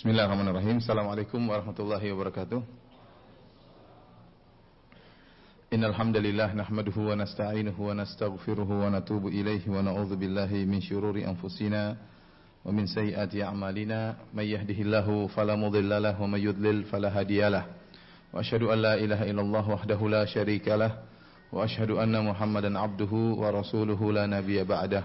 Bismillahirrahmanirrahim. Assalamualaikum warahmatullahi wabarakatuh. Innal hamdalillah nahmaduhu wa nasta'inuhu wa nastaghfiruhu wa natubu ilayhi wa na'udzu billahi min shururi anfusina wa min sayyiati a'malina may yahdihillahu fala mudilla lahu wa may yudlil fala hadiyalah. Wa asyhadu an la ilaha illallah wahdahu la syarika lah wa asyhadu anna Muhammadan abduhu wa rasuluhu la nabiyya ba'dah.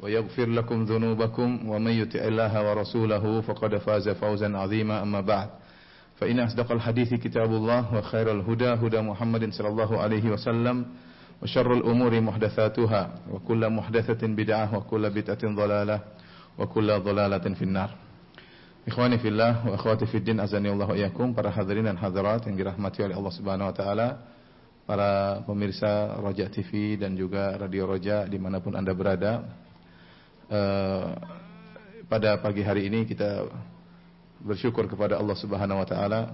ويغفر لكم ذنوبكم ومن يطع الله ورسوله فقد فاز فوزا عظيما أما بعد فإن أصدق الحديث كتاب الله وخير الهدى هدى محمد صلى الله عليه وسلم وشر الأمور محدثاتها وكل محدثة بدعة وكل بدعة ضلالة وكل ضلالة في النار Ikhwani fillah wa akhwati fid din azani Allah wa iyakum para hadirin dan hadirat yang dirahmati oleh Allah Subhanahu wa taala, para pemirsa Roja TV dan juga Radio Roja dimanapun Anda berada. Eh, pada pagi hari ini kita bersyukur kepada Allah Subhanahu wa taala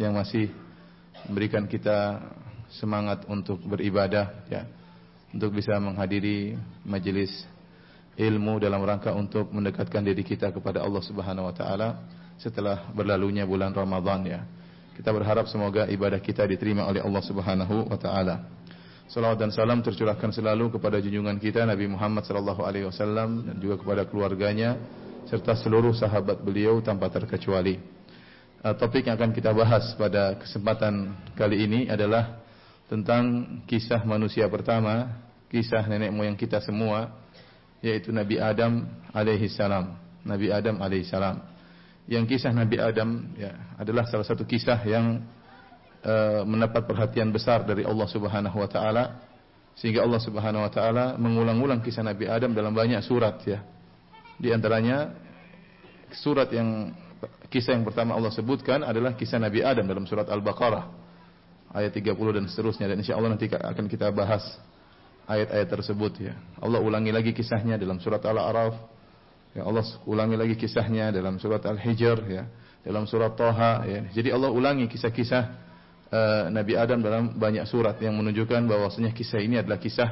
yang masih memberikan kita semangat untuk beribadah ya untuk bisa menghadiri majelis ilmu dalam rangka untuk mendekatkan diri kita kepada Allah Subhanahu wa taala setelah berlalunya bulan Ramadan ya. Kita berharap semoga ibadah kita diterima oleh Allah Subhanahu wa taala. Salawat dan salam tercurahkan selalu kepada junjungan kita Nabi Muhammad sallallahu alaihi wasallam dan juga kepada keluarganya serta seluruh sahabat beliau tanpa terkecuali. Uh, topik yang akan kita bahas pada kesempatan kali ini adalah tentang kisah manusia pertama, kisah nenek moyang kita semua yaitu Nabi Adam alaihi salam. Nabi Adam alaihi salam. Yang kisah Nabi Adam ya adalah salah satu kisah yang Eh, mendapat perhatian besar dari Allah Subhanahu wa taala sehingga Allah Subhanahu wa taala mengulang-ulang kisah Nabi Adam dalam banyak surat ya. Di antaranya surat yang kisah yang pertama Allah sebutkan adalah kisah Nabi Adam dalam surat Al-Baqarah ayat 30 dan seterusnya dan insyaallah nanti akan kita bahas ayat-ayat tersebut ya. Allah ulangi lagi kisahnya dalam surat Al-A'raf. Ya Allah ulangi lagi kisahnya dalam surat Al-Hijr ya, dalam surat Thaha ya. Jadi Allah ulangi kisah-kisah uh, Nabi Adam dalam banyak surat yang menunjukkan bahwasanya kisah ini adalah kisah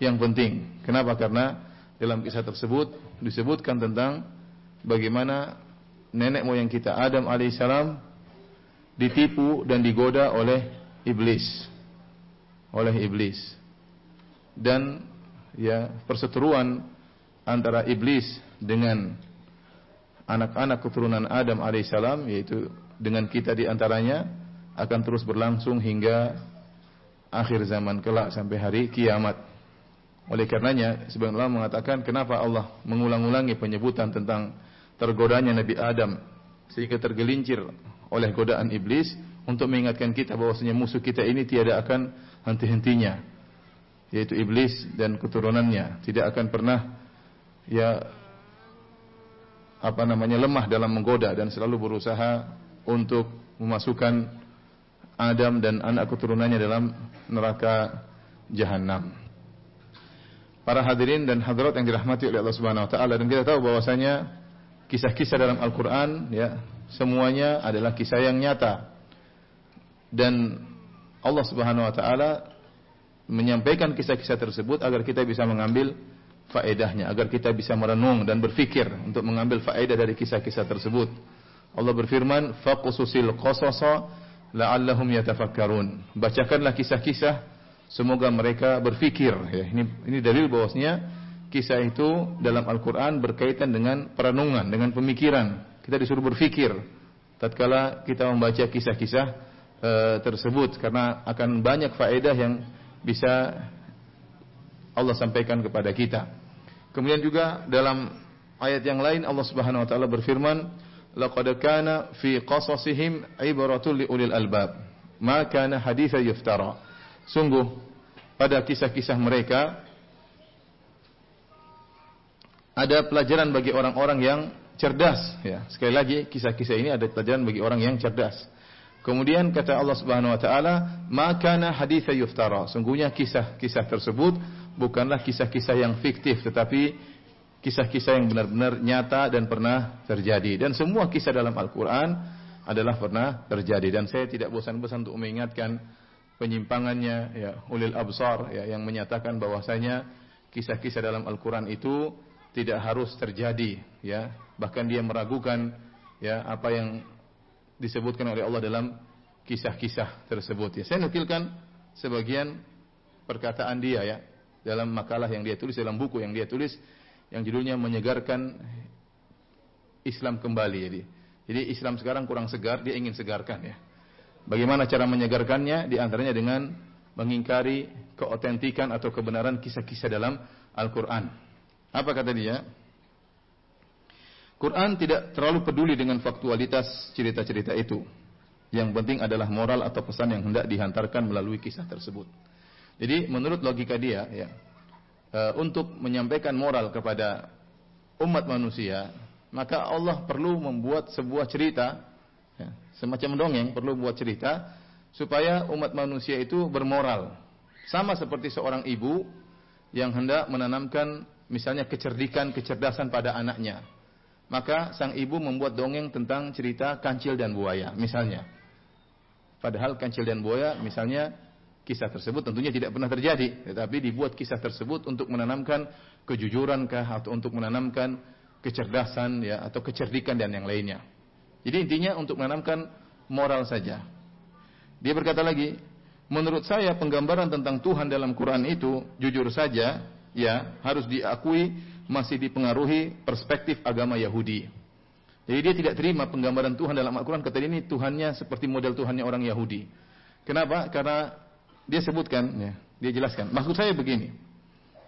yang penting. Kenapa? Karena dalam kisah tersebut disebutkan tentang bagaimana nenek moyang kita Adam alaihissalam ditipu dan digoda oleh iblis. Oleh iblis. Dan ya perseteruan antara iblis dengan anak-anak keturunan Adam alaihissalam yaitu dengan kita di antaranya akan terus berlangsung hingga akhir zaman kelak sampai hari kiamat. Oleh karenanya, sebagian ulama mengatakan kenapa Allah mengulang-ulangi penyebutan tentang tergodanya Nabi Adam sehingga tergelincir oleh godaan iblis untuk mengingatkan kita bahwasanya musuh kita ini tiada akan henti-hentinya yaitu iblis dan keturunannya tidak akan pernah ya apa namanya lemah dalam menggoda dan selalu berusaha untuk memasukkan Adam dan anak keturunannya dalam neraka jahanam. Para hadirin dan hadirat yang dirahmati oleh Allah Subhanahu wa taala dan kita tahu bahwasanya kisah-kisah dalam Al-Qur'an ya semuanya adalah kisah yang nyata. Dan Allah Subhanahu wa taala menyampaikan kisah-kisah tersebut agar kita bisa mengambil faedahnya, agar kita bisa merenung dan berfikir untuk mengambil faedah dari kisah-kisah tersebut. Allah berfirman, "Faqususil qasasa la'allahum yatafakkarun. Bacakanlah kisah-kisah semoga mereka berfikir ya. Ini ini dalil bahwasanya kisah itu dalam Al-Qur'an berkaitan dengan perenungan, dengan pemikiran. Kita disuruh berfikir tatkala kita membaca kisah-kisah e, tersebut karena akan banyak faedah yang bisa Allah sampaikan kepada kita. Kemudian juga dalam ayat yang lain Allah Subhanahu wa taala berfirman laqad kana fi qasasihim ibratul li ulil albab. Ma kana haditha yuftara. Sungguh pada kisah-kisah mereka ada pelajaran bagi orang-orang yang cerdas. Ya sekali lagi kisah-kisah ini ada pelajaran bagi orang yang cerdas. Kemudian kata Allah Subhanahu wa taala, "Makana haditsa yuftara." Sungguhnya kisah-kisah tersebut bukanlah kisah-kisah yang fiktif tetapi kisah-kisah yang benar-benar nyata dan pernah terjadi. Dan semua kisah dalam Al-Qur'an adalah pernah terjadi dan saya tidak bosan-bosan untuk mengingatkan penyimpangannya ya ulil absar ya yang menyatakan bahwasanya kisah-kisah dalam Al-Qur'an itu tidak harus terjadi ya bahkan dia meragukan ya apa yang disebutkan oleh Allah dalam kisah-kisah tersebut. Ya, saya nukilkan sebagian perkataan dia ya dalam makalah yang dia tulis dalam buku yang dia tulis yang judulnya menyegarkan Islam kembali jadi. Jadi Islam sekarang kurang segar, dia ingin segarkan ya. Bagaimana cara menyegarkannya? Di antaranya dengan mengingkari keotentikan atau kebenaran kisah-kisah dalam Al-Qur'an. Apa kata dia? Quran tidak terlalu peduli dengan faktualitas cerita-cerita itu. Yang penting adalah moral atau pesan yang hendak dihantarkan melalui kisah tersebut. Jadi menurut logika dia, ya, e, untuk menyampaikan moral kepada umat manusia, maka Allah perlu membuat sebuah cerita, ya, semacam dongeng, perlu buat cerita supaya umat manusia itu bermoral. Sama seperti seorang ibu yang hendak menanamkan misalnya kecerdikan, kecerdasan pada anaknya maka sang ibu membuat dongeng tentang cerita kancil dan buaya, misalnya. Padahal kancil dan buaya, misalnya kisah tersebut tentunya tidak pernah terjadi, tetapi dibuat kisah tersebut untuk menanamkan kejujuran kah atau untuk menanamkan kecerdasan ya atau kecerdikan dan yang lainnya. Jadi intinya untuk menanamkan moral saja. Dia berkata lagi, menurut saya penggambaran tentang Tuhan dalam Quran itu jujur saja ya harus diakui masih dipengaruhi perspektif agama Yahudi. Jadi dia tidak terima penggambaran Tuhan dalam Al-Quran. Kata ini Tuhannya seperti model Tuhannya orang Yahudi. Kenapa? Karena dia sebutkan, ya, dia jelaskan. Maksud saya begini.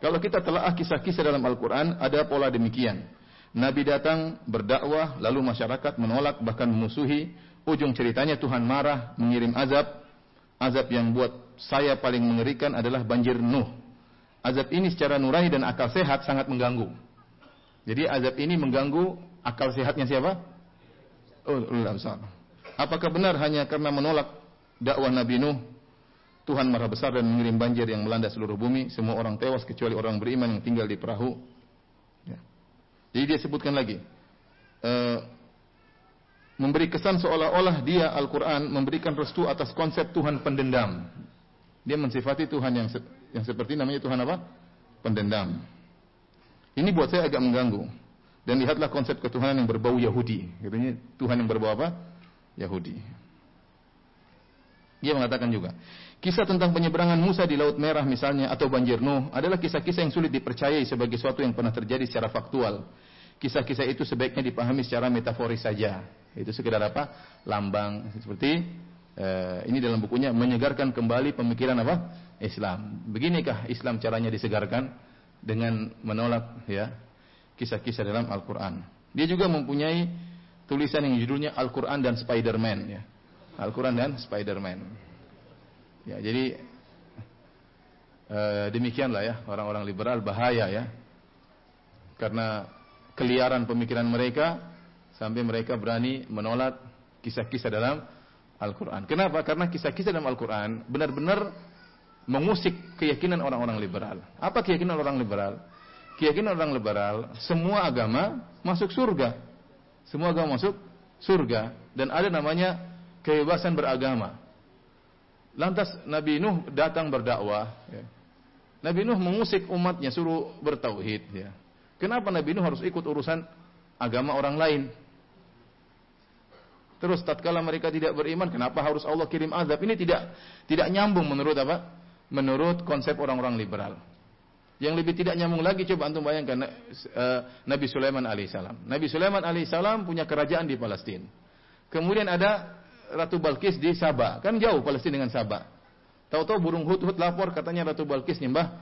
Kalau kita telah kisah-kisah dalam Al-Quran, ada pola demikian. Nabi datang berdakwah, lalu masyarakat menolak bahkan memusuhi. Ujung ceritanya Tuhan marah, mengirim azab. Azab yang buat saya paling mengerikan adalah banjir Nuh azab ini secara nurani dan akal sehat sangat mengganggu. Jadi azab ini mengganggu akal sehatnya siapa? Oh, Apakah benar hanya karena menolak dakwah Nabi Nuh Tuhan marah besar dan mengirim banjir yang melanda seluruh bumi, semua orang tewas kecuali orang beriman yang tinggal di perahu. Ya. Jadi dia sebutkan lagi, e, memberi kesan seolah-olah dia Al-Quran memberikan restu atas konsep Tuhan pendendam. Dia mensifati Tuhan yang yang seperti namanya Tuhan apa? Pendendam. Ini buat saya agak mengganggu. Dan lihatlah konsep ketuhanan yang berbau Yahudi. Katanya Tuhan yang berbau apa? Yahudi. Dia mengatakan juga, kisah tentang penyeberangan Musa di Laut Merah misalnya atau banjir Nuh adalah kisah-kisah yang sulit dipercayai sebagai sesuatu yang pernah terjadi secara faktual. Kisah-kisah itu sebaiknya dipahami secara metaforis saja. Itu sekedar apa? Lambang seperti eh, ini dalam bukunya menyegarkan kembali pemikiran apa? Islam. Beginikah Islam caranya disegarkan dengan menolak ya kisah-kisah dalam Al-Qur'an. Dia juga mempunyai tulisan yang judulnya Al-Qur'an dan Spider-Man ya. Al-Qur'an dan Spider-Man. Ya, jadi e, demikianlah ya orang-orang liberal bahaya ya. Karena keliaran pemikiran mereka sampai mereka berani menolak kisah-kisah dalam Al-Quran. Kenapa? Karena kisah-kisah dalam Al-Quran benar-benar mengusik keyakinan orang-orang liberal. Apa keyakinan orang liberal? Keyakinan orang liberal, semua agama masuk surga. Semua agama masuk surga. Dan ada namanya kebebasan beragama. Lantas Nabi Nuh datang berdakwah. Ya. Nabi Nuh mengusik umatnya suruh bertauhid. Ya. Kenapa Nabi Nuh harus ikut urusan agama orang lain? Terus tatkala mereka tidak beriman, kenapa harus Allah kirim azab? Ini tidak tidak nyambung menurut apa? menurut konsep orang-orang liberal. Yang lebih tidak nyambung lagi coba antum bayangkan uh, Nabi Sulaiman alaihissalam. Nabi Sulaiman alaihissalam punya kerajaan di Palestina. Kemudian ada Ratu Balkis di Sabah. Kan jauh Palestina dengan Sabah. Tahu-tahu burung hut-hut lapor katanya Ratu Balkis nyembah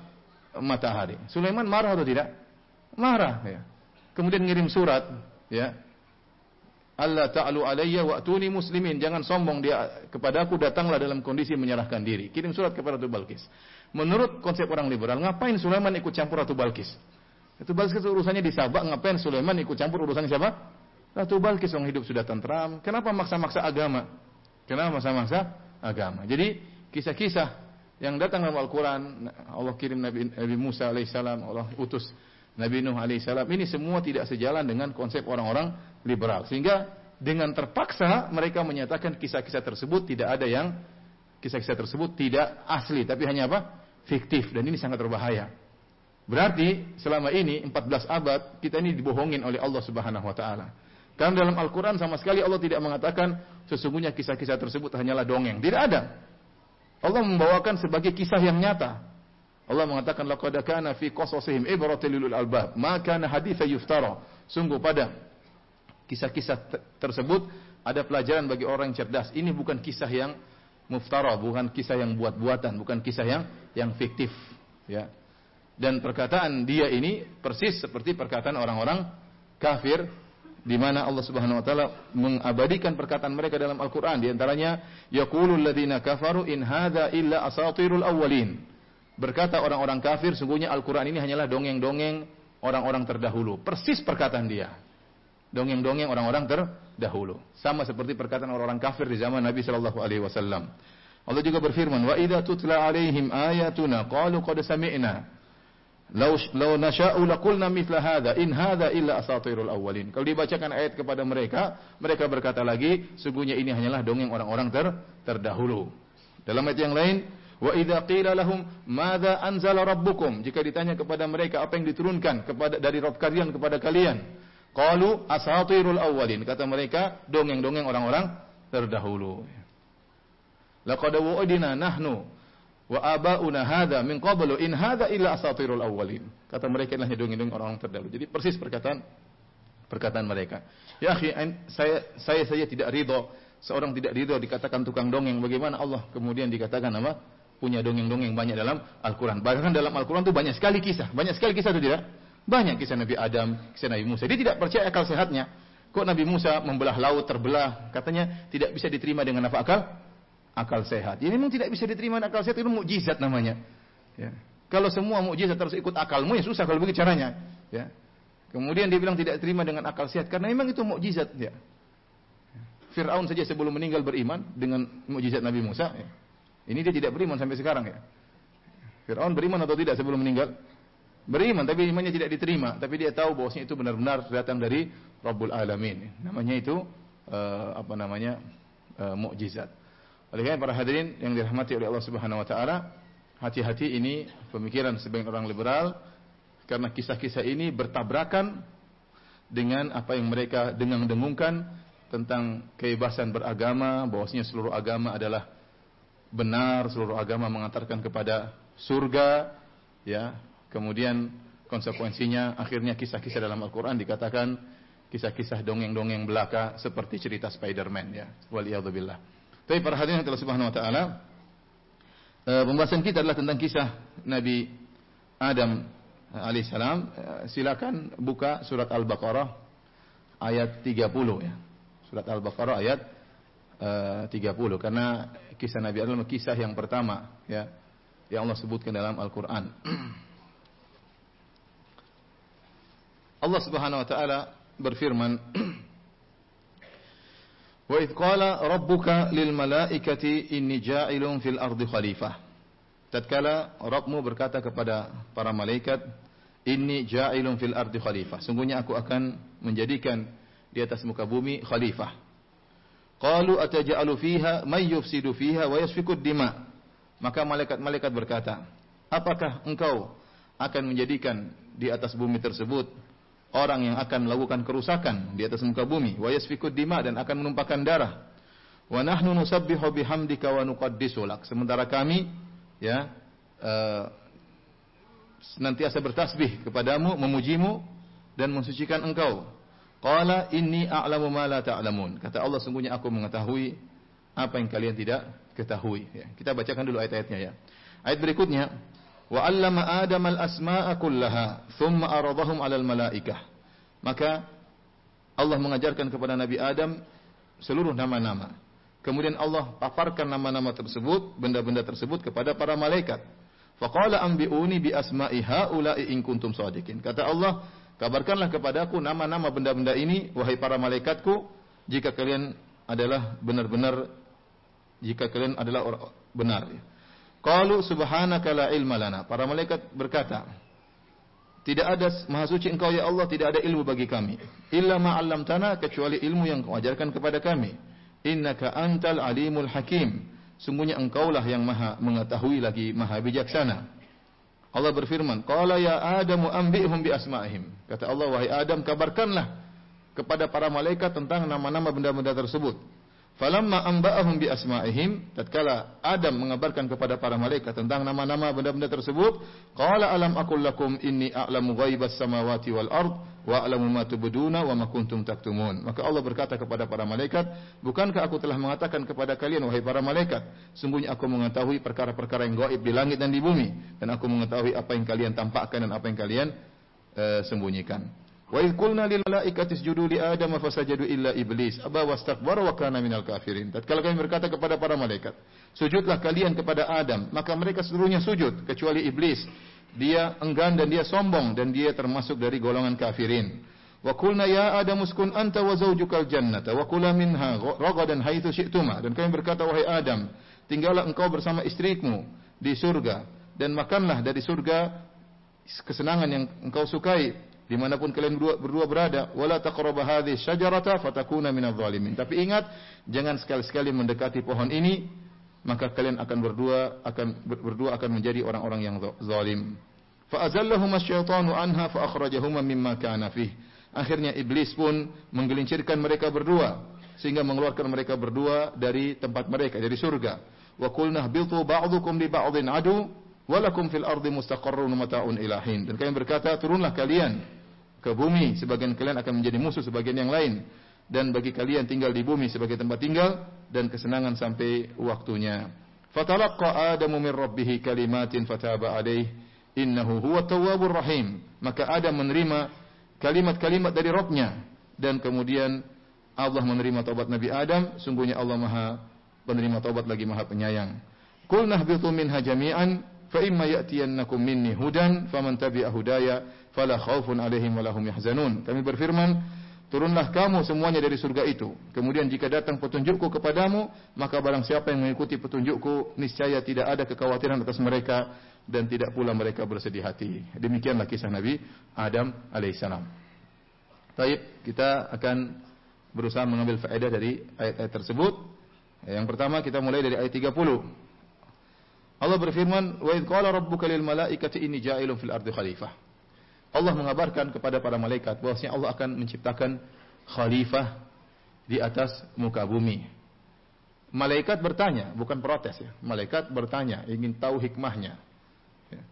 matahari. Sulaiman marah atau tidak? Marah ya. Kemudian ngirim surat ya. Allah ta'alu alayya wa'tuni muslimin. Jangan sombong dia kepada aku datanglah dalam kondisi menyerahkan diri. Kirim surat kepada Ratu Balkis. Menurut konsep orang liberal, ngapain Sulaiman ikut campur Ratu Balkis? Ratu Balkis urusannya di Sabah, ngapain Sulaiman ikut campur urusannya siapa? Ratu Balkis yang hidup sudah tentram. Kenapa maksa-maksa agama? Kenal masa-masa agama. Jadi kisah-kisah yang datang dalam Al-Quran, Allah kirim Nabi, Nabi Musa alaihissalam, Allah utus Nabi Nuh alaihissalam, ini semua tidak sejalan dengan konsep orang-orang liberal. Sehingga dengan terpaksa mereka menyatakan kisah-kisah tersebut tidak ada yang kisah-kisah tersebut tidak asli, tapi hanya apa? Fiktif dan ini sangat berbahaya. Berarti selama ini 14 abad kita ini dibohongin oleh Allah Subhanahu wa taala. Karena dalam Al-Quran sama sekali Allah tidak mengatakan sesungguhnya kisah-kisah tersebut hanyalah dongeng. Tidak ada. Allah membawakan sebagai kisah yang nyata. Allah mengatakan laqad kana fi qasasihim ibratul lil albab, ma kana haditsa yuftara. Sungguh pada kisah-kisah tersebut ada pelajaran bagi orang yang cerdas. Ini bukan kisah yang muftara, bukan kisah yang buat-buatan, bukan kisah yang yang fiktif, ya. Dan perkataan dia ini persis seperti perkataan orang-orang kafir di mana Allah Subhanahu wa taala mengabadikan perkataan mereka dalam Al-Qur'an. Di antaranya yaqulul ladzina kafaru in hadza illa asatirul awwalin. Berkata orang-orang kafir sungguhnya Al-Qur'an ini hanyalah dongeng-dongeng orang-orang terdahulu. Persis perkataan dia. Dongeng-dongeng orang-orang terdahulu. Sama seperti perkataan orang-orang kafir di zaman Nabi sallallahu alaihi wasallam. Allah juga berfirman wa idza tutla alaihim ayatuna qalu qad sami'na Lau, lau nasha'u laqulna mithla hadha in hadha illa asatirul awwalin. Kalau dibacakan ayat kepada mereka, mereka berkata lagi, sungguhnya ini hanyalah dongeng orang-orang ter, terdahulu. Dalam ayat yang lain, wa idza qila lahum madza anzala rabbukum? Jika ditanya kepada mereka apa yang diturunkan kepada dari Rabb kalian kepada kalian, qalu asatirul awwalin. Kata mereka, dongeng-dongeng orang-orang terdahulu. Laqad wu'idina nahnu Wa abauna hadza min qablu in hadza illa asatirul awwalin. Kata mereka adalah dongeng-dongeng orang terdahulu. Jadi persis perkataan perkataan mereka. Ya akhi, saya saya saja tidak ridho seorang tidak ridho dikatakan tukang dongeng. Bagaimana Allah kemudian dikatakan apa? Punya dongeng-dongeng banyak dalam Al-Qur'an. Bahkan dalam Al-Qur'an itu banyak sekali kisah. Banyak sekali kisah itu tidak? Banyak kisah Nabi Adam, kisah Nabi Musa. Dia tidak percaya akal sehatnya. Kok Nabi Musa membelah laut terbelah? Katanya tidak bisa diterima dengan apa akal? Akal sehat. Ini memang tidak bisa diterima akal sehat itu mukjizat namanya. Ya. Kalau semua mukjizat harus ikut akalmu ya susah kalau begitu caranya. Ya. Kemudian dia bilang tidak terima dengan akal sehat karena memang itu mukjizat ya. Fir'aun saja sebelum meninggal beriman dengan mukjizat Nabi Musa. Ya. Ini dia tidak beriman sampai sekarang ya. Fir'aun beriman atau tidak sebelum meninggal? Beriman tapi imannya tidak diterima. Tapi dia tahu bahwasanya itu benar-benar datang dari Rabbul Alamin. Namanya itu uh, apa namanya uh, mukjizat. Oleh karena para hadirin yang dirahmati oleh Allah Subhanahu wa taala, hati-hati ini pemikiran sebagian orang liberal karena kisah-kisah ini bertabrakan dengan apa yang mereka dengung-dengungkan tentang kebebasan beragama, bahwasanya seluruh agama adalah benar, seluruh agama mengantarkan kepada surga, ya. Kemudian konsekuensinya akhirnya kisah-kisah dalam Al-Qur'an dikatakan kisah-kisah dongeng-dongeng belaka seperti cerita Spider-Man ya. Waliyadzubillah. Tapi para hadirin Allah Subhanahu wa taala, e, pembahasan kita adalah tentang kisah Nabi Adam alaihissalam. E, silakan buka surat Al-Baqarah ayat 30 ya. Surat Al-Baqarah ayat e, 30 karena kisah Nabi Adam kisah yang pertama ya yang Allah sebutkan dalam Al-Qur'an. Allah Subhanahu wa taala berfirman Wa idh qala rabbuka lil malaikati inni ja'ilun fil ardi khalifah. Tatkala Rabbmu berkata kepada para malaikat, inni ja'ilun fil ardi khalifah. Sungguhnya aku akan menjadikan di atas muka bumi khalifah. Qalu ataj'alu fiha may yufsidu fiha wa yasfiku. Maka malaikat-malaikat berkata, apakah engkau akan menjadikan di atas bumi tersebut orang yang akan melakukan kerusakan di atas muka bumi. Wa yasfikud dima dan akan menumpahkan darah. Wa nahnu nusabbihu bihamdika wa nuqaddisu lak. Sementara kami ya uh, senantiasa bertasbih kepadamu memujimu dan mensucikan engkau. Qala inni a'lamu ma la ta'lamun. Kata Allah sungguhnya aku mengetahui apa yang kalian tidak ketahui. Ya. kita bacakan dulu ayat-ayatnya ya. Ayat berikutnya wa 'allama Adam al-asma'a kullaha thumma aradahum 'alal malaikah. Maka Allah mengajarkan kepada Nabi Adam seluruh nama-nama. Kemudian Allah paparkan nama-nama tersebut, benda-benda tersebut kepada para malaikat. Faqala anbi'uni bi asma'i haula'i in kuntum shadiqin. Kata Allah, kabarkanlah kepadaku nama-nama benda-benda ini wahai para malaikatku jika kalian adalah benar-benar jika kalian adalah orang benar. Qalu subhanaka la ilma lana. Para malaikat berkata, tidak ada maha suci engkau ya Allah, tidak ada ilmu bagi kami. Illa ma 'allamtana kecuali ilmu yang kau ajarkan kepada kami. Innaka antal alimul hakim. Sungguhnya engkaulah yang maha mengetahui lagi maha bijaksana. Allah berfirman, Qala ya Adamu ambi'hum bi asma'ihim. Kata Allah, wahai Adam, kabarkanlah kepada para malaikat tentang nama-nama benda-benda tersebut. Falamma amba'ahum bi asma'ihim, tatkala Adam mengabarkan kepada para malaikat tentang nama-nama benda-benda tersebut, qala alam aqul lakum inni a'lamu ghaibas samawati wal ard wa a'lamu ma tubduna wa ma kuntum taktumun. Maka Allah berkata kepada para malaikat, bukankah aku telah mengatakan kepada kalian wahai para malaikat, sungguhnya aku mengetahui perkara-perkara yang gaib di langit dan di bumi dan aku mengetahui apa yang kalian tampakkan dan apa yang kalian uh, sembunyikan. Wa idh qulna lil malaikati isjudu li Adam fasajadu illa iblis aba wastakbara wa kana minal kafirin. Tatkala kami berkata kepada para malaikat, sujudlah kalian kepada Adam, maka mereka seluruhnya sujud kecuali iblis. Dia enggan dan dia sombong dan dia termasuk dari golongan kafirin. Wa qulna ya Adam uskun anta wa zawjukal jannata wa kula minha ragadan haitsu syi'tuma. Dan kami berkata wahai Adam, tinggallah engkau bersama istrimu di surga dan makanlah dari surga kesenangan yang engkau sukai di mana pun kalian berdua, berdua berada wala taqrabu hadhihi syajarata fatakuna minadh dhalimin. Tapi ingat jangan sekali-sekali mendekati pohon ini maka kalian akan berdua akan berdua akan menjadi orang-orang yang zalim. Fa azallahuma asyaitanu anha fa akhrajahuma mimma kana fih. Akhirnya iblis pun menggelincirkan mereka berdua sehingga mengeluarkan mereka berdua dari tempat mereka dari surga. Wa qulna bitu ba'dukum li ba'dhin adu walakum fil ardi mustaqarrun mata'un ilahin dan kalian berkata turunlah kalian ke bumi, sebagian kalian akan menjadi musuh sebagian yang lain dan bagi kalian tinggal di bumi sebagai tempat tinggal dan kesenangan sampai waktunya. Fatalaqqa Adamu min rabbih kalimatin fataba alaih innahu huwa tawwabur rahim. Maka Adam menerima kalimat-kalimat dari Rabbnya dan kemudian Allah menerima taubat Nabi Adam, sungguhnya Allah Maha penerima taubat lagi Maha penyayang. Qulna habitu minha jami'an fa imma ya'tiyannakum minni hudan faman tabi'a hudaya fala khaufun alaihim walahum yahzanun. Kami berfirman, turunlah kamu semuanya dari surga itu. Kemudian jika datang petunjukku kepadamu, maka barang siapa yang mengikuti petunjukku, niscaya tidak ada kekhawatiran atas mereka dan tidak pula mereka bersedih hati. Demikianlah kisah Nabi Adam alaihissalam. Taib, kita akan berusaha mengambil faedah dari ayat-ayat tersebut. Yang pertama kita mulai dari ayat 30. Allah berfirman, "Wa idh qala rabbuka lil malaikati inni ja'ilun fil ardi khalifah." Allah mengabarkan kepada para malaikat bahwasanya Allah akan menciptakan khalifah di atas muka bumi. Malaikat bertanya, bukan protes ya. Malaikat bertanya, ingin tahu hikmahnya. Ya.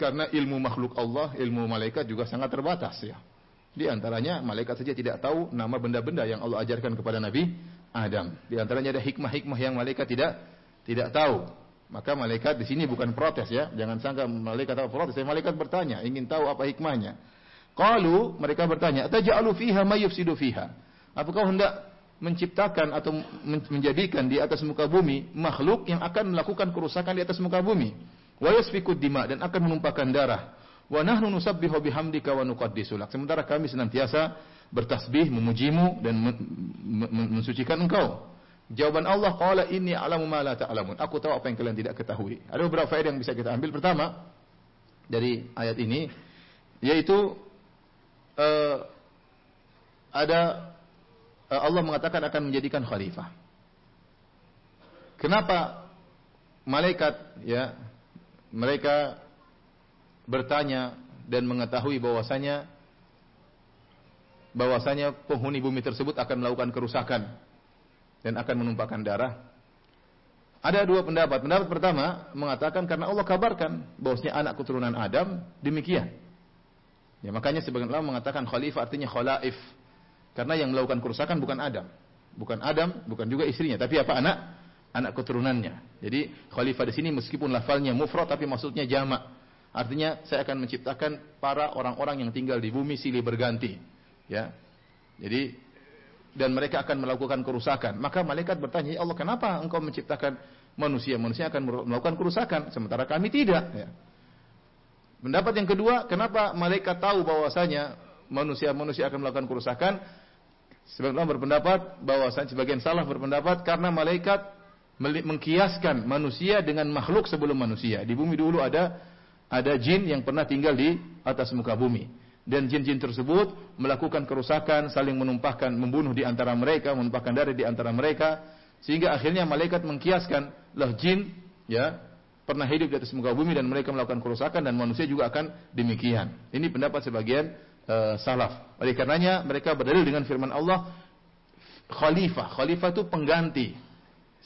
Karena ilmu makhluk Allah, ilmu malaikat juga sangat terbatas ya. Di antaranya malaikat saja tidak tahu nama benda-benda yang Allah ajarkan kepada Nabi Adam. Di antaranya ada hikmah-hikmah yang malaikat tidak tidak tahu. Maka malaikat di sini bukan protes ya. Jangan sangka malaikat apa protes. Malaikat bertanya, ingin tahu apa hikmahnya. Qalu mereka bertanya, "Ataj'alu fiha may yufsidu fiha?" Apakah hendak menciptakan atau menjadikan di atas muka bumi makhluk yang akan melakukan kerusakan di atas muka bumi? Wa yasfiku dima dan akan menumpahkan darah. Wa nahnu nusabbihu bihamdika wa nuqaddisu. Sementara kami senantiasa bertasbih, memujimu dan mensucikan engkau. Jawaban Allah qala inni a'lamu ma la ta'lamun. Aku tahu apa yang kalian tidak ketahui. Ada beberapa faedah yang bisa kita ambil. Pertama dari ayat ini yaitu uh, ada uh, Allah mengatakan akan menjadikan khalifah. Kenapa malaikat ya mereka bertanya dan mengetahui bahwasanya bahwasanya penghuni bumi tersebut akan melakukan kerusakan dan akan menumpahkan darah. Ada dua pendapat. Pendapat pertama mengatakan karena Allah kabarkan bahwasanya anak keturunan Adam demikian. Ya makanya sebagian ulama mengatakan khalifah artinya khalaif. Karena yang melakukan kerusakan bukan Adam. Bukan Adam, bukan juga istrinya, tapi apa anak? Anak keturunannya. Jadi khalifah di sini meskipun lafalnya mufrad tapi maksudnya jamak. Artinya saya akan menciptakan para orang-orang yang tinggal di bumi silih berganti. Ya. Jadi dan mereka akan melakukan kerusakan. Maka malaikat bertanya, "Ya Allah, kenapa Engkau menciptakan manusia? Manusia akan melakukan kerusakan, sementara kami tidak." Ya. Pendapat yang kedua, kenapa malaikat tahu bahwasanya manusia-manusia akan melakukan kerusakan? Sebagian berpendapat bahwasanya sebagian salah berpendapat karena malaikat mengkiaskan manusia dengan makhluk sebelum manusia. Di bumi dulu ada ada jin yang pernah tinggal di atas muka bumi. Dan jin-jin tersebut melakukan kerusakan, saling menumpahkan, membunuh di antara mereka, menumpahkan darah di antara mereka, sehingga akhirnya malaikat mengkiaskan, lah jin, ya, pernah hidup di atas muka bumi dan mereka melakukan kerusakan dan manusia juga akan demikian. Ini pendapat sebagian uh, salaf. Oleh karenanya mereka berdalil dengan firman Allah, khalifah. Khalifah itu pengganti.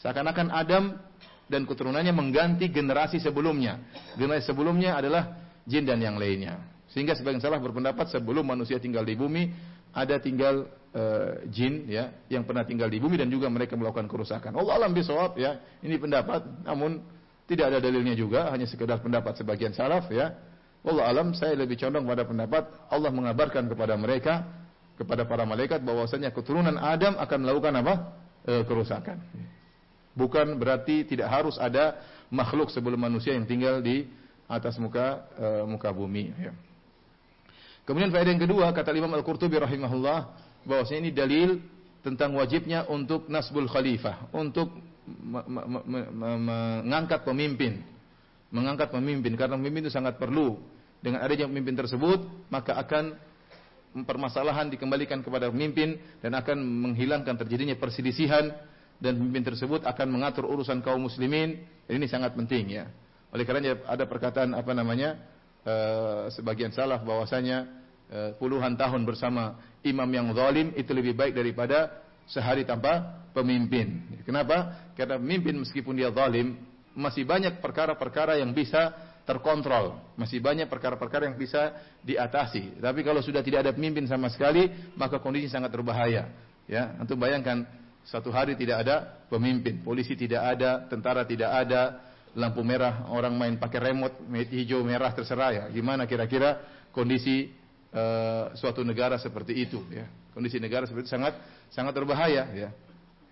Seakan-akan Adam dan keturunannya mengganti generasi sebelumnya. Generasi sebelumnya adalah jin dan yang lainnya. Sehingga sebagian salah berpendapat sebelum manusia tinggal di bumi ada tinggal uh, jin ya yang pernah tinggal di bumi dan juga mereka melakukan kerusakan. Allah alam bisawab ya. Ini pendapat namun tidak ada dalilnya juga, hanya sekedar pendapat sebagian salaf ya. Allah alam saya lebih condong pada pendapat Allah mengabarkan kepada mereka kepada para malaikat bahwasanya keturunan Adam akan melakukan apa? E, kerusakan. Bukan berarti tidak harus ada makhluk sebelum manusia yang tinggal di atas muka e, muka bumi. Ya. Kemudian faedah yang kedua kata Imam Al-Qurtubi rahimahullah bahwasanya ini dalil tentang wajibnya untuk nasbul khalifah, untuk mengangkat pemimpin, mengangkat pemimpin karena pemimpin itu sangat perlu. Dengan adanya pemimpin tersebut, maka akan permasalahan dikembalikan kepada pemimpin dan akan menghilangkan terjadinya perselisihan dan pemimpin tersebut akan mengatur urusan kaum muslimin. Ini sangat penting ya. Oleh karena ada perkataan apa namanya uh, sebagian salah bahwasanya uh, puluhan tahun bersama imam yang zalim itu lebih baik daripada sehari tanpa pemimpin. Kenapa? Karena pemimpin meskipun dia zalim masih banyak perkara-perkara yang bisa terkontrol. Masih banyak perkara-perkara yang bisa diatasi. Tapi kalau sudah tidak ada pemimpin sama sekali, maka kondisi sangat berbahaya. Ya, untuk bayangkan satu hari tidak ada pemimpin, polisi tidak ada, tentara tidak ada, lampu merah orang main pakai remote hijau merah terserah ya. Gimana kira-kira kondisi uh, suatu negara seperti itu ya. Kondisi negara seperti itu sangat sangat berbahaya ya.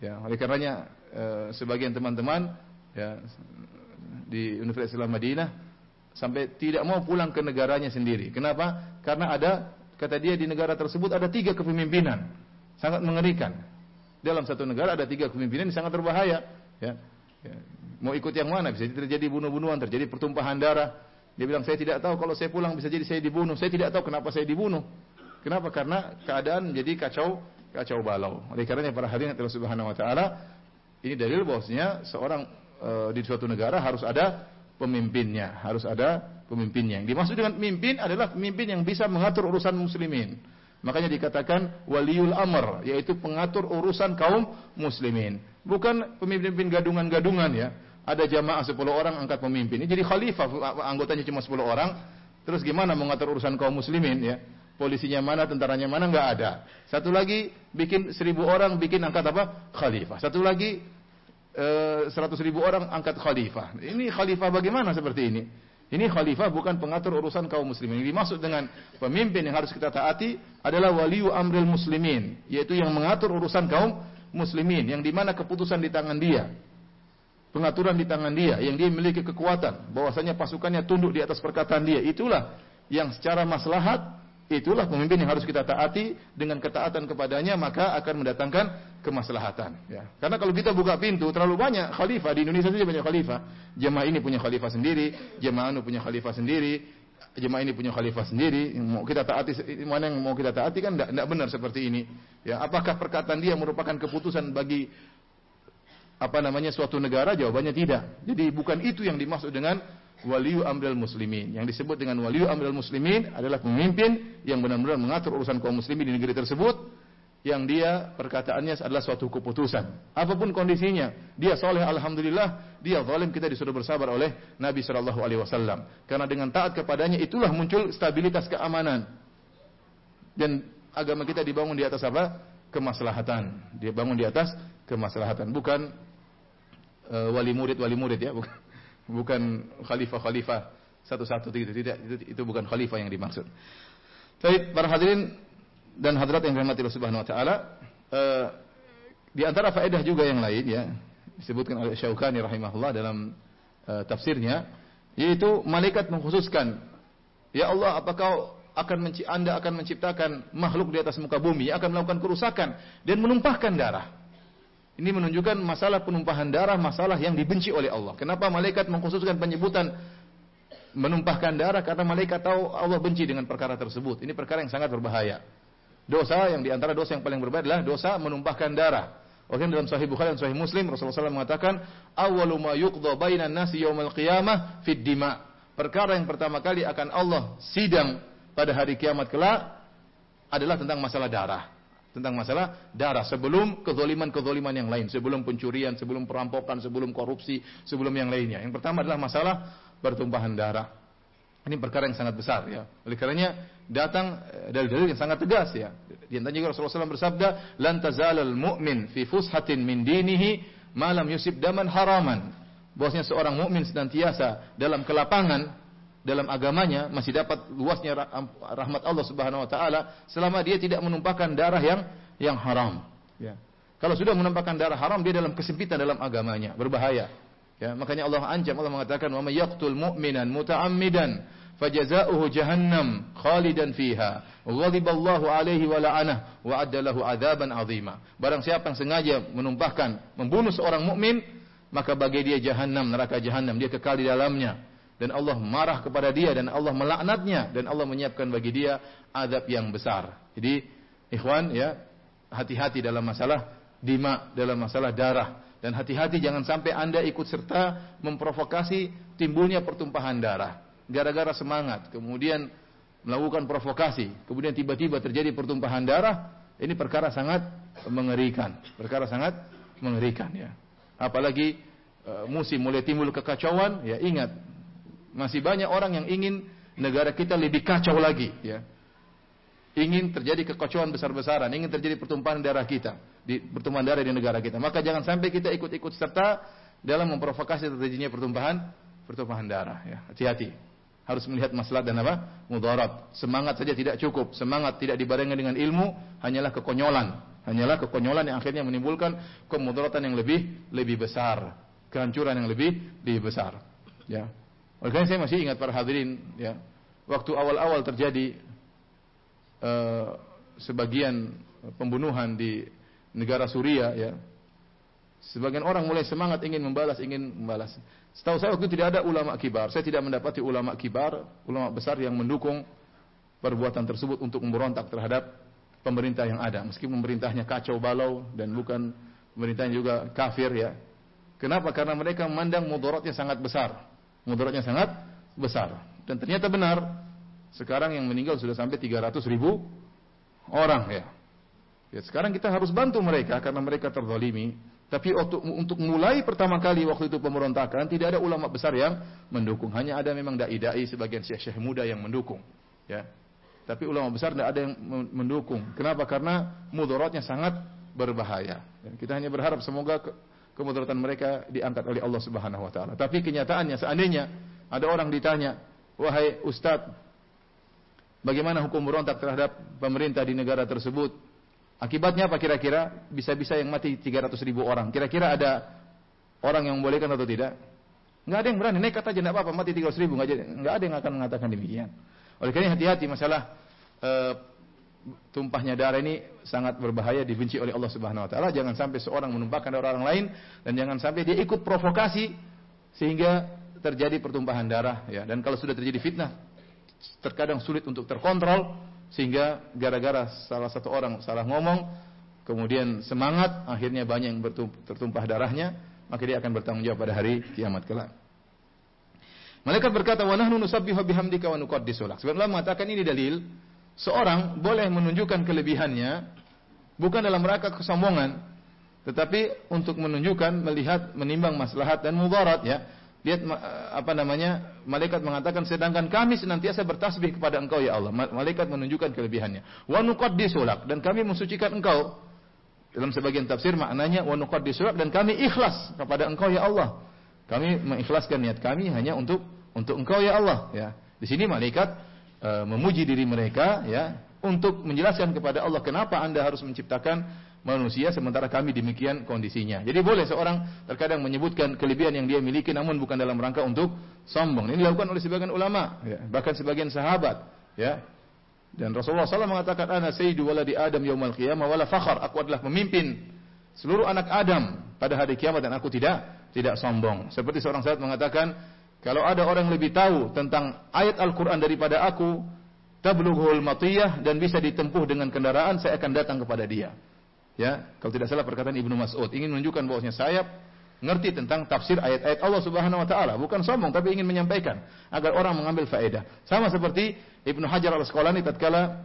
Ya, oleh karenanya uh, sebagian teman-teman ya di Universitas Islam Madinah sampai tidak mau pulang ke negaranya sendiri. Kenapa? Karena ada kata dia di negara tersebut ada tiga kepemimpinan, sangat mengerikan. Dalam satu negara ada tiga kepemimpinan yang sangat berbahaya. Ya. Ya. Mau ikut yang mana? Bisa terjadi bunuh-bunuhan, terjadi pertumpahan darah. Dia bilang saya tidak tahu kalau saya pulang bisa jadi saya dibunuh. Saya tidak tahu kenapa saya dibunuh. Kenapa? Karena keadaan jadi kacau kacau balau. Oleh karenanya para hadirin Allah Subhanahu wa taala ini dalil bahwasanya seorang e, di suatu negara harus ada pemimpinnya, harus ada pemimpinnya. Yang dimaksud dengan pemimpin adalah pemimpin yang bisa mengatur urusan muslimin. Makanya dikatakan waliul amr, yaitu pengatur urusan kaum muslimin. Bukan pemimpin gadungan-gadungan ya. Ada jamaah 10 orang angkat pemimpin. Jadi khalifah, anggotanya cuma 10 orang. Terus gimana mengatur urusan kaum muslimin ya? Polisinya mana, tentaranya mana, nggak ada. Satu lagi bikin seribu orang bikin angkat apa? Khalifah. Satu lagi Eh, seratus ribu orang angkat khalifah. Ini khalifah bagaimana seperti ini? Ini khalifah bukan pengatur urusan kaum muslimin. Ini dimaksud dengan pemimpin yang harus kita taati adalah waliu amril muslimin, yaitu yang mengatur urusan kaum muslimin, yang di mana keputusan di tangan dia, pengaturan di tangan dia, yang dia memiliki kekuatan, bahwasanya pasukannya tunduk di atas perkataan dia. Itulah yang secara maslahat Itulah pemimpin yang harus kita taati dengan ketaatan kepadanya maka akan mendatangkan kemaslahatan. Ya. Karena kalau kita buka pintu terlalu banyak khalifah di Indonesia saja banyak khalifah. Jemaah ini punya khalifah sendiri, jemaah anu punya khalifah sendiri, jemaah ini punya khalifah sendiri. Mau kita taati mana yang mau kita taati kan tidak benar seperti ini. Ya, apakah perkataan dia merupakan keputusan bagi apa namanya suatu negara? Jawabannya tidak. Jadi bukan itu yang dimaksud dengan waliyu amril muslimin. Yang disebut dengan waliyu amril muslimin adalah pemimpin yang benar-benar mengatur urusan kaum muslimin di negeri tersebut yang dia perkataannya adalah suatu keputusan. Apa pun kondisinya, dia soleh alhamdulillah, dia zalim kita disuruh bersabar oleh Nabi Shallallahu alaihi wasallam. Karena dengan taat kepadanya itulah muncul stabilitas keamanan. Dan agama kita dibangun di atas apa? Kemaslahatan. Dia bangun di atas kemaslahatan, bukan wali murid wali murid ya, bukan khalifah-khalifah satu-satu itu tidak itu, itu bukan khalifah yang dimaksud. Baik, para hadirin dan hadirat yang dirahmati Allah Subhanahu wa taala, uh, di antara faedah juga yang lain ya, disebutkan oleh Syaukani rahimahullah dalam uh, tafsirnya, yaitu malaikat mengkhususkan, ya Allah, apakah akan menci Anda akan menciptakan makhluk di atas muka bumi yang akan melakukan kerusakan dan menumpahkan darah. Ini menunjukkan masalah penumpahan darah, masalah yang dibenci oleh Allah. Kenapa malaikat mengkhususkan penyebutan menumpahkan darah? Karena malaikat tahu Allah benci dengan perkara tersebut. Ini perkara yang sangat berbahaya. Dosa yang di antara dosa yang paling berbahaya adalah dosa menumpahkan darah. Oleh dalam Sahih Bukhari dan Sahih Muslim Rasulullah SAW mengatakan, "Awwalu ma yuqdha bainan nasi yaumal qiyamah fid dima." Perkara yang pertama kali akan Allah sidang pada hari kiamat kelak adalah tentang masalah darah tentang masalah darah sebelum kezoliman-kezoliman yang lain, sebelum pencurian, sebelum perampokan, sebelum korupsi, sebelum yang lainnya. Yang pertama adalah masalah pertumpahan darah. Ini perkara yang sangat besar ya. Oleh karenanya datang eh, dalil-dalil yang sangat tegas ya. Di antaranya juga Rasulullah SAW bersabda, "Lan tazalal mu'min fi fushatin min dinihi malam yusib daman haraman." Bahwasanya seorang mukmin senantiasa dalam kelapangan dalam agamanya masih dapat luasnya rahmat Allah Subhanahu wa taala selama dia tidak menumpahkan darah yang yang haram ya. Kalau sudah menumpahkan darah haram dia dalam kesempitan dalam agamanya, berbahaya. Ya, makanya Allah ancam Allah mengatakan wa may yaqtul mu'minan muta'ammidan fajaza'uhu jahannam khalidan fiha ghadiballahu alaihi wa la'anah wa adda lahu adzaban 'azima. Barang siapa yang sengaja menumpahkan membunuh seorang mukmin maka bagi dia jahanam, neraka jahanam, dia kekal di dalamnya dan Allah marah kepada dia dan Allah melaknatnya dan Allah menyiapkan bagi dia adab yang besar. Jadi ikhwan ya hati-hati dalam masalah dima, dalam masalah darah. Dan hati-hati jangan sampai Anda ikut serta memprovokasi timbulnya pertumpahan darah. Gara-gara semangat kemudian melakukan provokasi kemudian tiba-tiba terjadi pertumpahan darah ini perkara sangat mengerikan. Perkara sangat mengerikan ya. Apalagi uh, musim mulai timbul kekacauan ya ingat masih banyak orang yang ingin negara kita lebih kacau lagi, ya. Ingin terjadi kekacauan besar-besaran, ingin terjadi pertumpahan darah kita, di pertumpahan darah di negara kita. Maka jangan sampai kita ikut-ikut serta dalam memprovokasi terjadinya pertumpahan pertumpahan darah, ya. Hati-hati. Harus melihat masalah dan apa? Mudarat. Semangat saja tidak cukup. Semangat tidak dibarengi dengan ilmu hanyalah kekonyolan. Hanyalah kekonyolan yang akhirnya menimbulkan kemudaratan yang lebih lebih besar, kehancuran yang lebih lebih besar. Ya. Oleh karena saya masih ingat para hadirin, ya, waktu awal-awal terjadi uh, sebagian pembunuhan di negara Suria, ya, sebagian orang mulai semangat ingin membalas, ingin membalas. Setahu saya waktu tidak ada ulama kibar, saya tidak mendapati ulama kibar, ulama besar yang mendukung perbuatan tersebut untuk memberontak terhadap pemerintah yang ada, meski pemerintahnya kacau balau dan bukan pemerintahnya juga kafir ya. Kenapa? Karena mereka memandang mudaratnya sangat besar mudaratnya sangat besar. Dan ternyata benar, sekarang yang meninggal sudah sampai 300 ribu orang ya. Ya sekarang kita harus bantu mereka karena mereka terzalimi. Tapi untuk, untuk mulai pertama kali waktu itu pemberontakan tidak ada ulama besar yang mendukung. Hanya ada memang dai-dai sebagian syekh-syekh muda yang mendukung. Ya. Tapi ulama besar tidak ada yang mendukung. Kenapa? Karena mudaratnya sangat berbahaya. Kita hanya berharap semoga kemudaratan mereka diangkat oleh Allah Subhanahu wa taala. Tapi kenyataannya seandainya ada orang ditanya, "Wahai ustaz, bagaimana hukum berontak terhadap pemerintah di negara tersebut?" Akibatnya apa kira-kira? Bisa-bisa yang mati 300 ribu orang. Kira-kira ada orang yang membolehkan atau tidak? Enggak ada yang berani. Nekat aja enggak apa-apa mati 300 ribu. Enggak ada yang akan mengatakan demikian. Oleh karena hati-hati masalah uh, tumpahnya darah ini sangat berbahaya dibenci oleh Allah Subhanahu wa taala. Jangan sampai seorang menumpahkan darah orang lain dan jangan sampai dia ikut provokasi sehingga terjadi pertumpahan darah ya. Dan kalau sudah terjadi fitnah terkadang sulit untuk terkontrol sehingga gara-gara salah satu orang salah ngomong kemudian semangat akhirnya banyak yang tertumpah darahnya maka dia akan bertanggung jawab pada hari kiamat kelak. Malaikat berkata, "Wa nahnu nusabbihu bihamdika wa nuqaddisu lak." Sebenarnya mengatakan ini dalil seorang boleh menunjukkan kelebihannya bukan dalam rangka kesombongan, tetapi untuk menunjukkan, melihat, menimbang maslahat dan mudarat ya. Lihat apa namanya? Malaikat mengatakan sedangkan kami senantiasa bertasbih kepada Engkau ya Allah. Malaikat menunjukkan kelebihannya. Wa nuqaddisulak dan kami mensucikan Engkau. Dalam sebagian tafsir maknanya wa nuqaddisulak dan kami ikhlas kepada Engkau ya Allah. Kami mengikhlaskan niat kami hanya untuk untuk Engkau ya Allah ya. Di sini malaikat e, memuji diri mereka ya untuk menjelaskan kepada Allah kenapa Anda harus menciptakan manusia sementara kami demikian kondisinya. Jadi boleh seorang terkadang menyebutkan kelebihan yang dia miliki namun bukan dalam rangka untuk sombong. Ini dilakukan oleh sebagian ulama, ya. bahkan sebagian sahabat, ya. Dan Rasulullah SAW mengatakan, "Ana sayyidu waladi Adam yaumal qiyamah wala fakhar." Aku adalah pemimpin seluruh anak Adam pada hari kiamat dan aku tidak tidak sombong. Seperti seorang sahabat mengatakan, kalau ada orang lebih tahu tentang ayat Al-Qur'an daripada aku, tablughul matiyah dan bisa ditempuh dengan kendaraan, saya akan datang kepada dia. Ya, kalau tidak salah perkataan Ibnu Mas'ud ingin menunjukkan bahwasanya saya ngerti tentang tafsir ayat-ayat Allah Subhanahu wa taala, bukan sombong tapi ingin menyampaikan agar orang mengambil faedah. Sama seperti Ibnu Hajar Al-Asqalani tatkala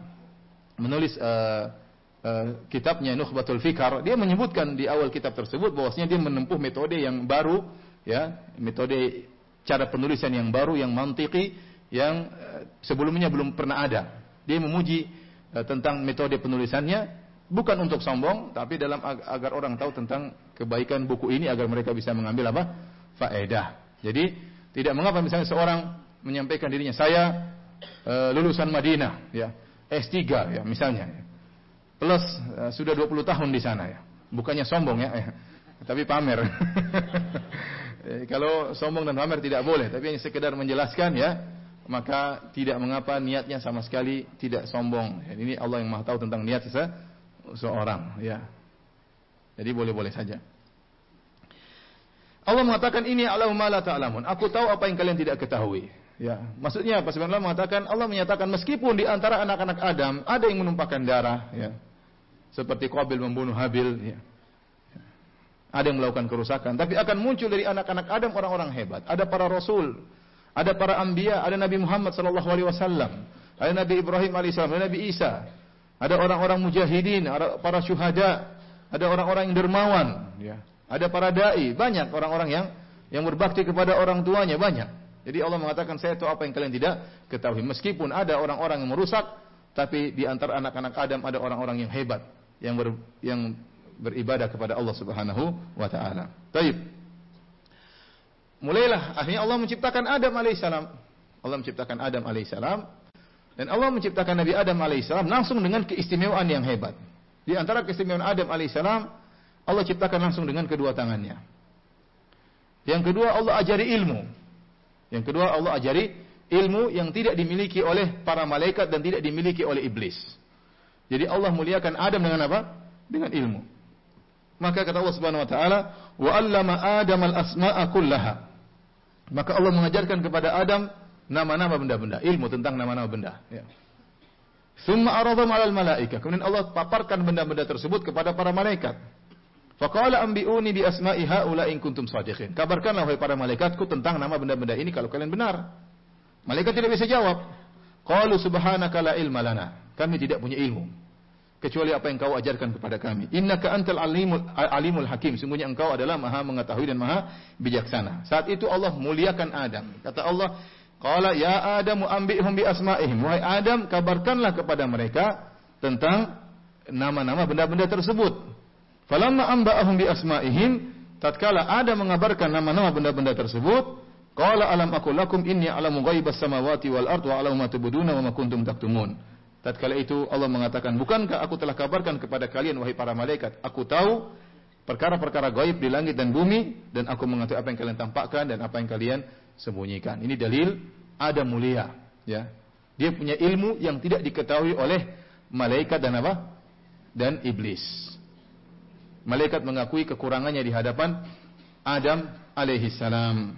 menulis uh, uh, kitabnya Nukhbatul Fikar, dia menyebutkan di awal kitab tersebut bahwasanya dia menempuh metode yang baru, ya, metode cara penulisan yang baru yang mantiki yang uh, sebelumnya belum pernah ada. Dia memuji uh, tentang metode penulisannya bukan untuk sombong, tapi dalam ag agar orang tahu tentang kebaikan buku ini agar mereka bisa mengambil apa? faedah. Jadi tidak mengapa misalnya seorang menyampaikan dirinya saya uh, lulusan Madinah ya S3 ya misalnya plus uh, sudah 20 tahun di sana ya bukannya sombong ya eh, tapi pamer eh, kalau sombong dan pamer tidak boleh tapi hanya sekedar menjelaskan ya maka tidak mengapa niatnya sama sekali tidak sombong ya, ini Allah yang maha tahu tentang niat seseorang ya jadi boleh-boleh saja Allah mengatakan ini Allahumma la ta'lamun aku tahu apa yang kalian tidak ketahui Ya, maksudnya apa? Sebenarnya mengatakan Allah menyatakan meskipun di antara anak-anak Adam ada yang menumpahkan darah, ya. Seperti Qabil membunuh Habil, ya. Ada yang melakukan kerusakan, tapi akan muncul dari anak-anak Adam orang-orang hebat. Ada para rasul, ada para anbiya, ada Nabi Muhammad sallallahu alaihi wasallam, ada Nabi Ibrahim alaihissalam, ada Nabi Isa. Ada orang-orang mujahidin, ada para syuhada, ada orang-orang yang dermawan, ya. Ada para dai, banyak orang-orang yang yang berbakti kepada orang tuanya banyak. Jadi Allah mengatakan saya tahu apa yang kalian tidak ketahui. Meskipun ada orang-orang yang merusak, tapi di antara anak-anak Adam ada orang-orang yang hebat yang ber, yang beribadah kepada Allah Subhanahu wa taala. Baik. Mulailah akhirnya Allah menciptakan Adam alaihissalam. Allah menciptakan Adam alaihissalam dan Allah menciptakan Nabi Adam alaihissalam langsung dengan keistimewaan yang hebat. Di antara keistimewaan Adam alaihissalam, Allah ciptakan langsung dengan kedua tangannya. Yang kedua Allah ajari ilmu. Yang kedua Allah ajari ilmu yang tidak dimiliki oleh para malaikat dan tidak dimiliki oleh iblis. Jadi Allah muliakan Adam dengan apa? Dengan ilmu. Maka kata Allah Subhanahu wa taala, "Wa 'allama Adam al-asma'a kullaha." Maka Allah mengajarkan kepada Adam nama-nama benda-benda, ilmu tentang nama-nama benda, ya. Summa aradhum 'alal malaika. Kemudian Allah paparkan benda-benda tersebut kepada para malaikat. Faqala ambi'uni bi asma'i haula in kuntum shadiqin. Kabarkanlah wahai para malaikatku tentang nama benda-benda ini kalau kalian benar. Malaikat tidak bisa jawab. Qalu subhanaka la ilma lana. Kami tidak punya ilmu kecuali apa yang kau ajarkan kepada kami. Innaka antal alimul alimul hakim. Sungguhnya engkau adalah Maha mengetahui dan Maha bijaksana. Saat itu Allah muliakan Adam. Kata Allah, "Qala ya Adam ambihum bi asma'ihim." Wahai Adam, kabarkanlah kepada mereka tentang nama-nama benda-benda tersebut. Falamma amba'ahum bi asma'ihim, tatkala ada mengabarkan nama-nama benda-benda tersebut, qala alam aqul lakum inni a'lamu ghaibas samawati wal ard wa a'lamu ma tubduna wa ma kuntum taktumun. Tatkala itu Allah mengatakan, "Bukankah aku telah kabarkan kepada kalian wahai para malaikat, aku tahu perkara-perkara gaib di langit dan bumi dan aku mengetahui apa yang kalian tampakkan dan apa yang kalian sembunyikan." Ini dalil ada mulia, ya. Dia punya ilmu yang tidak diketahui oleh malaikat dan apa? Dan iblis malaikat mengakui kekurangannya di hadapan Adam alaihi salam.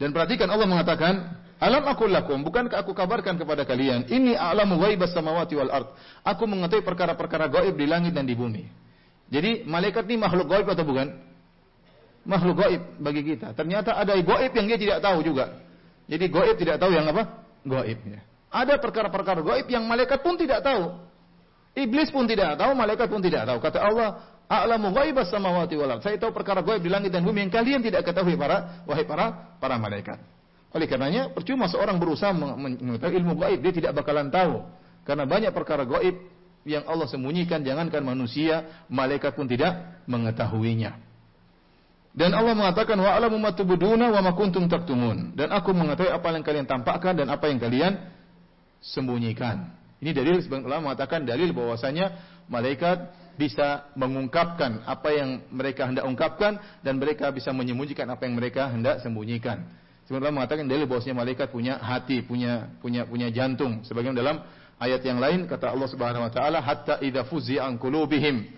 Dan perhatikan Allah mengatakan, Alam aku lakum, bukankah aku kabarkan kepada kalian, ini a'lamu ghaibas samawati wal ard. Aku mengetahui perkara-perkara gaib di langit dan di bumi. Jadi malaikat ini makhluk gaib atau bukan? Makhluk gaib bagi kita. Ternyata ada gaib yang dia tidak tahu juga. Jadi gaib tidak tahu yang apa? Gaib. Ya. Ada perkara-perkara gaib yang malaikat pun tidak tahu. Iblis pun tidak tahu, malaikat pun tidak tahu. Kata Allah, "A'lamu ghaibas samawati wal Saya tahu perkara gaib di langit dan bumi yang kalian tidak ketahui para wahai para para malaikat. Oleh karenanya, percuma seorang berusaha mengetahui ilmu gaib, dia tidak bakalan tahu. Karena banyak perkara gaib yang Allah sembunyikan, jangankan manusia, malaikat pun tidak mengetahuinya. Dan Allah mengatakan wa alamu ma wa ma taktumun. Dan aku mengetahui apa yang kalian tampakkan dan apa yang kalian sembunyikan. Ini dalil sebagian ulama mengatakan dalil bahwasanya malaikat bisa mengungkapkan apa yang mereka hendak ungkapkan dan mereka bisa menyembunyikan apa yang mereka hendak sembunyikan. Sebenarnya mengatakan dalil bahwasanya malaikat punya hati, punya punya punya jantung. Sebagian dalam ayat yang lain kata Allah Subhanahu wa taala hatta idza fuzi'a an qulubihim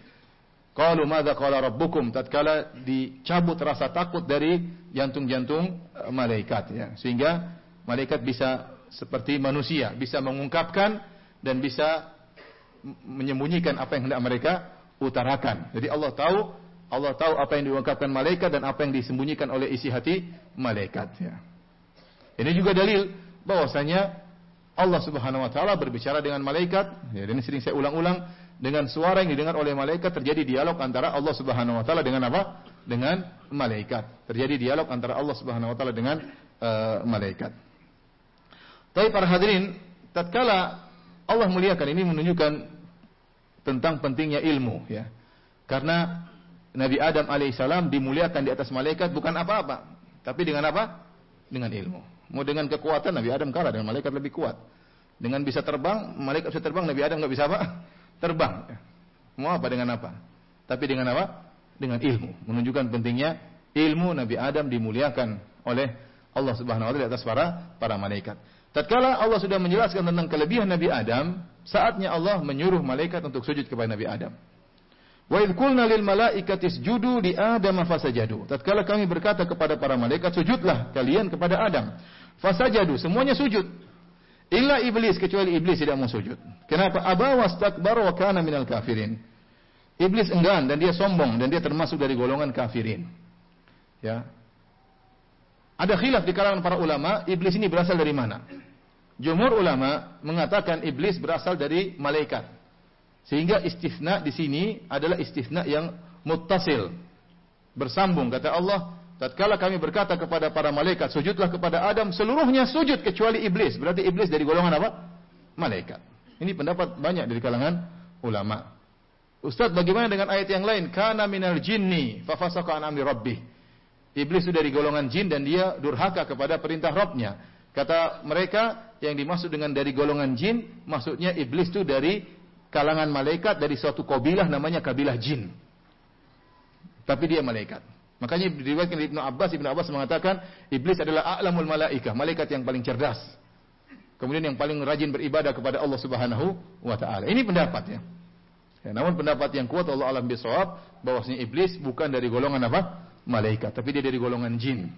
Qalu madza qala rabbukum tatkala dicabut rasa takut dari jantung-jantung eh, malaikat ya. Sehingga malaikat bisa seperti manusia, bisa mengungkapkan dan bisa menyembunyikan apa yang hendak mereka utarakan. Jadi Allah tahu Allah tahu apa yang diungkapkan malaikat dan apa yang disembunyikan oleh isi hati malaikat ya. Ini juga dalil bahwasanya Allah Subhanahu wa taala berbicara dengan malaikat ya, dan ini sering saya ulang-ulang dengan suara yang didengar oleh malaikat terjadi dialog antara Allah Subhanahu wa taala dengan apa? Dengan malaikat. Terjadi dialog antara Allah Subhanahu wa taala dengan uh, malaikat. Tapi para hadirin, tatkala Allah muliakan ini menunjukkan tentang pentingnya ilmu ya. Karena Nabi Adam alaihissalam dimuliakan di atas malaikat bukan apa-apa, tapi dengan apa? Dengan ilmu. Mau dengan kekuatan Nabi Adam kalah dengan malaikat lebih kuat. Dengan bisa terbang, malaikat bisa terbang, Nabi Adam nggak bisa apa? terbang. Mau apa dengan apa? Tapi dengan apa? Dengan ilmu. Menunjukkan pentingnya ilmu Nabi Adam dimuliakan oleh Allah Subhanahu wa taala di atas para para malaikat. Tatkala Allah sudah menjelaskan tentang kelebihan Nabi Adam, saatnya Allah menyuruh malaikat untuk sujud kepada Nabi Adam. Wa idh qulna lil malaikati isjudu li Adam fasajadu. Tatkala kami berkata kepada para malaikat, sujudlah kalian kepada Adam. Fasajadu, semuanya sujud. Illa iblis kecuali iblis tidak mau sujud. Kenapa? Aba wastakbar wa kana minal kafirin. Iblis enggan dan dia sombong dan dia termasuk dari golongan kafirin. Ya. Ada khilaf di kalangan para ulama, iblis ini berasal dari mana? Jumhur ulama mengatakan iblis berasal dari malaikat. Sehingga istifna di sini adalah istifna yang muttasil. Bersambung kata Allah, Tatkala kami berkata kepada para malaikat, sujudlah kepada Adam, seluruhnya sujud kecuali iblis. Berarti iblis dari golongan apa? Malaikat. Ini pendapat banyak dari kalangan ulama. Ustaz, bagaimana dengan ayat yang lain? Kana minal jinni fafasaka an amri rabbih. Iblis itu dari golongan jin dan dia durhaka kepada perintah Rabbnya. Kata mereka yang dimaksud dengan dari golongan jin, maksudnya iblis itu dari kalangan malaikat dari suatu kabilah namanya kabilah jin. Tapi dia malaikat. Makanya diriwayatkan Ibnu Abbas, Ibnu Abbas mengatakan iblis adalah a'lamul malaikah, malaikat yang paling cerdas. Kemudian yang paling rajin beribadah kepada Allah Subhanahu wa taala. Ini pendapat ya. ya namun pendapat yang kuat Allah alam bisawab bahwasanya iblis bukan dari golongan apa? malaikat, tapi dia dari golongan jin.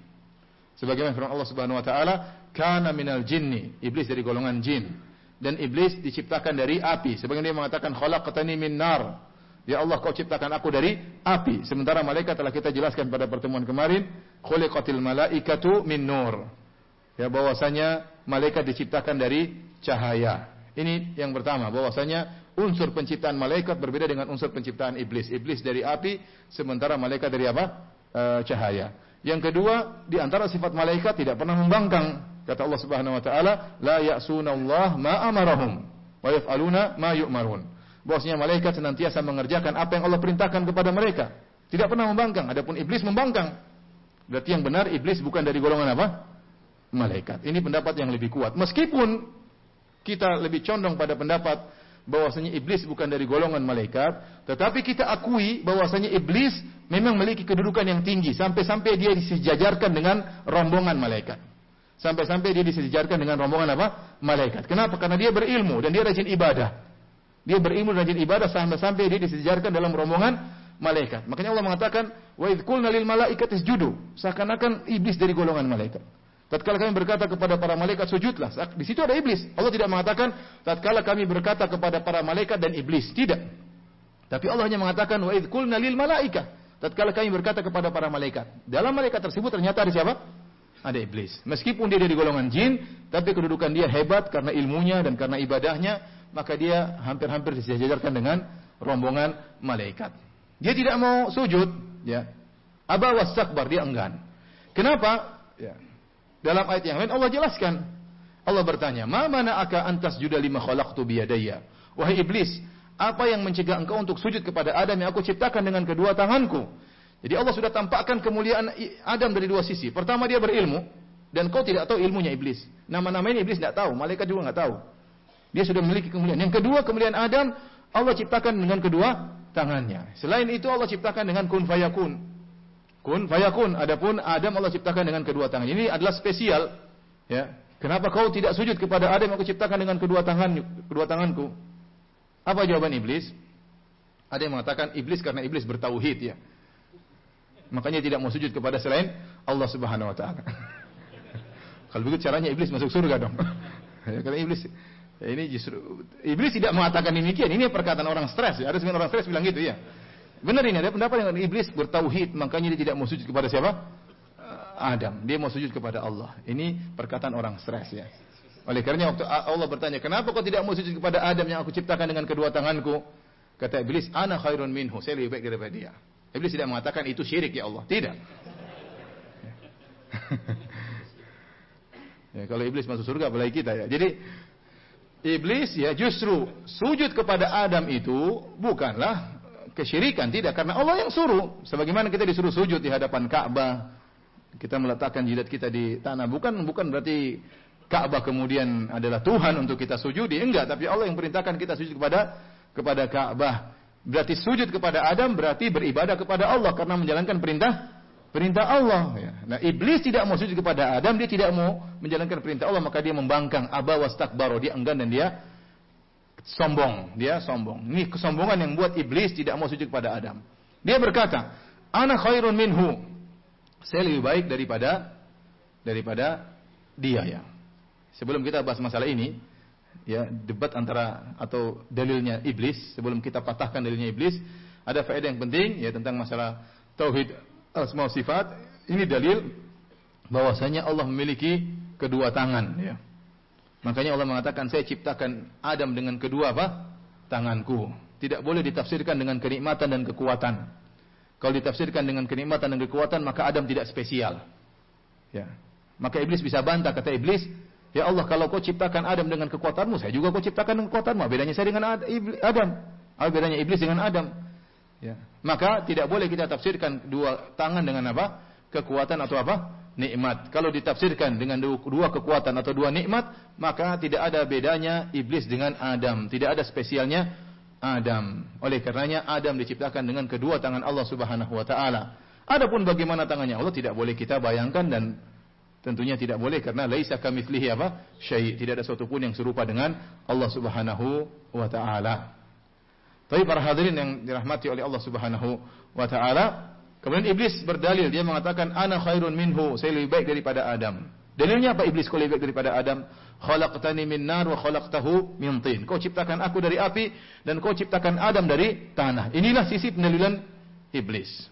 Sebagaimana firman Allah Subhanahu wa taala, "Kana minal jinni." Iblis dari golongan jin. Dan iblis diciptakan dari api. Sebagaimana dia mengatakan, "Khalaqtani min nar." Ya Allah kau ciptakan aku dari api. Sementara malaikat telah kita jelaskan pada pertemuan kemarin, khuliqatil malaikatu min nur. Ya bahwasanya malaikat diciptakan dari cahaya. Ini yang pertama, bahwasanya unsur penciptaan malaikat berbeda dengan unsur penciptaan iblis. Iblis dari api, sementara malaikat dari apa? E, cahaya. Yang kedua, di antara sifat malaikat tidak pernah membangkang. Kata Allah Subhanahu wa taala, la ya'sunallah ma amarahum wa yaf'aluna ma yu'marun bahwasanya malaikat senantiasa mengerjakan apa yang Allah perintahkan kepada mereka. Tidak pernah membangkang. Adapun iblis membangkang. Berarti yang benar iblis bukan dari golongan apa? Malaikat. Ini pendapat yang lebih kuat. Meskipun kita lebih condong pada pendapat bahwasanya iblis bukan dari golongan malaikat, tetapi kita akui bahwasanya iblis memang memiliki kedudukan yang tinggi sampai-sampai dia disejajarkan dengan rombongan malaikat. Sampai-sampai dia disejajarkan dengan rombongan apa? Malaikat. Kenapa? Karena dia berilmu dan dia rajin ibadah. Dia berilmu rajin ibadah sampai-sampai dia disejarkan dalam rombongan malaikat. Makanya Allah mengatakan, "Wa idh qulna lil malaikati isjudu." Seakan-akan iblis dari golongan malaikat. Tatkala kami berkata kepada para malaikat sujudlah, di situ ada iblis. Allah tidak mengatakan tatkala kami berkata kepada para malaikat dan iblis, tidak. Tapi Allah hanya mengatakan wa idh qulna lil malaika. Tatkala kami berkata kepada para malaikat. Dalam malaikat tersebut ternyata ada siapa? Ada iblis. Meskipun dia dari golongan jin, tapi kedudukan dia hebat karena ilmunya dan karena ibadahnya maka dia hampir-hampir disejajarkan dengan rombongan malaikat. Dia tidak mau sujud, ya. Aba wastakbar, dia enggan. Kenapa? Ya. Dalam ayat yang lain Allah jelaskan. Allah bertanya, "Ma mana aka antas juda lima khalaqtu biyadayya?" Wahai iblis, apa yang mencegah engkau untuk sujud kepada Adam yang aku ciptakan dengan kedua tanganku? Jadi Allah sudah tampakkan kemuliaan Adam dari dua sisi. Pertama dia berilmu dan kau tidak tahu ilmunya iblis. Nama-namanya iblis tidak tahu, malaikat juga nggak tahu. Dia sudah memiliki kemuliaan. Yang kedua, kemuliaan Adam Allah ciptakan dengan kedua tangannya. Selain itu Allah ciptakan dengan kun fayakun. Kun fayakun. Adapun Adam Allah ciptakan dengan kedua tangan. Ini adalah spesial. Ya. Kenapa kau tidak sujud kepada Adam yang aku ciptakan dengan kedua tangan kedua tanganku? Apa jawaban iblis? Ada yang mengatakan iblis karena iblis bertauhid ya. Makanya tidak mau sujud kepada selain Allah Subhanahu wa taala. Kalau begitu caranya iblis masuk surga dong. ya, karena iblis ini justru iblis tidak mengatakan demikian. Ini perkataan orang stres. Ada sebagian orang stres bilang gitu ya. Benar ini ada pendapat yang iblis bertauhid makanya dia tidak mau sujud kepada siapa? Adam. Dia mau sujud kepada Allah. Ini perkataan orang stres ya. Oleh karenanya waktu Allah bertanya, "Kenapa kau tidak mau sujud kepada Adam yang aku ciptakan dengan kedua tanganku?" Kata iblis, "Ana khairun minhu." Saya lebih baik daripada dia. Iblis tidak mengatakan itu syirik ya Allah. Tidak. ya, kalau iblis masuk surga apalagi kita ya. Jadi iblis ya justru sujud kepada Adam itu bukanlah kesyirikan tidak karena Allah yang suruh. Sebagaimana kita disuruh sujud di hadapan Ka'bah, kita meletakkan jidat kita di tanah. Bukan bukan berarti Ka'bah kemudian adalah Tuhan untuk kita sujudi, enggak, tapi Allah yang perintahkan kita sujud kepada kepada Ka'bah. Berarti sujud kepada Adam berarti beribadah kepada Allah karena menjalankan perintah perintah Allah. Ya. Nah iblis tidak mau sujud kepada Adam, dia tidak mau menjalankan perintah Allah, maka dia membangkang, aba wastakbaro, dia enggan dan dia sombong, dia sombong. Ini kesombongan yang buat iblis tidak mau sujud kepada Adam. Dia berkata, "Ana khairun minhu." Saya lebih baik daripada daripada dia ya. Sebelum kita bahas masalah ini, ya debat antara atau dalilnya iblis sebelum kita patahkan dalilnya iblis ada faedah yang penting ya tentang masalah tauhid asma sifat. Ini dalil bahwasanya Allah memiliki kedua tangan ya. Makanya Allah mengatakan saya ciptakan Adam dengan kedua apa? Tanganku. Tidak boleh ditafsirkan dengan kenikmatan dan kekuatan. Kalau ditafsirkan dengan kenikmatan dan kekuatan maka Adam tidak spesial. Ya. Maka iblis bisa bantah kata iblis Ya Allah, kalau kau ciptakan Adam dengan kekuatanmu, saya juga kau ciptakan dengan kekuatanmu. Bedanya saya dengan Adam. Apa bedanya iblis dengan Adam? Ya. Maka tidak boleh kita tafsirkan dua tangan dengan apa? Kekuatan atau apa? Nikmat. Kalau ditafsirkan dengan dua kekuatan atau dua nikmat, maka tidak ada bedanya iblis dengan Adam. Tidak ada spesialnya Adam. Oleh karenanya Adam diciptakan dengan kedua tangan Allah Subhanahu wa taala. Adapun bagaimana tangannya Allah tidak boleh kita bayangkan dan Tentunya tidak boleh karena laisa kamitslihi apa? syai. Tidak ada sesuatu pun yang serupa dengan Allah Subhanahu wa taala. Tapi para hadirin yang dirahmati oleh Allah Subhanahu wa taala, kemudian iblis berdalil dia mengatakan ana khairun minhu, saya lebih baik daripada Adam. Dalilnya apa iblis kau lebih baik daripada Adam? Khalaqtani min nar wa khalaqtahu min tin. Kau ciptakan aku dari api dan kau ciptakan Adam dari tanah. Inilah sisi pendalilan iblis.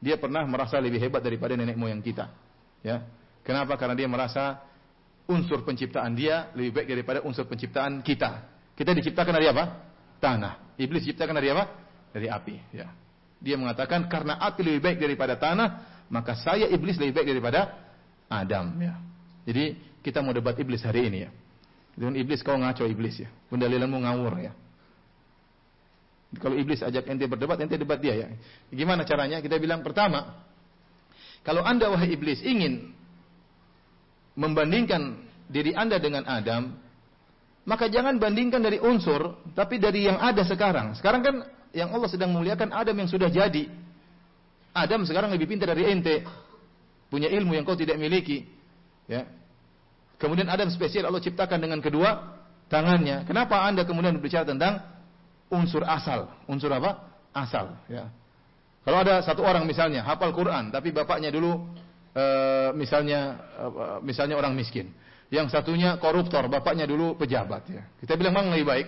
Dia pernah merasa lebih hebat daripada nenek moyang kita. Ya, Kenapa? Karena dia merasa unsur penciptaan dia lebih baik daripada unsur penciptaan kita. Kita diciptakan dari apa? Tanah. Iblis diciptakan dari apa? Dari api. Ya. Dia mengatakan karena api lebih baik daripada tanah, maka saya iblis lebih baik daripada Adam. Ya. Jadi kita mau debat iblis hari ini ya. Dengan iblis kau ngaco iblis ya. Pendalilanmu ngawur ya. Kalau iblis ajak ente berdebat, ente debat dia ya. Gimana caranya? Kita bilang pertama, kalau anda wahai iblis ingin membandingkan diri Anda dengan Adam, maka jangan bandingkan dari unsur, tapi dari yang ada sekarang. Sekarang kan yang Allah sedang memuliakan Adam yang sudah jadi. Adam sekarang lebih pintar dari ente, punya ilmu yang kau tidak miliki. Ya. Kemudian Adam spesial Allah ciptakan dengan kedua tangannya. Kenapa Anda kemudian berbicara tentang unsur asal? Unsur apa? Asal. Ya. Kalau ada satu orang misalnya hafal Quran, tapi bapaknya dulu Eh, misalnya uh, misalnya orang miskin. Yang satunya koruptor, bapaknya dulu pejabat ya. Kita bilang mana lebih baik?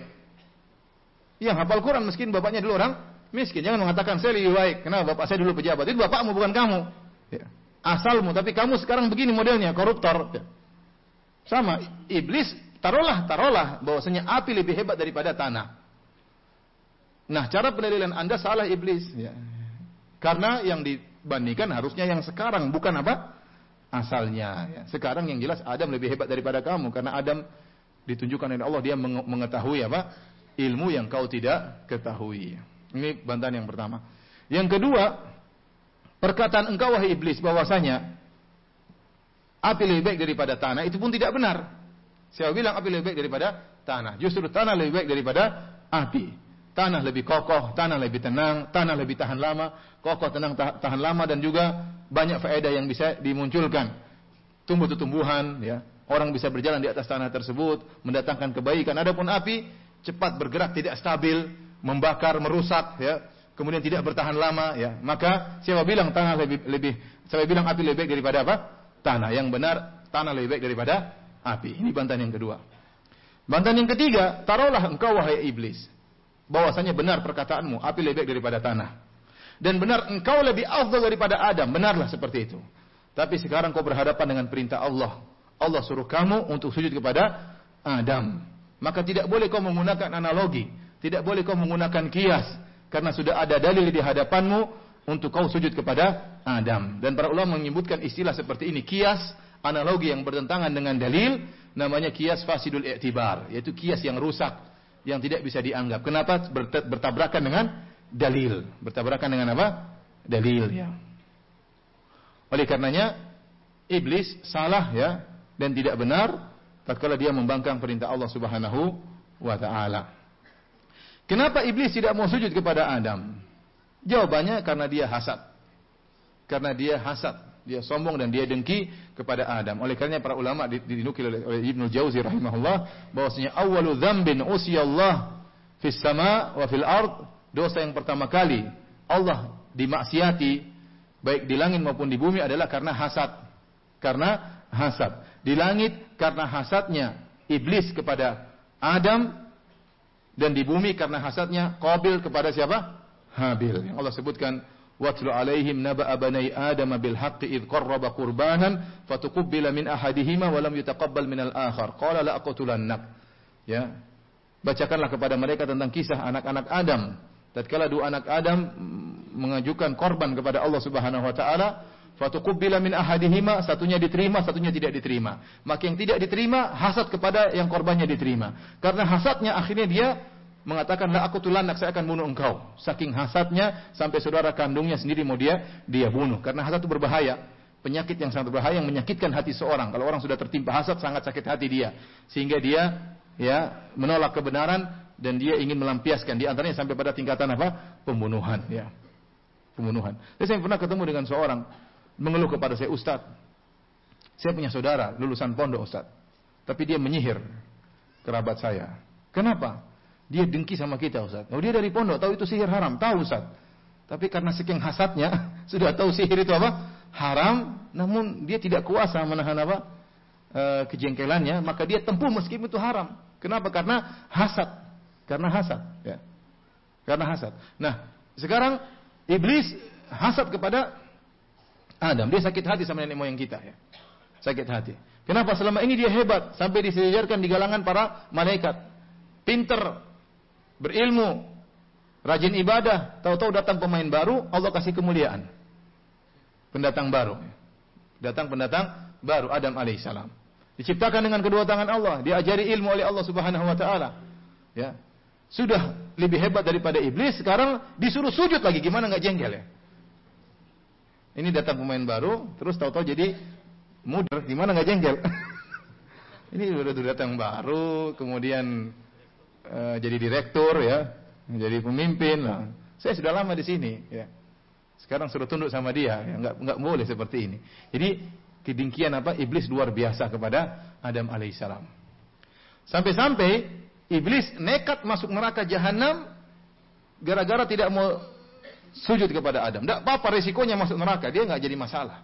Yang hafal Quran miskin bapaknya dulu orang miskin. Jangan mengatakan saya lebih baik. Kenapa bapak saya dulu pejabat? Itu bapakmu bukan kamu. Ya. Asalmu, tapi kamu sekarang begini modelnya, koruptor. Ya. Sama, iblis taruhlah, taruhlah bahwasanya api lebih hebat daripada tanah. Nah, cara penilaian Anda salah iblis ya. Karena yang di bandingkan harusnya yang sekarang bukan apa asalnya. Ya. Sekarang yang jelas Adam lebih hebat daripada kamu karena Adam ditunjukkan oleh Allah dia mengetahui apa ilmu yang kau tidak ketahui. Ini bantahan yang pertama. Yang kedua, perkataan engkau wahai iblis bahwasanya api lebih baik daripada tanah itu pun tidak benar. Saya bilang api lebih baik daripada tanah. Justru tanah lebih baik daripada api. Tanah lebih kokoh, tanah lebih tenang, tanah lebih tahan lama, kokoh, tenang, tahan lama dan juga banyak faedah yang bisa dimunculkan. Tumbuh-tumbuhan, ya. Orang bisa berjalan di atas tanah tersebut, mendatangkan kebaikan. Adapun api cepat bergerak, tidak stabil, membakar, merusak, ya, kemudian tidak bertahan lama, ya. Maka siapa bilang tanah lebih lebih siapa bilang api lebih baik daripada apa? Tanah. Yang benar tanah lebih baik daripada api. Ini bantahan yang kedua. Bantahan yang ketiga, taruhlah engkau wahai iblis, bahwasanya benar perkataanmu, api lebih baik daripada tanah. Dan benar engkau lebih afdal daripada Adam, benarlah seperti itu. Tapi sekarang kau berhadapan dengan perintah Allah. Allah suruh kamu untuk sujud kepada Adam. Maka tidak boleh kau menggunakan analogi, tidak boleh kau menggunakan kias, karena sudah ada dalil di hadapanmu untuk kau sujud kepada Adam. Dan para ulama menyebutkan istilah seperti ini, kias, analogi yang bertentangan dengan dalil, namanya kias fasidul i'tibar, yaitu kias yang rusak, yang tidak bisa dianggap. Kenapa? Bertabrakan dengan dalil. Bertabrakan dengan apa? Dalil. Ya. Oleh karenanya, iblis salah ya, dan tidak benar tatkala dia membangkang perintah Allah Subhanahu wa taala. Kenapa iblis tidak mau sujud kepada Adam? Jawabannya karena dia hasad. Karena dia hasad, dia sombong dan dia dengki kepada Adam. Oleh karenanya para ulama dinukil oleh Ibnu Jauzi rahimahullah bahwasanya awwalu dzambin usiyallah fis sama wa fil ard dosa yang pertama kali Allah dimaksiati baik di langit maupun di bumi adalah karena hasad. Karena hasad. Di langit karena hasadnya iblis kepada Adam dan di bumi karena hasadnya Qabil kepada siapa? Habil. Yang Allah sebutkan Naba'a banai Adam bil haqqi id qarraba qurbanan fatuqabbala min ahadihima wa lam yutaqabbal min al-akhar. Qala la aqtulannak. Ya. Bacakanlah kepada mereka tentang kisah anak-anak Adam. Tatkala dua anak Adam mengajukan korban kepada Allah Subhanahu wa taala, Fatukubbila min ahadihima, satunya diterima, satunya tidak diterima. Maka yang tidak diterima, hasad kepada yang korbannya diterima. Karena hasadnya akhirnya dia mengatakan, lah aku tulanak, saya akan bunuh engkau. Saking hasadnya, sampai saudara kandungnya sendiri mau dia, dia bunuh. Karena hasad itu berbahaya. Penyakit yang sangat berbahaya, yang menyakitkan hati seorang. Kalau orang sudah tertimpa hasad, sangat sakit hati dia. Sehingga dia ya menolak kebenaran, dan dia ingin melampiaskan. Di antaranya sampai pada tingkatan apa? Pembunuhan. Ya. Pembunuhan. Jadi saya pernah ketemu dengan seorang, mengeluh kepada saya, Ustaz, saya punya saudara lulusan pondok Ustaz, tapi dia menyihir kerabat saya. Kenapa? Dia dengki sama kita Ustaz. Oh dia dari pondok, tahu itu sihir haram, tahu Ustaz. Tapi karena sekian hasadnya, sudah tahu sihir itu apa? Haram, namun dia tidak kuasa menahan apa? E, kejengkelannya, maka dia tempuh meskipun itu haram. Kenapa? Karena hasad. Karena hasad, ya. Karena hasad. Nah, sekarang iblis hasad kepada Adam. Dia sakit hati sama nenek moyang kita ya. Sakit hati. Kenapa selama ini dia hebat sampai disejarkan di galangan para malaikat. Pinter, berilmu, rajin ibadah, tahu-tahu datang pemain baru, Allah kasih kemuliaan. Pendatang baru. Datang pendatang baru Adam alaihissalam. Diciptakan dengan kedua tangan Allah, diajari ilmu oleh Allah Subhanahu wa taala. Ya. Sudah lebih hebat daripada iblis, sekarang disuruh sujud lagi, gimana nggak jengkel ya? Ini datang pemain baru, terus tahu-tahu jadi muda, gimana nggak jengkel? ini udah datang baru, kemudian uh, jadi direktur ya, jadi pemimpin lah. Saya sudah lama di sini ya. Sekarang sudah tunduk sama dia, ya, nggak nggak boleh seperti ini. Jadi kedengkian apa? Iblis luar biasa kepada Adam alaihissalam. Sampai-sampai iblis nekat masuk neraka jahanam gara-gara tidak mau sujud kepada Adam. Tidak apa-apa resikonya masuk neraka, dia nggak jadi masalah.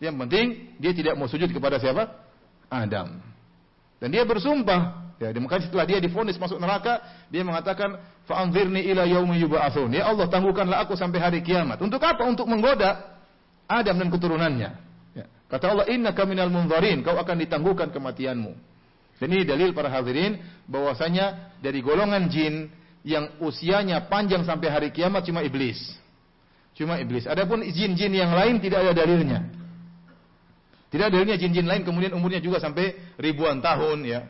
Yang penting dia tidak mau sujud kepada siapa? Adam. Dan dia bersumpah, ya, maka setelah dia difonis masuk neraka, dia mengatakan, "Fa'anzirni ila yaumi yub'atsun." Ya Allah, tangguhkanlah aku sampai hari kiamat. Untuk apa? Untuk menggoda Adam dan keturunannya. Ya. Kata Allah, "Innaka minal munzarin." Kau akan ditangguhkan kematianmu. Dan ini dalil para hadirin bahwasanya dari golongan jin yang usianya panjang sampai hari kiamat cuma iblis. Cuma iblis. Adapun jin-jin yang lain tidak ada dalilnya. Tidak ada dalilnya jin-jin lain kemudian umurnya juga sampai ribuan tahun ya.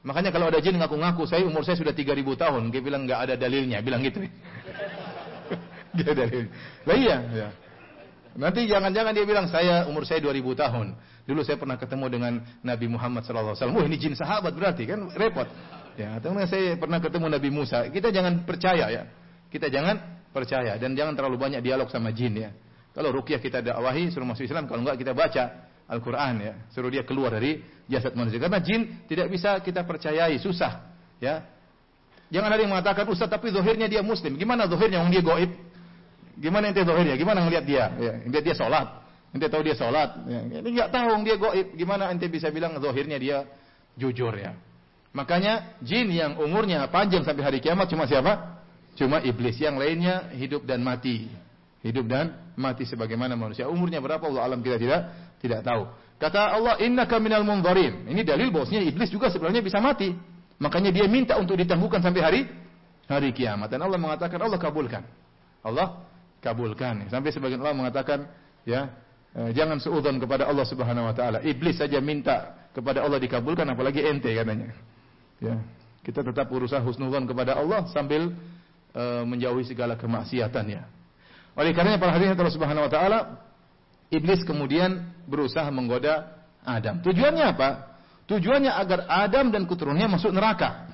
Makanya kalau ada jin ngaku-ngaku saya umur saya sudah 3000 tahun, dia bilang nggak ada dalilnya, bilang gitu. Dia dalil. Lah iya, ya. Nanti jangan-jangan dia bilang saya umur saya 2000 tahun. Dulu saya pernah ketemu dengan Nabi Muhammad wasallam. Oh, ini jin sahabat berarti kan repot. Ya, atau saya pernah ketemu Nabi Musa. Kita jangan percaya ya. Kita jangan percaya dan jangan terlalu banyak dialog sama jin ya. Kalau rukyah kita dakwahi suruh masuk Islam, kalau enggak kita baca Al-Qur'an ya. Suruh dia keluar dari jasad manusia. Karena jin tidak bisa kita percayai, susah ya. Jangan ada yang mengatakan Ustaz tapi zahirnya dia muslim. Gimana zahirnya orang dia goib? Gimana ente zahirnya? Gimana ngelihat dia? Ya, lihat dia sholat. Ente tahu dia sholat. Ya, ini nggak tahu dia goib. Gimana ente bisa bilang zahirnya dia jujur ya? Makanya jin yang umurnya panjang sampai hari kiamat cuma siapa? Cuma iblis. Yang lainnya hidup dan mati. Hidup dan mati sebagaimana manusia. Umurnya berapa Allah alam kita tidak tidak tahu. Kata Allah, innaka minal munzarin. Ini dalil bahwasanya iblis juga sebenarnya bisa mati. Makanya dia minta untuk ditangguhkan sampai hari hari kiamat. Dan Allah mengatakan Allah kabulkan. Allah kabulkan. Sampai sebagian Allah mengatakan ya eh, jangan seudon kepada Allah Subhanahu wa taala. Iblis saja minta kepada Allah dikabulkan apalagi ente katanya. Ya. Kita tetap berusaha husnudzon kepada Allah sambil uh, menjauhi segala kemaksiatan ya. Oleh karenanya para hadirin Allah Subhanahu wa taala iblis kemudian berusaha menggoda Adam. Tujuannya apa? Tujuannya agar Adam dan keturunannya masuk neraka.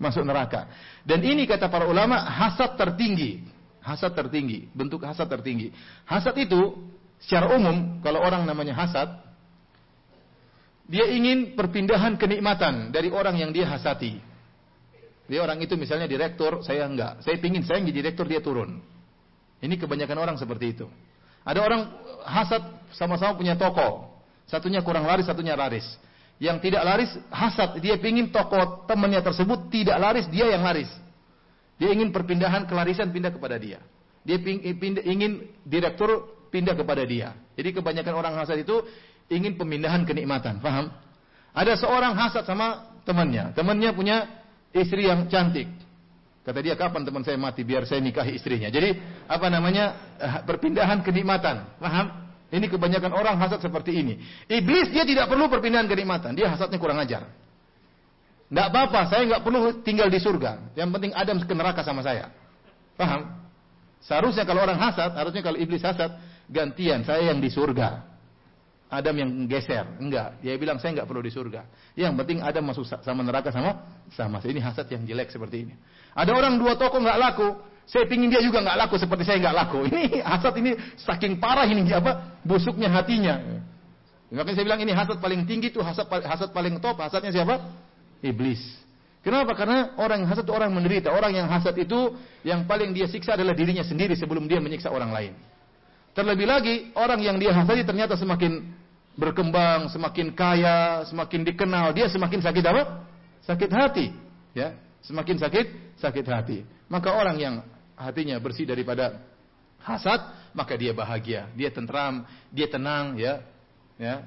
Masuk neraka. Dan ini kata para ulama hasad tertinggi. Hasad tertinggi, bentuk hasad tertinggi. Hasad itu secara umum kalau orang namanya hasad dia ingin perpindahan kenikmatan dari orang yang dia hasati. Dia orang itu misalnya direktur, saya enggak. Saya pingin saya jadi direktur, dia turun. Ini kebanyakan orang seperti itu. Ada orang hasad sama-sama punya toko. Satunya kurang laris, satunya laris yang tidak laris hasad. Dia ingin toko temannya tersebut tidak laris, dia yang laris. Dia ingin perpindahan kelarisan pindah kepada dia. Dia ingin direktur pindah kepada dia. Jadi kebanyakan orang hasad itu ingin pemindahan kenikmatan. Paham? Ada seorang hasad sama temannya. Temannya punya istri yang cantik. Kata dia, kapan teman saya mati biar saya nikahi istrinya. Jadi, apa namanya? Eh, perpindahan kenikmatan. Paham? Ini kebanyakan orang hasad seperti ini. Iblis dia tidak perlu perpindahan kenikmatan. Dia hasadnya kurang ajar. Tidak apa-apa, saya nggak perlu tinggal di surga. Yang penting Adam ke neraka sama saya. Paham? Seharusnya kalau orang hasad, harusnya kalau iblis hasad, gantian saya yang di surga. Adam yang geser, enggak. Dia bilang saya nggak perlu di surga. Yang penting Adam masuk sama neraka sama sama. Ini hasad yang jelek seperti ini. Ada orang dua toko nggak laku, saya pingin dia juga nggak laku seperti saya nggak laku. Ini hasad ini saking parah ini apa busuknya hatinya. Makanya saya bilang ini hasad paling tinggi itu hasad hasad paling top. Hasadnya siapa? Iblis. Kenapa? Karena orang yang hasad itu orang menderita. Orang yang hasad itu yang paling dia siksa adalah dirinya sendiri sebelum dia menyiksa orang lain. Terlebih lagi orang yang dia hasadi ternyata semakin berkembang, semakin kaya, semakin dikenal, dia semakin sakit apa? Sakit hati, ya. Semakin sakit, sakit hati. Maka orang yang hatinya bersih daripada hasad, maka dia bahagia, dia tentram, dia tenang ya. Ya.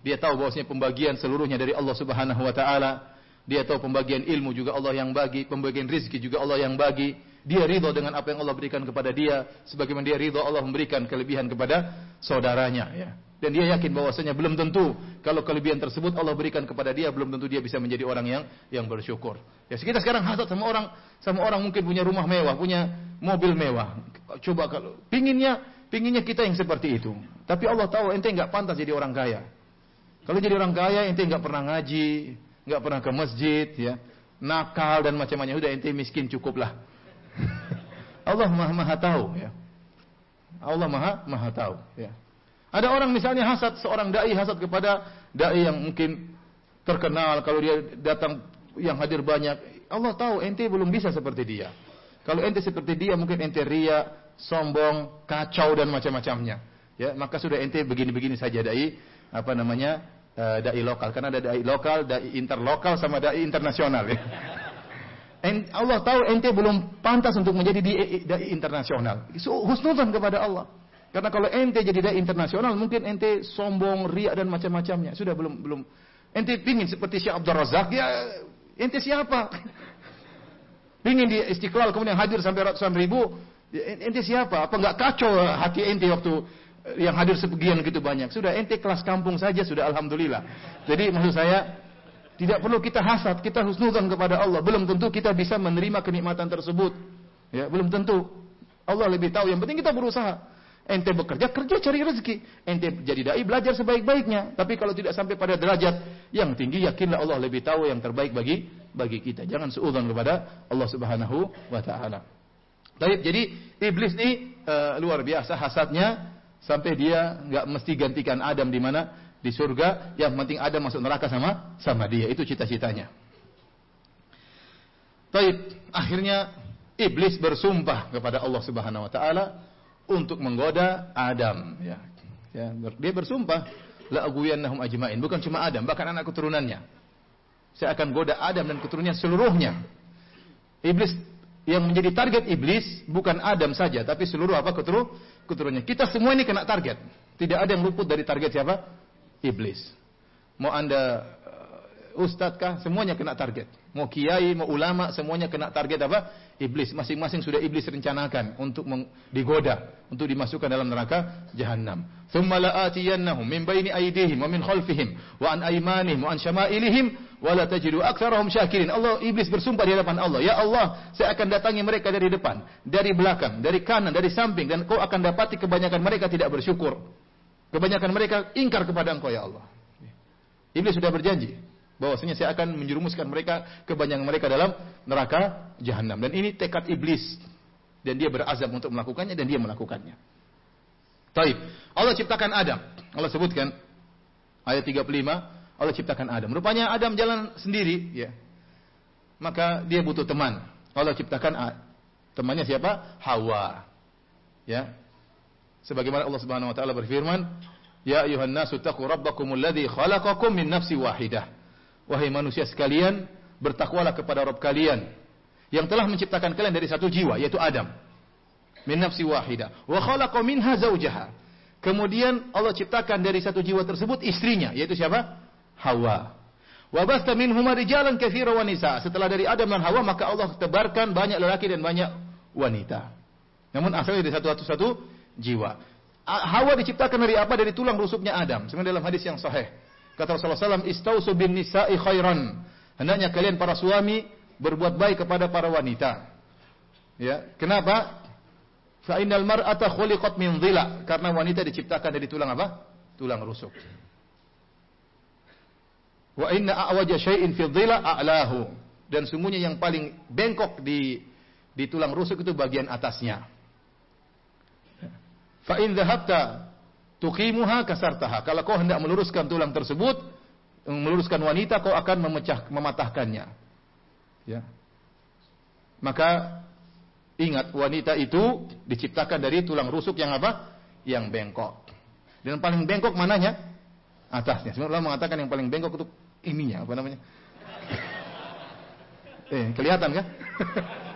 Dia tahu bahwasanya pembagian seluruhnya dari Allah Subhanahu wa taala. Dia tahu pembagian ilmu juga Allah yang bagi, pembagian rizki juga Allah yang bagi. Dia ridho dengan apa yang Allah berikan kepada dia, sebagaimana dia ridho Allah memberikan kelebihan kepada saudaranya ya. Dan dia yakin bahwasanya belum tentu kalau kelebihan tersebut Allah berikan kepada dia belum tentu dia bisa menjadi orang yang yang bersyukur. Ya kita sekarang hasad sama orang sama orang mungkin punya rumah mewah, punya mobil mewah. Coba kalau pinginnya pinginnya kita yang seperti itu. Tapi Allah tahu ente nggak pantas jadi orang kaya. Kalau jadi orang kaya ente nggak pernah ngaji, nggak pernah ke masjid, ya, nakal dan macam-macam. Udah ente miskin cukuplah. Allah maha maha tahu. Ya. Allah maha maha tahu. Ya. Ada orang misalnya hasad, seorang dai hasad kepada dai yang mungkin terkenal kalau dia datang yang hadir banyak. Allah tahu ente belum bisa seperti dia. Kalau ente seperti dia mungkin ente ria, sombong, kacau dan macam-macamnya. Ya, maka sudah ente begini-begini saja dai apa namanya? Uh, dai lokal karena ada dai lokal, dai interlokal sama dai internasional ya. Allah tahu ente belum pantas untuk menjadi dai internasional. Husnudzon kepada Allah. Karena kalau ente jadi dai internasional, mungkin ente sombong, riak dan macam-macamnya. Sudah belum belum. Ente pingin seperti Syekh Abdul Razak, ya ente siapa? Pingin di Istiqlal kemudian hadir sampai ratusan ribu, ya, ente siapa? Apa enggak kacau hati ente waktu yang hadir sebagian gitu banyak? Sudah ente kelas kampung saja sudah alhamdulillah. Jadi maksud saya tidak perlu kita hasad, kita husnudzon kepada Allah. Belum tentu kita bisa menerima kenikmatan tersebut. Ya, belum tentu. Allah lebih tahu. Yang penting kita berusaha. Ente bekerja, kerja cari rezeki. Ente jadi dai, belajar sebaik-baiknya. Tapi kalau tidak sampai pada derajat yang tinggi, yakinlah Allah lebih tahu yang terbaik bagi bagi kita. Jangan seudon kepada Allah Subhanahu wa taala. Baik, jadi iblis ini uh, luar biasa hasadnya sampai dia nggak mesti gantikan Adam di mana di surga. Yang penting Adam masuk neraka sama sama dia. Itu cita-citanya. Taib, akhirnya iblis bersumpah kepada Allah Subhanahu wa taala untuk menggoda Adam ya. Ya, dia bersumpah la agwiyannahum ajmain, bukan cuma Adam, bahkan anak keturunannya. Saya akan goda Adam dan keturunannya seluruhnya. Iblis yang menjadi target iblis bukan Adam saja, tapi seluruh apa keturun keturunannya. Kita semua ini kena target. Tidak ada yang luput dari target siapa? Iblis. Mau Anda ustadz kah? Semuanya kena target. Mau kiai, mau ulama, semuanya kena target apa? Iblis. Masing-masing sudah iblis rencanakan untuk digoda, untuk dimasukkan dalam neraka jahanam. Thumma la'atiyannahum min baini aydihim wa min khalfihim wa an aymanihim wa an syama'ilihim wa la tajidu aktsarahum syakirin. Allah iblis bersumpah di hadapan Allah, "Ya Allah, saya akan datangi mereka dari depan, dari belakang, dari kanan, dari samping dan kau akan dapati kebanyakan mereka tidak bersyukur. Kebanyakan mereka ingkar kepada Engkau ya Allah." Iblis sudah berjanji bahwasanya saya akan menjerumuskan mereka kebanyakan mereka dalam neraka jahanam dan ini tekad iblis dan dia berazam untuk melakukannya dan dia melakukannya. Taib. Allah ciptakan Adam. Allah sebutkan ayat 35 Allah ciptakan Adam. Rupanya Adam jalan sendiri ya. Maka dia butuh teman. Allah ciptakan temannya siapa? Hawa. Ya. Sebagaimana Allah Subhanahu wa taala berfirman, "Ya ayuhan nasu taqu rabbakumul ladzi khalaqakum min nafsi wahidah." Wahai manusia sekalian, bertakwalah kepada Rabb kalian yang telah menciptakan kalian dari satu jiwa yaitu Adam. Min nafsi wahida. Wa khalaqa minha zaujaha. Kemudian Allah ciptakan dari satu jiwa tersebut istrinya yaitu siapa? Hawa. Wa basta minhuma rijalan katsira wa nisa. Setelah dari Adam dan Hawa maka Allah tebarkan banyak lelaki dan banyak wanita. Namun asalnya dari satu satu jiwa. Hawa diciptakan dari apa? Dari tulang rusuknya Adam. Sebenarnya dalam hadis yang sahih. Kata Rasulullah SAW, Istausu bin nisa'i khairan. Hendaknya kalian para suami berbuat baik kepada para wanita. Ya, kenapa? Fa innal mar'ata khuliqat min dhila. Karena wanita diciptakan dari tulang apa? Tulang rusuk. Wa inna a'waja syai'in fi dhila a'lahu. Dan semuanya yang paling bengkok di di tulang rusuk itu bagian atasnya. Fa in tuqimuha kasartaha. Kalau kau hendak meluruskan tulang tersebut, meluruskan wanita, kau akan memecah, mematahkannya. Ya. Maka ingat wanita itu diciptakan dari tulang rusuk yang apa? Yang bengkok. Dan paling bengkok mananya? Atasnya. Sebenarnya mengatakan yang paling bengkok itu ininya, apa namanya? eh, kelihatan kan?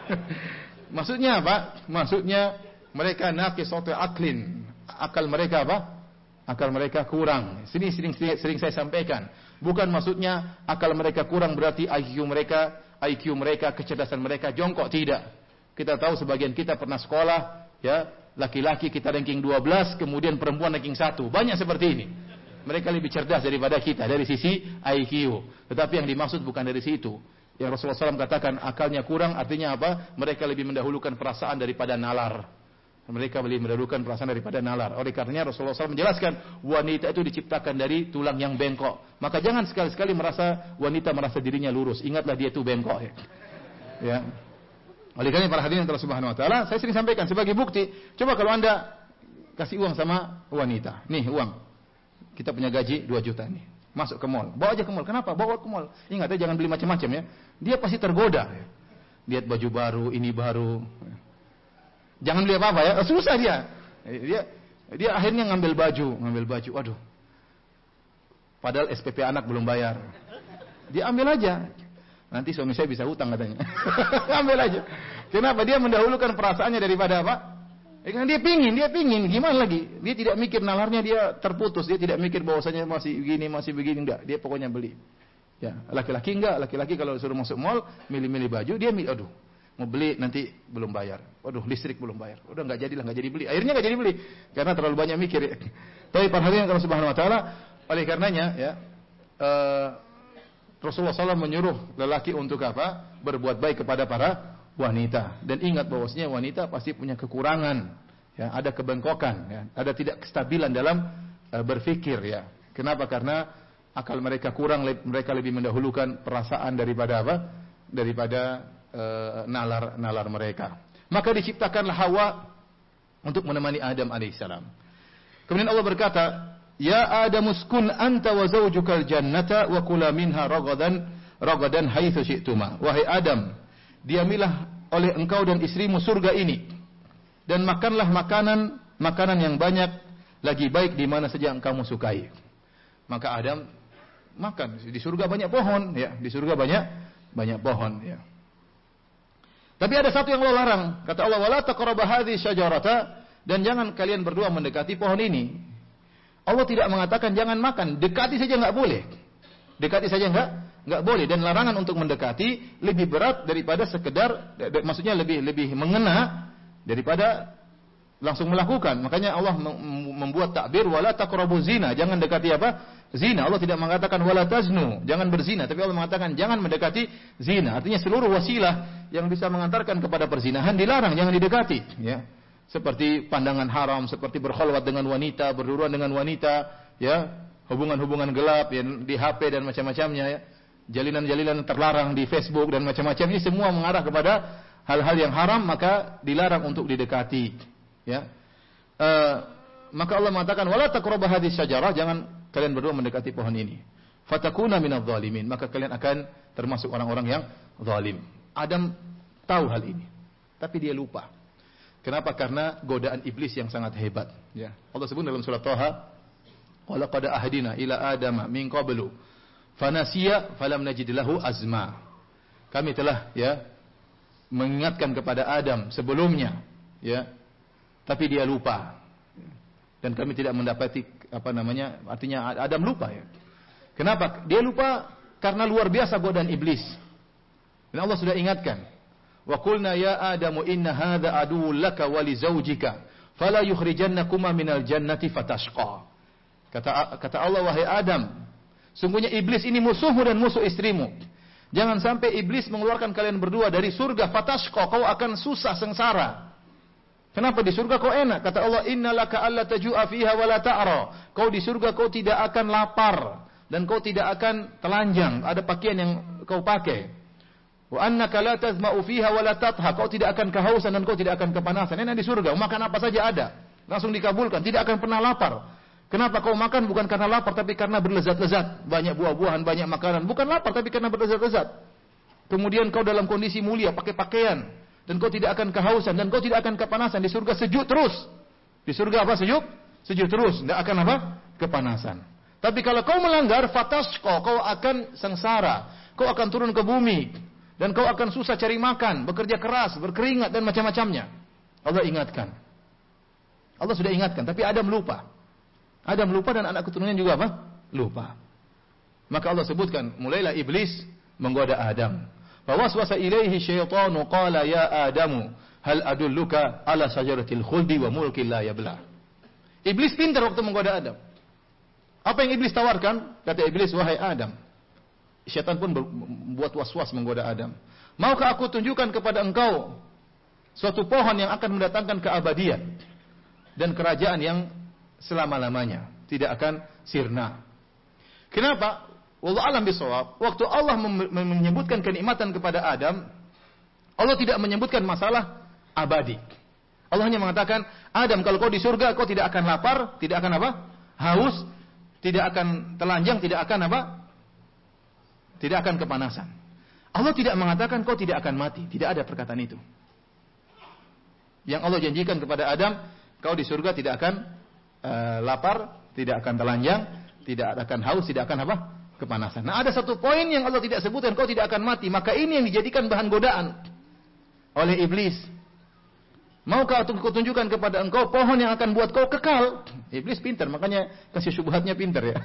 Maksudnya apa? Maksudnya mereka naqisatu aklin. Akal mereka apa? Akal mereka kurang. Sini sering, sering, saya sampaikan. Bukan maksudnya akal mereka kurang berarti IQ mereka, IQ mereka, kecerdasan mereka jongkok tidak. Kita tahu sebagian kita pernah sekolah, ya, laki-laki kita ranking 12, kemudian perempuan ranking 1. Banyak seperti ini. Mereka lebih cerdas daripada kita dari sisi IQ. Tetapi yang dimaksud bukan dari situ. Yang Rasulullah SAW katakan akalnya kurang artinya apa? Mereka lebih mendahulukan perasaan daripada nalar. Mereka lebih mendahulukan perasaan daripada nalar. Oleh karenanya Rasulullah SAW menjelaskan wanita itu diciptakan dari tulang yang bengkok. Maka jangan sekali-sekali merasa wanita merasa dirinya lurus. Ingatlah dia itu bengkok. Ya. ya. Oleh karena para hadirin yang Subhanahu Wa Taala, saya sering sampaikan sebagai bukti. Coba kalau anda kasih uang sama wanita, nih uang, kita punya gaji 2 juta nih, masuk ke mall, bawa aja ke mall. Kenapa? Bawa ke mall. Ingat ya jangan beli macam-macam ya. Dia pasti tergoda. Lihat baju baru, ini baru. Jangan beli apa-apa ya. Susah dia. Dia dia akhirnya ngambil baju, ngambil baju. Waduh. Padahal SPP anak belum bayar. Dia ambil aja. Nanti suami saya bisa hutang katanya. ambil aja. Kenapa? Dia mendahulukan perasaannya daripada apa? Kan dia pingin, dia pingin. Gimana lagi? Dia tidak mikir nalarnya dia terputus. Dia tidak mikir bahwasanya masih begini, masih begini. Enggak. Dia pokoknya beli. Ya, laki-laki enggak. Laki-laki kalau suruh masuk mall, milih-milih baju, dia milih, aduh, mau beli nanti belum bayar. Waduh, listrik belum bayar. Udah nggak jadi lah, nggak jadi beli. Akhirnya nggak jadi beli karena terlalu banyak mikir. Tapi perhatian kalau Subhanahu Wa Taala, oleh karenanya ya uh, Rasulullah SAW menyuruh lelaki untuk apa? Berbuat baik kepada para wanita. Dan ingat bahwasanya wanita pasti punya kekurangan, ya, ada kebengkokan, ya, ada tidak kestabilan dalam uh, berfikir, ya. Kenapa? Karena akal mereka kurang, mereka lebih mendahulukan perasaan daripada apa? Daripada Eh, nalar nalar mereka. Maka diciptakanlah Hawa untuk menemani Adam alaihissalam. Kemudian Allah berkata, Ya Adam uskun anta wa zawjukal jannata wa kula minha ragadan ragadan haitsu syi'tuma. Wahai Adam, diamilah oleh engkau dan istrimu surga ini dan makanlah makanan makanan yang banyak lagi baik di mana saja engkau sukai. Maka Adam makan di surga banyak pohon ya, di surga banyak banyak pohon ya. Tapi ada satu yang Allah larang. Kata Allah, "Wala taqrabu hadhihi syajarata" dan jangan kalian berdua mendekati pohon ini. Allah tidak mengatakan jangan makan, dekati saja nggak boleh. Dekati saja nggak nggak boleh dan larangan untuk mendekati lebih berat daripada sekedar maksudnya lebih lebih mengena daripada langsung melakukan. Makanya Allah membuat takbir wala taqrabu zina, jangan dekati apa? Zina. Allah tidak mengatakan wala taznu, jangan berzina, tapi Allah mengatakan jangan mendekati zina. Artinya seluruh wasilah yang bisa mengantarkan kepada perzinahan dilarang, jangan didekati, ya. Seperti pandangan haram, seperti berkholwat dengan wanita, berduruan dengan wanita, ya, hubungan-hubungan gelap ya, di HP dan macam-macamnya ya. Jalinan-jalinan terlarang di Facebook dan macam-macam ini semua mengarah kepada hal-hal yang haram maka dilarang untuk didekati ya e, maka Allah mengatakan wala taqrabu hadhihi syajarah jangan kalian berdua mendekati pohon ini. Fatakuna minadh dhalimin maka kalian akan termasuk orang-orang yang zalim. Adam tahu hal ini. Tapi dia lupa. Kenapa? Karena godaan iblis yang sangat hebat. Ya. Allah sebut dalam surat Thaha Walaqad ahdina ila adama min qablu fanasiya falam najid lahu azma. Kami telah ya mengingatkan kepada Adam sebelumnya ya. Tapi dia lupa dan kami tidak mendapati apa namanya artinya Adam lupa ya kenapa dia lupa karena luar biasa godaan iblis dan Allah sudah ingatkan wa qulna ya adamu inna hadza aduwwul laka wa li zawjika fala yukhrijannakuma minal jannati fatashqa Kata kata Allah wahai Adam, sungguhnya iblis ini musuhmu dan musuh istrimu. Jangan sampai iblis mengeluarkan kalian berdua dari surga fatashqa, kau akan susah sengsara. Kenapa di surga kau enak? Kata Allah, "Innalaka alla tajua fiha wa la ta'ra." Kau di surga kau tidak akan lapar dan kau tidak akan telanjang. Ada pakaian yang kau pakai. Wa annaka la tazma'u fiha wa la tatha. Kau tidak akan kehausan dan kau tidak akan kepanasan. Ini di surga, makan apa saja ada. Langsung dikabulkan, tidak akan pernah lapar. Kenapa kau makan bukan karena lapar tapi karena berlezat-lezat, banyak buah-buahan, banyak makanan. Bukan lapar tapi karena berlezat-lezat. Kemudian kau dalam kondisi mulia, pakai pakaian dan kau tidak akan kehausan dan kau tidak akan kepanasan di surga sejuk terus. Di surga apa sejuk? Sejuk terus, tidak akan apa? Kepanasan. Tapi kalau kau melanggar fatasko, kau akan sengsara, kau akan turun ke bumi dan kau akan susah cari makan, bekerja keras, berkeringat dan macam-macamnya. Allah ingatkan. Allah sudah ingatkan, tapi Adam lupa. Adam lupa dan anak keturunannya juga apa? Lupa. Maka Allah sebutkan, mulailah iblis menggoda Adam. Fawaswasa ilaihi syaitanu qala ya Adamu, hal adulluka ala sajaratil khuldi wa mulkin la. Iblis pintar waktu menggoda Adam. Apa yang iblis tawarkan? Kata iblis, wahai Adam. Syaitan pun membuat was-was menggoda Adam. Maukah aku tunjukkan kepada engkau suatu pohon yang akan mendatangkan keabadian dan kerajaan yang selama-lamanya, tidak akan sirna. Kenapa? Wallahu alam bisawab. Waktu Allah menyebutkan kenikmatan kepada Adam, Allah tidak menyebutkan masalah abadi. Allah hanya mengatakan, Adam kalau kau di surga kau tidak akan lapar, tidak akan apa? Haus, tidak akan telanjang, tidak akan apa? Tidak akan kepanasan. Allah tidak mengatakan kau tidak akan mati. Tidak ada perkataan itu. Yang Allah janjikan kepada Adam, kau di surga tidak akan uh, lapar, tidak akan telanjang, tidak akan haus, tidak akan apa? Kepanasan. Nah, ada satu poin yang Allah tidak sebutkan, kau tidak akan mati. Maka ini yang dijadikan bahan godaan oleh iblis. Maukah aku tunjukkan kepada engkau pohon yang akan buat kau kekal? Iblis pintar, makanya kasih syubhatnya pintar ya.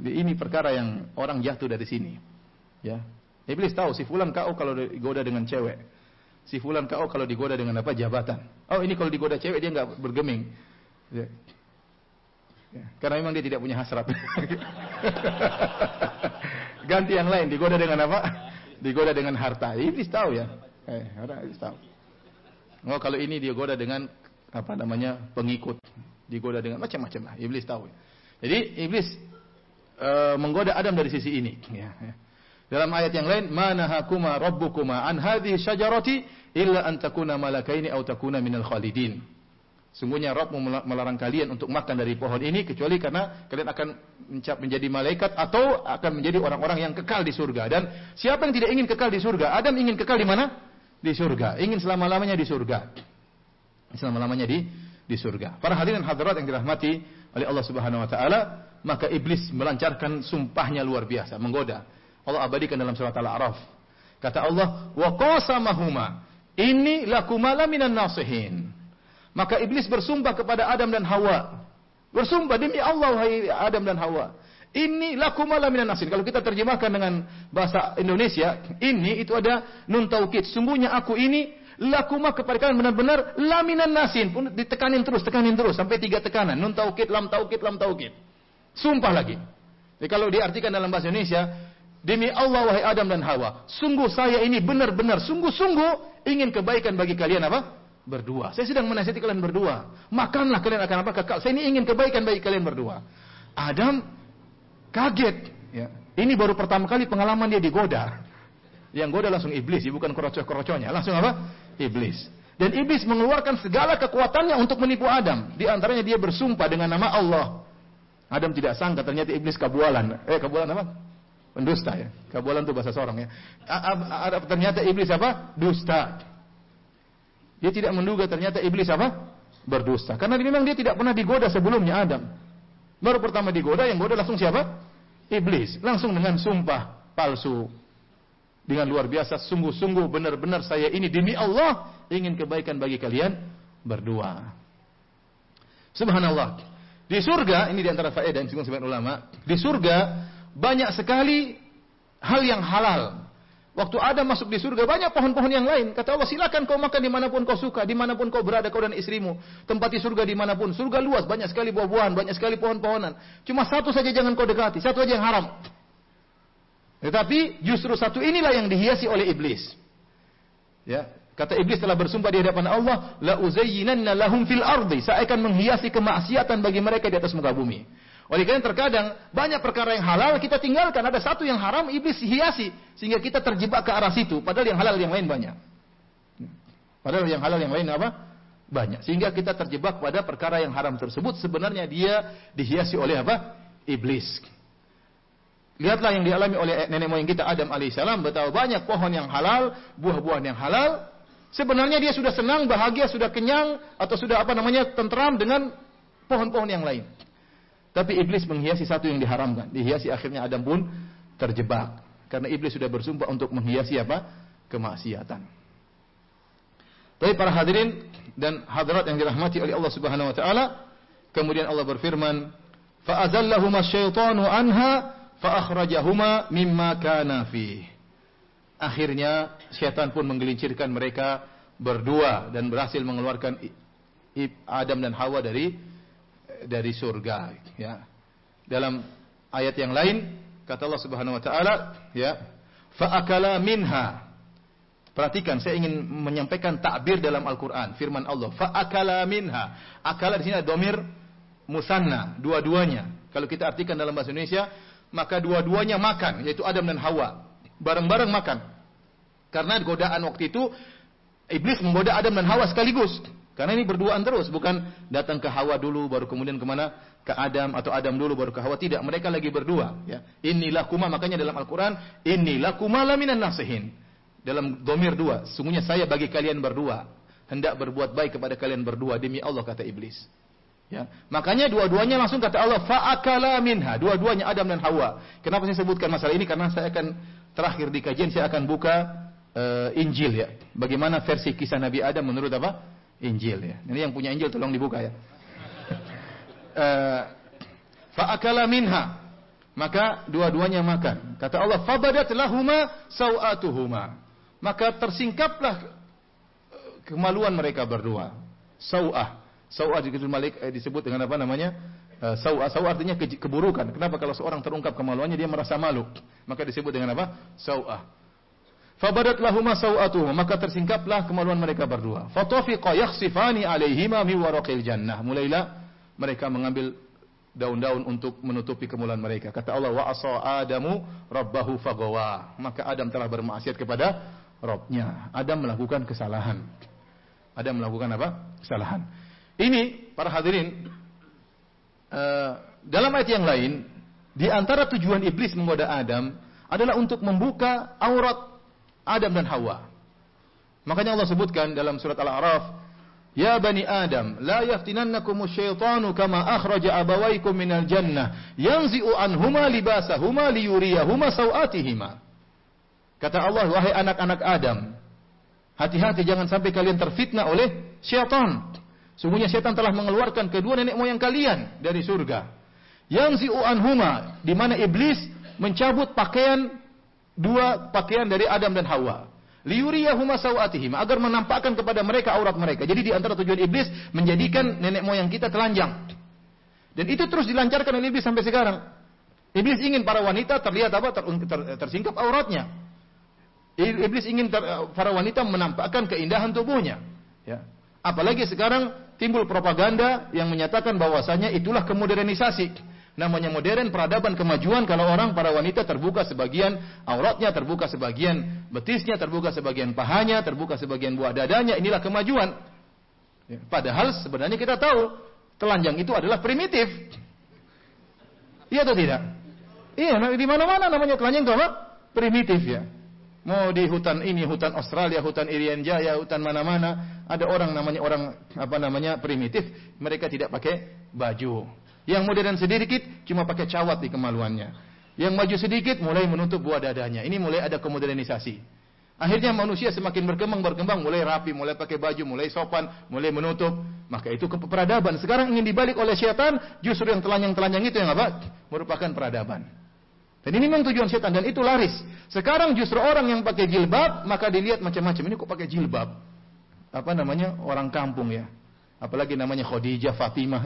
Ini perkara yang orang jatuh dari sini. Ya. Iblis tahu si fulan kau kalau digoda dengan cewek. Si fulan kau kalau digoda dengan apa? Jabatan. Oh, ini kalau digoda cewek dia nggak bergeming. Ya. Ya, karena memang dia tidak punya hasrat. Ganti yang lain, digoda dengan apa? Digoda dengan harta. Iblis tahu ya. Eh, iblis tahu. Oh, kalau ini dia goda dengan apa namanya? pengikut. Digoda dengan macam-macam lah. Iblis tahu. Jadi iblis e, menggoda Adam dari sisi ini. Ya, ya. Dalam ayat yang lain, mana hakuma rabbukuma an hadhihi syajarati illa an takuna malakaini aw takuna minal khalidin. Sungguhnya Rabb melarang kalian untuk makan dari pohon ini kecuali karena kalian akan menjadi malaikat atau akan menjadi orang-orang yang kekal di surga. Dan siapa yang tidak ingin kekal di surga? Adam ingin kekal di mana? di surga, ingin selama-lamanya di surga. Selama-lamanya di di surga. Para hadirin hadirat yang dirahmati oleh Allah Subhanahu wa taala, maka iblis melancarkan sumpahnya luar biasa, menggoda. Allah abadikan dalam surat Al-A'raf. Kata Allah, "Wa qasamahuma ini lakumala minan nasihin." Maka iblis bersumpah kepada Adam dan Hawa. Bersumpah demi Allah wahai Adam dan Hawa. Ini lakumala minan nasin. Kalau kita terjemahkan dengan bahasa Indonesia, ini itu ada nun taukid. Sungguhnya aku ini lakuma kepada kalian benar-benar laminan nasin. Pun ditekanin terus, tekanin terus sampai tiga tekanan. Nun taukid, lam taukid, lam taukid. Sumpah lagi. Jadi kalau diartikan dalam bahasa Indonesia, demi Allah wahai Adam dan Hawa, sungguh saya ini benar-benar sungguh-sungguh ingin kebaikan bagi kalian apa? Berdua. Saya sedang menasihati kalian berdua. Makanlah kalian akan apa? Kekal. Saya ini ingin kebaikan bagi kalian berdua. Adam Kaget. Ya. Ini baru pertama kali pengalaman dia digoda. Yang goda langsung iblis, ya, bukan kroco-kroconya. Langsung apa? Iblis. Dan iblis mengeluarkan segala kekuatannya untuk menipu Adam. Di antaranya dia bersumpah dengan nama Allah. Adam tidak sangka ternyata iblis kabualan. Eh kabualan apa? Pendusta ya. Kabualan itu bahasa sorong ya. Ada ternyata iblis apa? Dusta. Dia tidak menduga ternyata iblis apa? Berdusta. Karena memang dia tidak pernah digoda sebelumnya Adam. Baru pertama digoda, yang goda langsung siapa? Iblis. Langsung dengan sumpah palsu. Dengan luar biasa, sungguh-sungguh benar-benar saya ini demi Allah ingin kebaikan bagi kalian berdua. Subhanallah. Di surga, ini di antara faedah yang disebut ulama. Di surga banyak sekali hal yang halal. Waktu Adam masuk di surga banyak pohon-pohon yang lain. Kata Allah silakan kau makan di mana pun kau suka, di mana pun kau berada kau dan istrimu. Tempati surga di mana pun. Surga luas, banyak sekali buah-buahan, banyak sekali pohon-pohonan. Cuma satu saja jangan kau dekati, satu saja yang haram. Tetapi justru satu inilah yang dihiasi oleh iblis. Ya, kata iblis telah bersumpah di hadapan Allah, la uzayyinanna lahum fil ardi. Saya akan menghiasi kemaksiatan bagi mereka di atas muka bumi. Oleh karena terkadang banyak perkara yang halal kita tinggalkan, ada satu yang haram iblis hiasi sehingga kita terjebak ke arah situ, padahal yang halal yang lain banyak. Padahal yang halal yang lain apa? Banyak. Sehingga kita terjebak pada perkara yang haram tersebut sebenarnya dia dihiasi oleh apa? Iblis. Lihatlah yang dialami oleh nenek moyang kita Adam alaihissalam betapa banyak pohon yang halal, buah-buahan yang halal. Sebenarnya dia sudah senang, bahagia, sudah kenyang atau sudah apa namanya tentram dengan pohon-pohon yang lain. Tapi iblis menghiasi satu yang diharamkan. Dihiasi akhirnya Adam pun terjebak. Karena iblis sudah bersumpah untuk menghiasi apa? Kemaksiatan. Tapi para hadirin dan hadirat yang dirahmati oleh Allah Subhanahu wa taala, kemudian Allah berfirman, "Fa'azallahuma syaitanu anha fa'akhrajahuma mimma kana fi." Akhirnya syaitan pun menggelincirkan mereka berdua dan berhasil mengeluarkan Adam dan Hawa dari dari surga ya. Dalam ayat yang lain kata Allah Subhanahu wa taala ya, fa'akala minha. Perhatikan, saya ingin menyampaikan takbir dalam Al-Qur'an, firman Allah, fa'akala minha. Akala di sini ada domir musanna, dua-duanya. Kalau kita artikan dalam bahasa Indonesia, maka dua-duanya makan, yaitu Adam dan Hawa. Bareng-bareng makan. Karena godaan waktu itu iblis menggoda Adam dan Hawa sekaligus. Karena ini berduaan terus, bukan datang ke Hawa dulu baru kemudian ke mana ke Adam atau Adam dulu baru ke Hawa. Tidak, mereka lagi berdua. Ya. Inilah kuma makanya dalam Al-Quran inilah kuma laminan nasihin. Dalam domir dua, sungguhnya saya bagi kalian berdua hendak berbuat baik kepada kalian berdua demi Allah kata iblis. Ya. Makanya dua-duanya langsung kata Allah faakala minha. Dua-duanya Adam dan Hawa. Kenapa saya sebutkan masalah ini? Karena saya akan terakhir di kajian saya akan buka uh, Injil ya. Bagaimana versi kisah Nabi Adam menurut apa? Injil ya. Ini yang punya Injil tolong dibuka ya. Eh, Fa'akala minha. Maka dua-duanya makan. Kata Allah, fabadat lahuma sawatuhuma. Maka tersingkaplah eh, kemaluan mereka berdua. Sawah. Sawah eh, disebut dengan apa namanya? Sawah. Sawah artinya keburukan. Kenapa kalau seorang terungkap kemaluannya dia merasa malu? Maka disebut dengan apa? Sawah. Fabadat lahuma sawatuhuma maka tersingkaplah kemaluan mereka berdua. Fatafiqa yakhsifani alaihima mi waraqil jannah. Mulailah mereka mengambil daun-daun untuk menutupi kemaluan mereka. Kata Allah wa asa Adamu rabbahu fagawa. Maka Adam telah bermaksiat kepada Robnya. Adam melakukan kesalahan. Adam melakukan apa? Kesalahan. Ini para hadirin uh, dalam ayat yang lain di antara tujuan iblis menggoda Adam adalah untuk membuka aurat Adam dan Hawa. Makanya Allah sebutkan dalam surat Al-A'raf, "Ya bani Adam, la yaftinannakumus syaitanu kama akhraja abawaykum minal jannah, yanzi'u anhuma libasahuma liyuriyahuma sawatihima." Kata Allah, wahai anak-anak Adam, hati-hati jangan sampai kalian terfitnah oleh syaitan. Sungguhnya syaitan telah mengeluarkan kedua nenek moyang kalian dari surga. Yang zi'u anhuma, di mana iblis mencabut pakaian dua pakaian dari Adam dan Hawa. Liuriyahuma sawatihim agar menampakkan kepada mereka aurat mereka. Jadi di antara tujuan iblis menjadikan nenek moyang kita telanjang. Dan itu terus dilancarkan oleh iblis sampai sekarang. Iblis ingin para wanita terlihat apa? Ter, ter, tersingkap auratnya. Iblis ingin ter, para wanita menampakkan keindahan tubuhnya. Ya. Apalagi sekarang timbul propaganda yang menyatakan bahwasanya itulah kemodernisasi. Namanya modern, peradaban, kemajuan kalau orang para wanita terbuka sebagian auratnya, terbuka sebagian betisnya, terbuka sebagian pahanya, terbuka sebagian buah dadanya, inilah kemajuan. Ya. Padahal sebenarnya kita tahu telanjang itu adalah primitif. Iya atau tidak? Iya, nah, di mana-mana namanya telanjang itu apa? Primitif ya. Mau di hutan ini, hutan Australia, hutan Irian Jaya, hutan mana-mana, ada orang namanya orang apa namanya primitif, mereka tidak pakai baju. Yang modern sedikit cuma pakai cawat di kemaluannya. Yang maju sedikit mulai menutup buah dadanya. Ini mulai ada kemodernisasi. Akhirnya manusia semakin berkembang berkembang mulai rapi, mulai pakai baju, mulai sopan, mulai menutup. Maka itu peradaban. Sekarang ingin dibalik oleh syaitan, justru yang telanjang-telanjang itu yang apa? Merupakan peradaban. Dan ini memang tujuan setan dan itu laris. Sekarang justru orang yang pakai jilbab maka dilihat macam-macam. Ini kok pakai jilbab? Apa namanya? Orang kampung ya. Apalagi namanya Khadijah, Fatimah.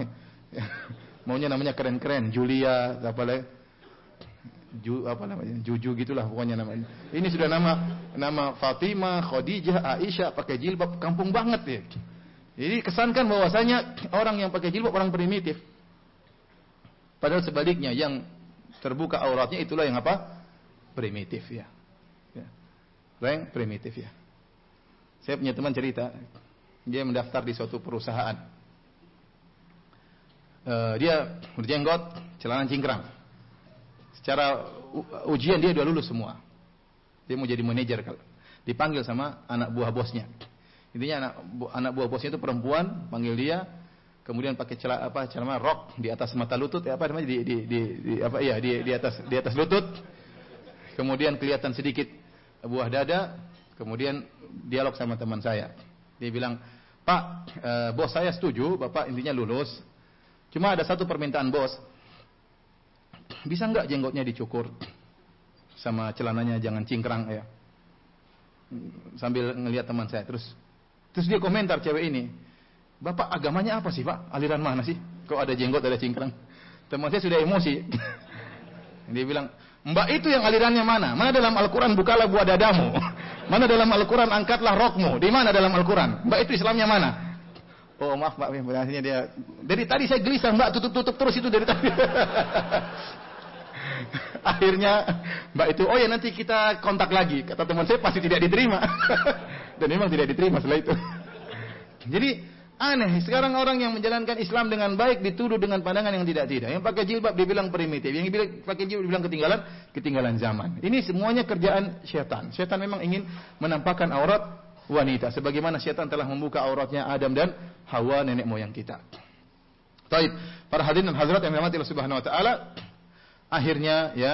Maunya namanya keren-keren, Julia, apa lagi? Ju, apa namanya? Juju gitulah pokoknya namanya. Ini sudah nama nama Fatimah, Khadijah, Aisyah pakai jilbab kampung banget ya. Jadi kesankan bahwasanya orang yang pakai jilbab orang primitif. Padahal sebaliknya yang terbuka auratnya itulah yang apa? Primitif ya. ya. Yang primitif ya. Saya punya teman cerita, dia mendaftar di suatu perusahaan. Uh, dia berjenggot, celana cingkrang. Secara ujian dia sudah lulus semua. Dia mau jadi manajer kalau dipanggil sama anak buah bosnya. Intinya anak anak buah bosnya itu perempuan, panggil dia, kemudian pakai celana apa celana rok di atas mata lutut ya apa namanya di, di, di, di apa iya di, di atas di atas lutut kemudian kelihatan sedikit buah dada kemudian dialog sama teman saya dia bilang pak e, bos saya setuju bapak intinya lulus cuma ada satu permintaan bos bisa nggak jenggotnya dicukur sama celananya jangan cingkrang ya sambil ngelihat teman saya terus terus dia komentar cewek ini Bapak agamanya apa sih Pak? Aliran mana sih? Kok ada jenggot, ada cingkrang? Teman saya sudah emosi. Dia bilang, Mbak itu yang alirannya mana? Mana dalam Al-Quran bukalah buah dadamu? Mana dalam Al-Quran angkatlah rokmu? Di mana dalam Al-Quran? Mbak itu Islamnya mana? Oh maaf Mbak, berarti dia dari tadi saya gelisah Mbak tutup-tutup terus itu dari tadi. Akhirnya Mbak itu, oh ya nanti kita kontak lagi. Kata teman saya pasti tidak diterima. Dan memang tidak diterima setelah itu. Jadi Aneh, sekarang orang yang menjalankan Islam dengan baik dituduh dengan pandangan yang tidak-tidak. Yang pakai jilbab dibilang primitif, yang pakai jilbab dibilang ketinggalan, ketinggalan zaman. Ini semuanya kerjaan syaitan. Syaitan memang ingin menampakkan aurat wanita. Sebagaimana syaitan telah membuka auratnya Adam dan Hawa nenek moyang kita. Taib. Para hadirin dan hadirat yang dirahmati Allah Subhanahu wa taala, akhirnya ya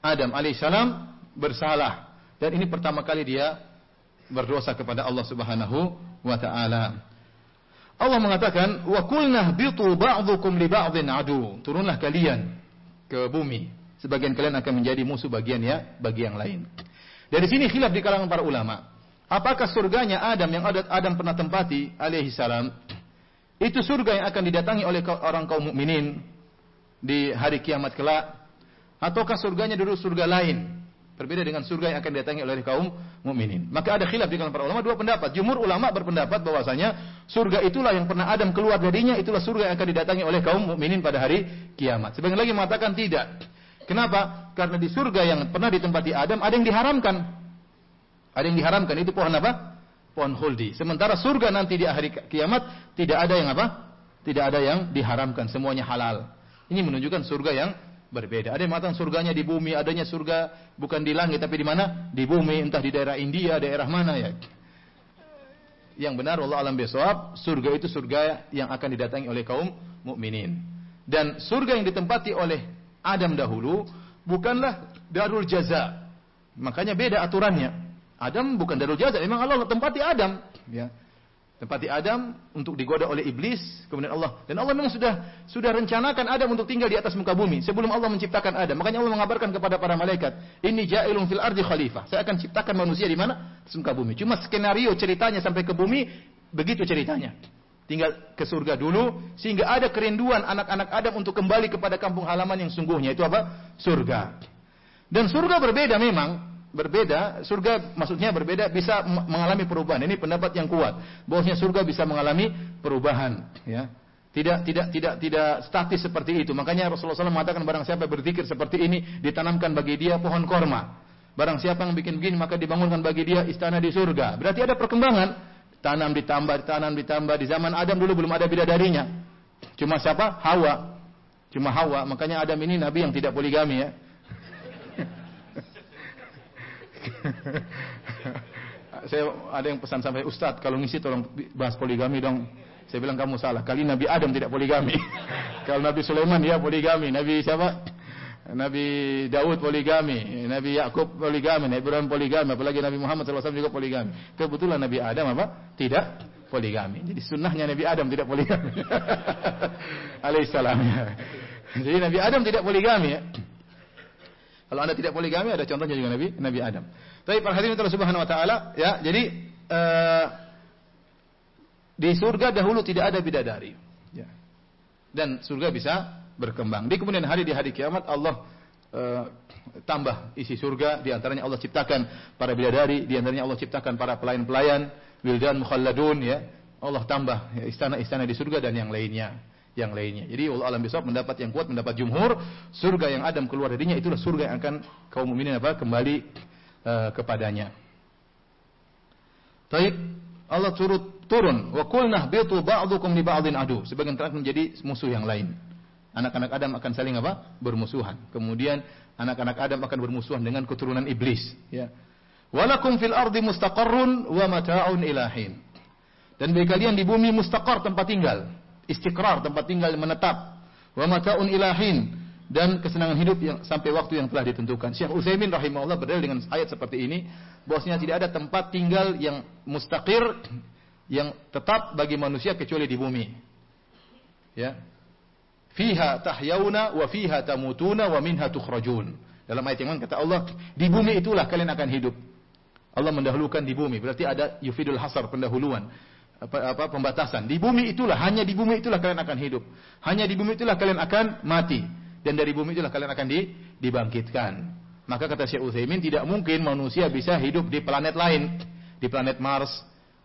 Adam alaihissalam bersalah dan ini pertama kali dia berdosa kepada Allah Subhanahu wa taala. Allah mengatakan, "Wa qulna bitu ba'dhukum li ba'dhin adu." Turunlah kalian ke bumi. Sebagian kalian akan menjadi musuh bagian ya, bagi yang lain. Dari sini khilaf di kalangan para ulama. Apakah surganya Adam yang Adam pernah tempati alaihi salam itu surga yang akan didatangi oleh orang kaum mukminin di hari kiamat kelak ataukah surganya dulu surga lain Berbeda dengan surga yang akan didatangi oleh kaum mukminin. Maka ada khilaf di kalangan para ulama dua pendapat. Jumhur ulama berpendapat bahwasanya surga itulah yang pernah Adam keluar darinya, itulah surga yang akan didatangi oleh kaum mukminin pada hari kiamat. Sebagian lagi mengatakan tidak. Kenapa? Karena di surga yang pernah ditempati Adam ada yang diharamkan. Ada yang diharamkan itu pohon apa? Pohon huldi. Sementara surga nanti di hari kiamat tidak ada yang apa? Tidak ada yang diharamkan, semuanya halal. Ini menunjukkan surga yang berbeda. Ada yang mengatakan surganya di bumi, adanya surga bukan di langit tapi di mana? Di bumi, entah di daerah India, daerah mana ya. yang benar Allah alam besok surga itu surga yang akan didatangi oleh kaum mukminin. Dan surga yang ditempati oleh Adam dahulu bukanlah darul jaza. Makanya beda aturannya. Adam bukan darul jaza, memang Allah tempati Adam, ya. Tempati Adam untuk digoda oleh iblis, kemudian Allah. Dan Allah memang sudah sudah rencanakan Adam untuk tinggal di atas muka bumi sebelum Allah menciptakan Adam. Makanya Allah mengabarkan kepada para malaikat, "Ini ja'ilun fil ardi khalifah." Saya akan ciptakan manusia di mana? Di muka bumi. Cuma skenario ceritanya sampai ke bumi begitu ceritanya. Tinggal ke surga dulu sehingga ada kerinduan anak-anak Adam untuk kembali kepada kampung halaman yang sungguhnya itu apa? Surga. Dan surga berbeda memang berbeda, surga maksudnya berbeda bisa mengalami perubahan. Ini pendapat yang kuat. Bahwasanya surga bisa mengalami perubahan, ya. Tidak tidak tidak tidak statis seperti itu. Makanya Rasulullah SAW mengatakan barang siapa berzikir seperti ini ditanamkan bagi dia pohon korma. Barang siapa yang bikin begini maka dibangunkan bagi dia istana di surga. Berarti ada perkembangan. Tanam ditambah, tanam ditambah. Di zaman Adam dulu belum ada bidadarinya. Cuma siapa? Hawa. Cuma Hawa. Makanya Adam ini nabi yang tidak poligami ya. saya ada yang pesan sampai Ustadz kalau ngisi tolong bahas poligami dong. Saya bilang kamu salah. Kali Nabi Adam tidak poligami. kalau Nabi Sulaiman ya poligami. Nabi siapa? Nabi Daud poligami, Nabi Yakub poligami, Nabi Ibrahim poligami, apalagi Nabi Muhammad SAW juga poligami. Kebetulan Nabi Adam apa? Tidak poligami. Jadi sunnahnya Nabi Adam tidak poligami. Alaihissalam. Jadi Nabi Adam tidak poligami ya. Kalau anda tidak poligami ada contohnya juga Nabi Nabi Adam. Tapi para hadirin Allah Subhanahu wa taala ya, jadi uh, di surga dahulu tidak ada bidadari. Ya. Dan surga bisa berkembang. Di kemudian hari di hari kiamat Allah uh, tambah isi surga di antaranya Allah ciptakan para bidadari, di antaranya Allah ciptakan para pelayan-pelayan, wildan mukhalladun ya. Allah tambah ya, istana-istana di surga dan yang lainnya yang lainnya. Jadi Allah alam besok mendapat yang kuat, mendapat jumhur, surga yang Adam keluar darinya itulah surga yang akan kaum mukminin apa kembali uh, kepadanya. Taib Allah turut turun wa qulna bitu ba'dukum li ba'din adu. Sebagian terang menjadi musuh yang lain. Anak-anak Adam akan saling apa? Bermusuhan. Kemudian anak-anak Adam akan bermusuhan dengan keturunan iblis, ya. Walakum fil ardi mustaqarrun wa mata'un ilahin. Dan bagi kalian di bumi mustaqar tempat tinggal istiqrar tempat tinggal menetap wa mataun ilahin dan kesenangan hidup yang sampai waktu yang telah ditentukan. Syekh Utsaimin rahimahullah berdalil dengan ayat seperti ini, bahwasanya tidak ada tempat tinggal yang mustaqir yang tetap bagi manusia kecuali di bumi. Ya. Fiha tahyauna wa fiha tamutuna wa minha tukhrajun. Dalam ayat yang lain kata Allah, di bumi itulah kalian akan hidup. Allah mendahulukan di bumi, berarti ada yufidul hasar pendahuluan apa, apa pembatasan. Di bumi itulah, hanya di bumi itulah kalian akan hidup. Hanya di bumi itulah kalian akan mati. Dan dari bumi itulah kalian akan di, dibangkitkan. Maka kata Syekh Utsaimin tidak mungkin manusia bisa hidup di planet lain, di planet Mars,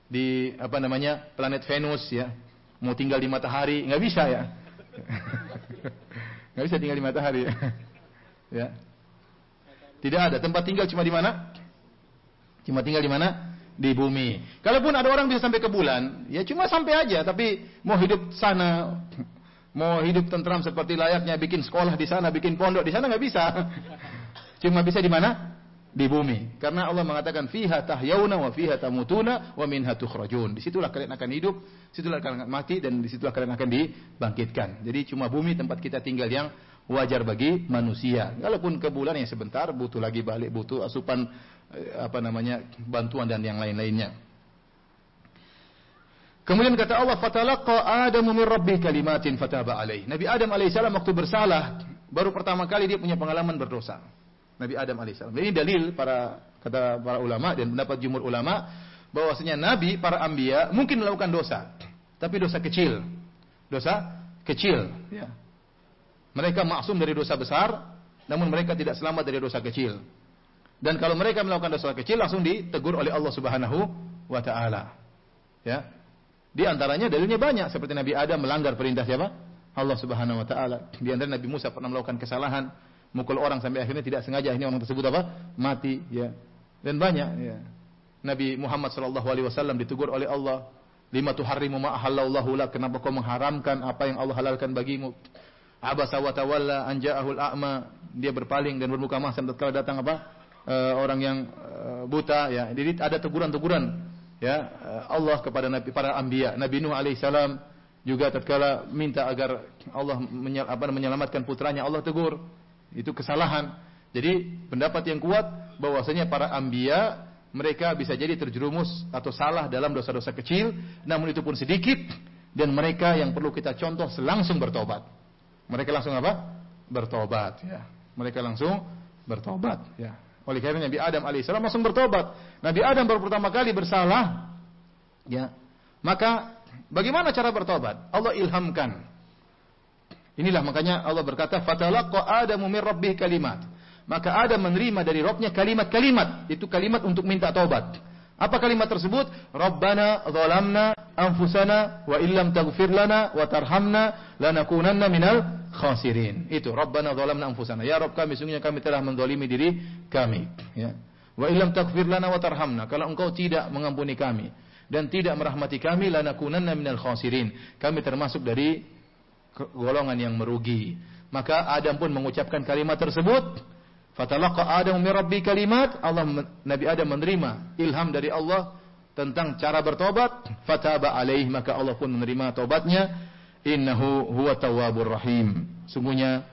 di apa namanya? planet Venus ya. Mau tinggal di matahari nggak bisa ya. nggak bisa tinggal di matahari ya. ya. Tidak ada tempat tinggal cuma di mana? Cuma tinggal di mana? Di bumi. Kalaupun ada orang bisa sampai ke bulan, ya cuma sampai aja, tapi mau hidup sana, mau hidup tentram seperti layaknya bikin sekolah di sana, bikin pondok di sana nggak bisa. Cuma bisa di mana? Di bumi. Karena Allah mengatakan fiha tahyauna wa fiha tamutuna wa minha tukhrajun. Di situlah kalian akan hidup, di situlah kalian akan mati dan di situlah kalian akan dibangkitkan. Jadi cuma bumi tempat kita tinggal yang wajar bagi manusia. Walaupun ke bulan yang sebentar butuh lagi balik, butuh asupan apa namanya bantuan dan yang lain-lainnya. Kemudian kata Allah, "Fatalaqa Adamu min rabbih kalimatin fataba alaih." Nabi Adam alaihissalam waktu bersalah, baru pertama kali dia punya pengalaman berdosa. Nabi Adam alaihissalam. Ini dalil para kata para ulama dan pendapat jumhur ulama bahwasanya nabi para ambia mungkin melakukan dosa, tapi dosa kecil. Dosa kecil, ya. Mereka maksum dari dosa besar, namun mereka tidak selamat dari dosa kecil. Dan kalau mereka melakukan dosa kecil langsung ditegur oleh Allah Subhanahu wa taala. Ya. Di antaranya dalilnya banyak seperti Nabi Adam melanggar perintah siapa? Allah Subhanahu wa taala. Di antara Nabi Musa pernah melakukan kesalahan, mukul orang sampai akhirnya tidak sengaja ini orang tersebut apa? mati, ya. Dan banyak ya. Nabi Muhammad sallallahu alaihi wasallam ditegur oleh Allah, "Lima tuharrimu ma ahallallahu lak? Kenapa kau mengharamkan apa yang Allah halalkan bagimu?" Abasa wa tawalla an ja'ahul a'ma. Dia berpaling dan bermuka masam tatkala datang apa? E, orang yang e, buta ya. Jadi ada teguran-teguran ya Allah kepada nabi para anbiya. Nabi Nuh alaihissalam juga tatkala minta agar Allah menyel, apa, menyelamatkan putranya, Allah tegur. Itu kesalahan. Jadi pendapat yang kuat bahwasanya para anbiya mereka bisa jadi terjerumus atau salah dalam dosa-dosa kecil, namun itu pun sedikit dan mereka yang perlu kita contoh langsung bertobat. Mereka langsung apa? Bertobat ya. Mereka langsung bertobat ya. Oleh karena Nabi Adam alaihissalam langsung bertobat. Nabi Adam baru pertama kali bersalah, ya. Maka bagaimana cara bertobat? Allah ilhamkan. Inilah makanya Allah berkata, "Fatalaqqa Adamu min rabbih kalimat." Maka Adam menerima dari Robnya kalimat-kalimat. Itu kalimat untuk minta taubat. Apa kalimat tersebut? Rabbana zalamna anfusana wa illam taghfir lana wa tarhamna lanakunanna minal khasirin. Itu Rabbana zalamna anfusana. Ya Rabb kami sungguhnya kami telah mendolimi diri kami. Ya. Wa illam taghfir lana wa tarhamna. Kalau engkau tidak mengampuni kami dan tidak merahmati kami lanakunanna minal khasirin. Kami termasuk dari golongan yang merugi. Maka Adam pun mengucapkan kalimat tersebut. Fatalaqa Adam min rabbi kalimat. Allah Nabi Adam menerima ilham dari Allah tentang cara bertobat. Fataba alaih maka Allah pun menerima tobatnya Innahu huwa tawwabur rahim. Sungguhnya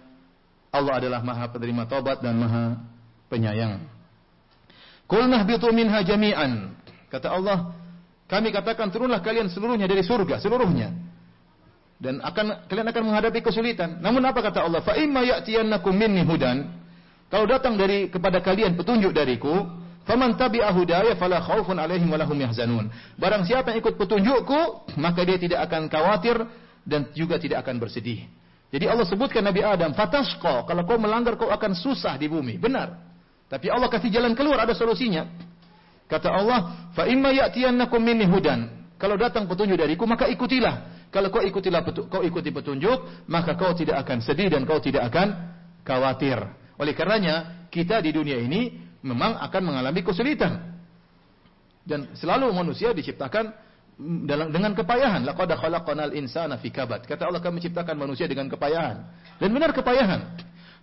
Allah adalah Maha penerima taubat dan Maha penyayang. Qul nahbitu minha jami'an. Kata Allah, kami katakan turunlah kalian seluruhnya dari surga, seluruhnya. Dan akan kalian akan menghadapi kesulitan. Namun apa kata Allah? Fa imma ya'tiyannakum minni hudan. Kalau datang dari kepada kalian petunjuk dariku, faman tabi'a hudaya fala khaufun alaihim wa lahum yahzanun. Barang siapa yang ikut petunjukku, maka dia tidak akan khawatir dan juga tidak akan bersedih. Jadi Allah sebutkan Nabi Adam, fatashqa, kalau kau melanggar kau akan susah di bumi. Benar. Tapi Allah kasih jalan keluar, ada solusinya. Kata Allah, fa imma ya'tiyannakum minni hudan. Kalau datang petunjuk dariku, maka ikutilah. Kalau kau ikutilah kau ikuti petunjuk, maka kau tidak akan sedih dan kau tidak akan khawatir. Oleh karenanya, kita di dunia ini memang akan mengalami kesulitan. Dan selalu manusia diciptakan dalam dengan kepayahan. Laqad khalaqnal insana fi kabad. Kata Allah kami menciptakan manusia dengan kepayahan. Dan benar kepayahan.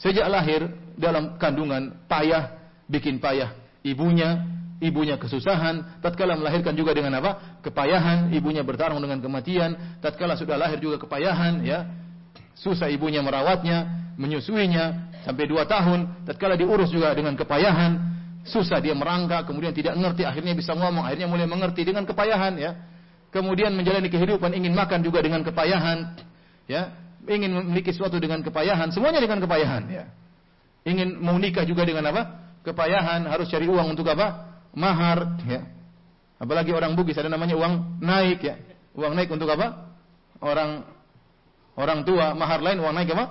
Sejak lahir dalam kandungan payah, bikin payah ibunya, ibunya kesusahan, tatkala melahirkan juga dengan apa? Kepayahan, ibunya bertarung dengan kematian, tatkala sudah lahir juga kepayahan, ya. Susah ibunya merawatnya, menyusuinya sampai dua tahun, tatkala diurus juga dengan kepayahan, susah dia merangkak, kemudian tidak mengerti, akhirnya bisa ngomong, akhirnya mulai mengerti dengan kepayahan, ya kemudian menjalani kehidupan ingin makan juga dengan kepayahan, ya, ingin memiliki sesuatu dengan kepayahan, semuanya dengan kepayahan, ya. Ingin mau nikah juga dengan apa? Kepayahan, harus cari uang untuk apa? Mahar, ya. Apalagi orang Bugis ada namanya uang naik, ya. Uang naik untuk apa? Orang orang tua, mahar lain, uang naik apa?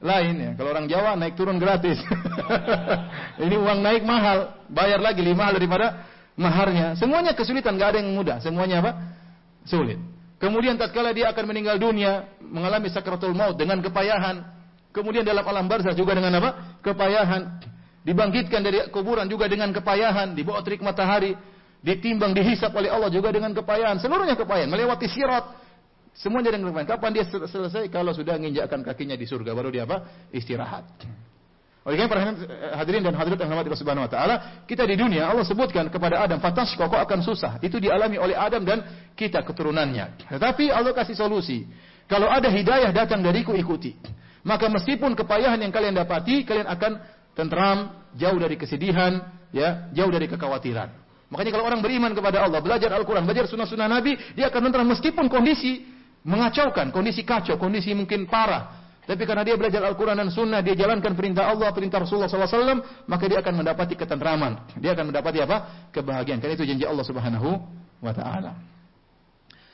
Lain ya. Kalau orang Jawa naik turun gratis. Ini uang naik mahal, bayar lagi lima daripada maharnya. Semuanya kesulitan, gak ada yang mudah. Semuanya apa? Sulit. Kemudian tatkala dia akan meninggal dunia, mengalami sakratul maut dengan kepayahan. Kemudian dalam alam barzah juga dengan apa? Kepayahan. Dibangkitkan dari kuburan juga dengan kepayahan, di bawah terik matahari, ditimbang, dihisap oleh Allah juga dengan kepayahan. Seluruhnya kepayahan, melewati sirat. Semuanya dengan kepayahan. Kapan dia selesai? Kalau sudah menginjakkan kakinya di surga, baru dia apa? Istirahat. Oleh karena eh, hadirin dan hadirat yang Allah Subhanahu wa taala, kita di dunia Allah sebutkan kepada Adam, "Fatas kok akan susah." Itu dialami oleh Adam dan kita keturunannya. Tetapi Allah kasih solusi. Kalau ada hidayah datang dariku ikuti. Maka meskipun kepayahan yang kalian dapati, kalian akan tentram, jauh dari kesedihan, ya, jauh dari kekhawatiran. Makanya kalau orang beriman kepada Allah, belajar Al-Quran, belajar sunnah-sunnah Nabi, dia akan tentram meskipun kondisi mengacaukan, kondisi kacau, kondisi mungkin parah. Tapi karena dia belajar Al-Quran dan Sunnah, dia jalankan perintah Allah, perintah Rasulullah SAW, maka dia akan mendapati ketentraman. Dia akan mendapati apa? Kebahagiaan. Karena itu janji Allah Subhanahu wa Ta'ala.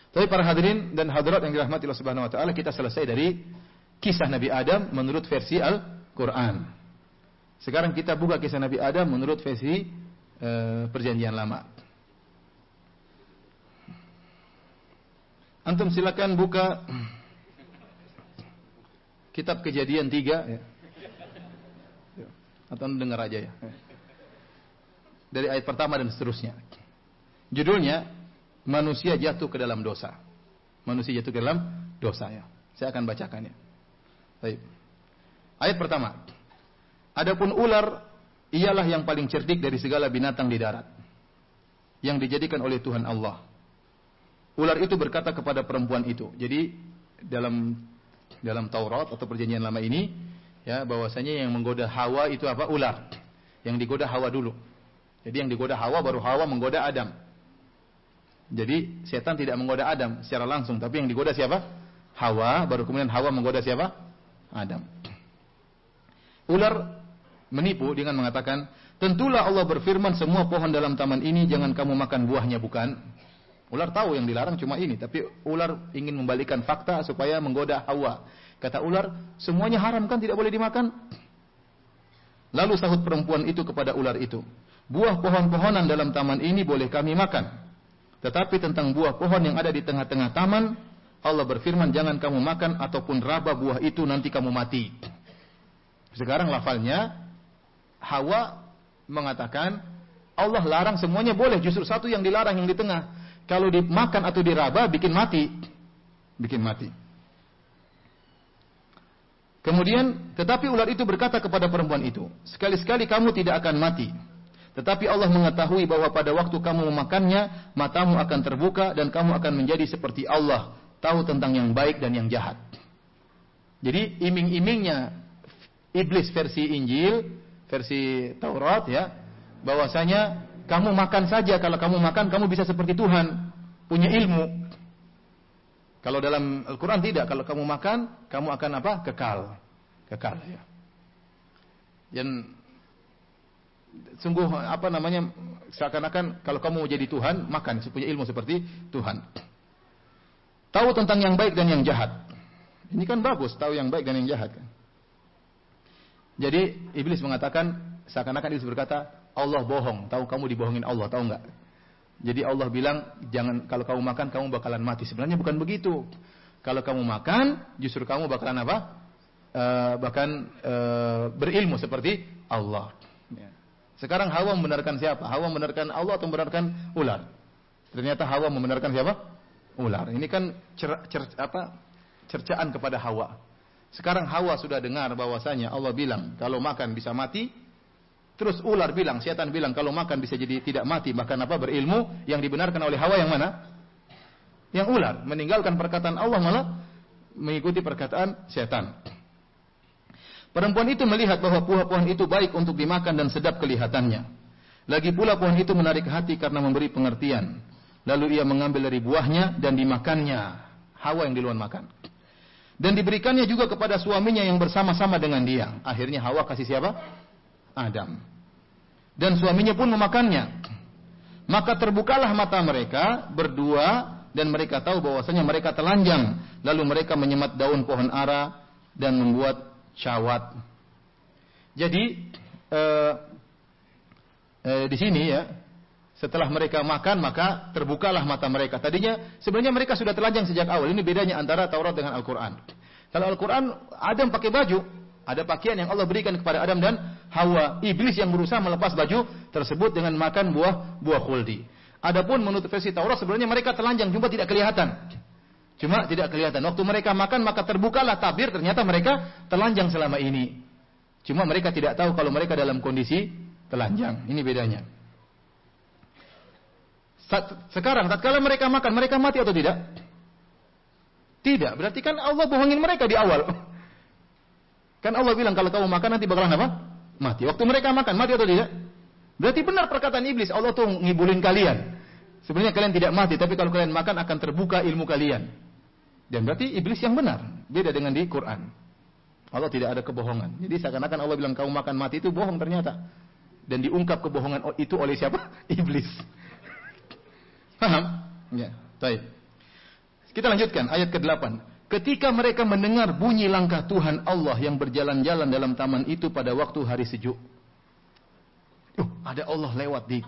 Tapi para hadirin dan hadirat yang dirahmati Allah Subhanahu wa Ta'ala, kita selesai dari kisah Nabi Adam menurut versi Al-Quran. Sekarang kita buka kisah Nabi Adam menurut versi uh, Perjanjian Lama. Antum silakan buka Kitab Kejadian 3 ya. Atau dengar aja ya. Dari ayat pertama dan seterusnya. Judulnya manusia jatuh ke dalam dosa. Manusia jatuh ke dalam dosa ya. Saya akan bacakan ya. Baik. Ayat pertama. Adapun ular ialah yang paling cerdik dari segala binatang di darat. yang dijadikan oleh Tuhan Allah. Ular itu berkata kepada perempuan itu. Jadi dalam dalam Taurat atau perjanjian lama ini ya bahwasanya yang menggoda Hawa itu apa? Ular. Yang digoda Hawa dulu. Jadi yang digoda Hawa baru Hawa menggoda Adam. Jadi setan tidak menggoda Adam secara langsung, tapi yang digoda siapa? Hawa, baru kemudian Hawa menggoda siapa? Adam. Ular menipu dengan mengatakan, Tentulah Allah berfirman semua pohon dalam taman ini jangan kamu makan buahnya bukan? Ular tahu yang dilarang cuma ini, tapi ular ingin membalikan fakta supaya menggoda Hawa. Kata ular, semuanya haram kan tidak boleh dimakan? Lalu sahut perempuan itu kepada ular itu, buah pohon-pohonan dalam taman ini boleh kami makan. Tetapi tentang buah pohon yang ada di tengah-tengah taman, Allah berfirman jangan kamu makan ataupun raba buah itu nanti kamu mati. Sekarang lafalnya Hawa mengatakan Allah larang semuanya boleh, justru satu yang dilarang yang di tengah. Kalau dimakan atau diraba bikin mati. Bikin mati. Kemudian, tetapi ular itu berkata kepada perempuan itu, sekali-sekali kamu tidak akan mati. Tetapi Allah mengetahui bahwa pada waktu kamu memakannya, matamu akan terbuka dan kamu akan menjadi seperti Allah, tahu tentang yang baik dan yang jahat. Jadi iming-imingnya iblis versi Injil versi Taurat ya, bahwasanya kamu makan saja kalau kamu makan kamu bisa seperti Tuhan, punya ilmu. Kalau dalam Al-Qur'an tidak, kalau kamu makan kamu akan apa? kekal. Kekal ya. Dan sungguh apa namanya seakan-akan kalau kamu mau jadi Tuhan, makan punya ilmu seperti Tuhan. Tahu tentang yang baik dan yang jahat. Ini kan bagus, tahu yang baik dan yang jahat kan. Jadi iblis mengatakan seakan-akan iblis berkata, Allah bohong, tahu kamu dibohongin Allah, tahu nggak? Jadi Allah bilang, jangan kalau kamu makan kamu bakalan mati. Sebenarnya bukan begitu. Kalau kamu makan, justru kamu bakalan apa? E, bahkan e, berilmu seperti Allah. Ya. Sekarang Hawa membenarkan siapa? Hawa membenarkan Allah atau membenarkan ular? Ternyata Hawa membenarkan siapa? Ular. Ini kan cer, cer, apa? cercaan kepada Hawa. Sekarang Hawa sudah dengar bahwasanya Allah bilang kalau makan bisa mati. Terus ular bilang, setan bilang kalau makan bisa jadi tidak mati, bahkan apa berilmu yang dibenarkan oleh Hawa yang mana? Yang ular, meninggalkan perkataan Allah malah mengikuti perkataan setan. Perempuan itu melihat bahwa buah-buahan itu baik untuk dimakan dan sedap kelihatannya. Lagi pula pohon itu menarik hati karena memberi pengertian. Lalu ia mengambil dari buahnya dan dimakannya. Hawa yang duluan makan. Dan diberikannya juga kepada suaminya yang bersama-sama dengan dia. Akhirnya Hawa kasih siapa? Adam. Dan suaminya pun memakannya. Maka terbukalah mata mereka berdua dan mereka tahu bahwasanya mereka telanjang. Lalu mereka menyemat daun pohon ara dan membuat syawat. Jadi eh, eh, di sini ya setelah mereka makan maka terbukalah mata mereka. Tadinya sebenarnya mereka sudah telanjang sejak awal. Ini bedanya antara Taurat dengan Al-Quran. Kalau Al-Quran Adam pakai baju, ada pakaian yang Allah berikan kepada Adam dan Hawa. Iblis yang berusaha melepas baju tersebut dengan makan buah buah khuldi. Adapun menurut versi Taurat sebenarnya mereka telanjang cuma tidak kelihatan. Cuma tidak kelihatan. Waktu mereka makan maka terbukalah tabir ternyata mereka telanjang selama ini. Cuma mereka tidak tahu kalau mereka dalam kondisi telanjang. Ini bedanya. Sekarang, tatkala mereka makan, mereka mati atau tidak? Tidak. Berarti kan Allah bohongin mereka di awal. Kan Allah bilang kalau kamu makan nanti bakalan apa? Mati. Waktu mereka makan, mati atau tidak? Berarti benar perkataan iblis. Allah tuh ngibulin kalian. Sebenarnya kalian tidak mati, tapi kalau kalian makan akan terbuka ilmu kalian. Dan berarti iblis yang benar. Beda dengan di Quran. Allah tidak ada kebohongan. Jadi seakan-akan Allah bilang kamu makan mati itu bohong ternyata. Dan diungkap kebohongan itu oleh siapa? Iblis. Paham? Ya, baik. Kita lanjutkan ayat ke-8. Ketika mereka mendengar bunyi langkah Tuhan Allah yang berjalan-jalan dalam taman itu pada waktu hari sejuk. Uh, ada Allah lewat di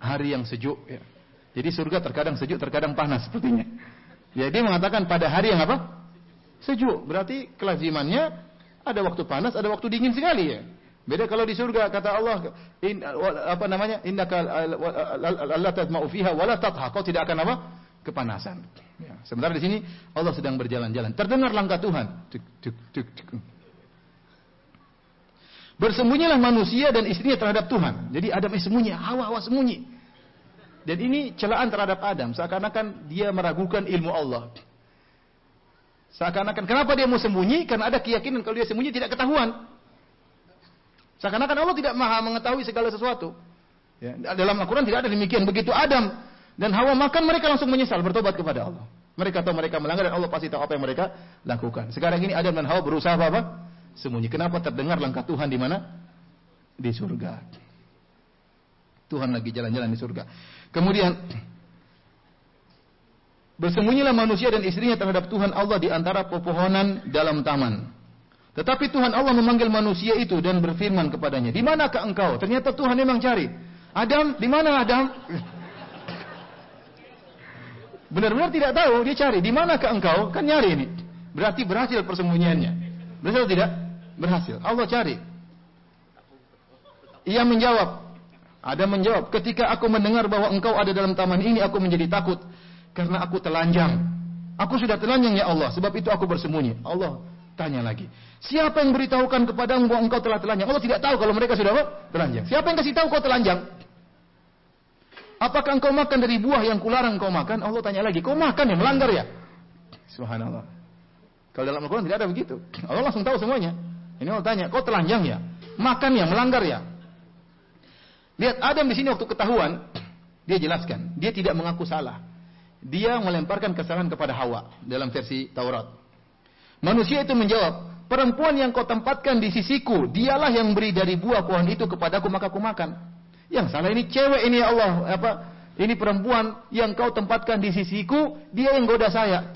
hari yang sejuk. Ya. Jadi surga terkadang sejuk, terkadang panas sepertinya. Jadi mengatakan pada hari yang apa? Sejuk. Berarti kelazimannya ada waktu panas, ada waktu dingin sekali ya. Beda kalau di surga kata Allah in, apa namanya? Innaka Allah tasma'u fiha wala tatha. Kau tidak akan apa? Kepanasan. Ya. Sementara di sini Allah sedang berjalan-jalan. Terdengar langkah Tuhan. Tuk, tuk, tuk, tuk. Bersembunyilah manusia dan istrinya terhadap Tuhan. Jadi Adam sembunyi, Hawa Hawa sembunyi. Dan ini celaan terhadap Adam. Seakan-akan dia meragukan ilmu Allah. Seakan-akan kenapa dia mau sembunyi? Karena ada keyakinan kalau dia sembunyi tidak ketahuan. Seakan-akan Allah tidak maha mengetahui segala sesuatu. Ya, dalam Al-Quran tidak ada demikian. Begitu Adam dan Hawa makan mereka langsung menyesal bertobat kepada Allah. Mereka tahu mereka melanggar dan Allah pasti tahu apa yang mereka lakukan. Sekarang ini Adam dan Hawa berusaha apa? -apa? Sembunyi. Kenapa terdengar langkah Tuhan di mana? Di surga. Tuhan lagi jalan-jalan di surga. Kemudian bersembunyilah manusia dan istrinya terhadap Tuhan Allah di antara pepohonan dalam taman. Tetapi Tuhan Allah memanggil manusia itu dan berfirman kepadanya, "Di manakah engkau?" Ternyata Tuhan memang cari. Adam, di mana Adam? Benar-benar tidak tahu, dia cari. Di manakah engkau? Kan nyari ini. Berarti berhasil persembunyiannya. Berhasil tidak? Berhasil. Allah cari. Ia menjawab. Ada menjawab, ketika aku mendengar bahwa engkau ada dalam taman ini, aku menjadi takut. Karena aku telanjang. Aku sudah telanjang ya Allah, sebab itu aku bersembunyi. Allah tanya lagi. Siapa yang beritahukan kepadamu bahwa engkau telah telanjang? Allah tidak tahu kalau mereka sudah apa? Telanjang. Siapa yang kasih tahu kau telanjang? Apakah engkau makan dari buah yang kularang engkau makan? Allah tanya lagi, kau makan ya melanggar ya? Subhanallah. Kalau dalam Al-Quran tidak ada begitu. Allah langsung tahu semuanya. Ini Allah tanya, kau telanjang ya? Makan ya, melanggar ya? Lihat Adam di sini waktu ketahuan, dia jelaskan, dia tidak mengaku salah. Dia melemparkan kesalahan kepada Hawa dalam versi Taurat. Manusia itu menjawab, perempuan yang kau tempatkan di sisiku, dialah yang beri dari buah pohon itu kepadaku maka aku makan. Yang salah ini cewek ini ya Allah, apa? Ini perempuan yang kau tempatkan di sisiku, dia yang goda saya.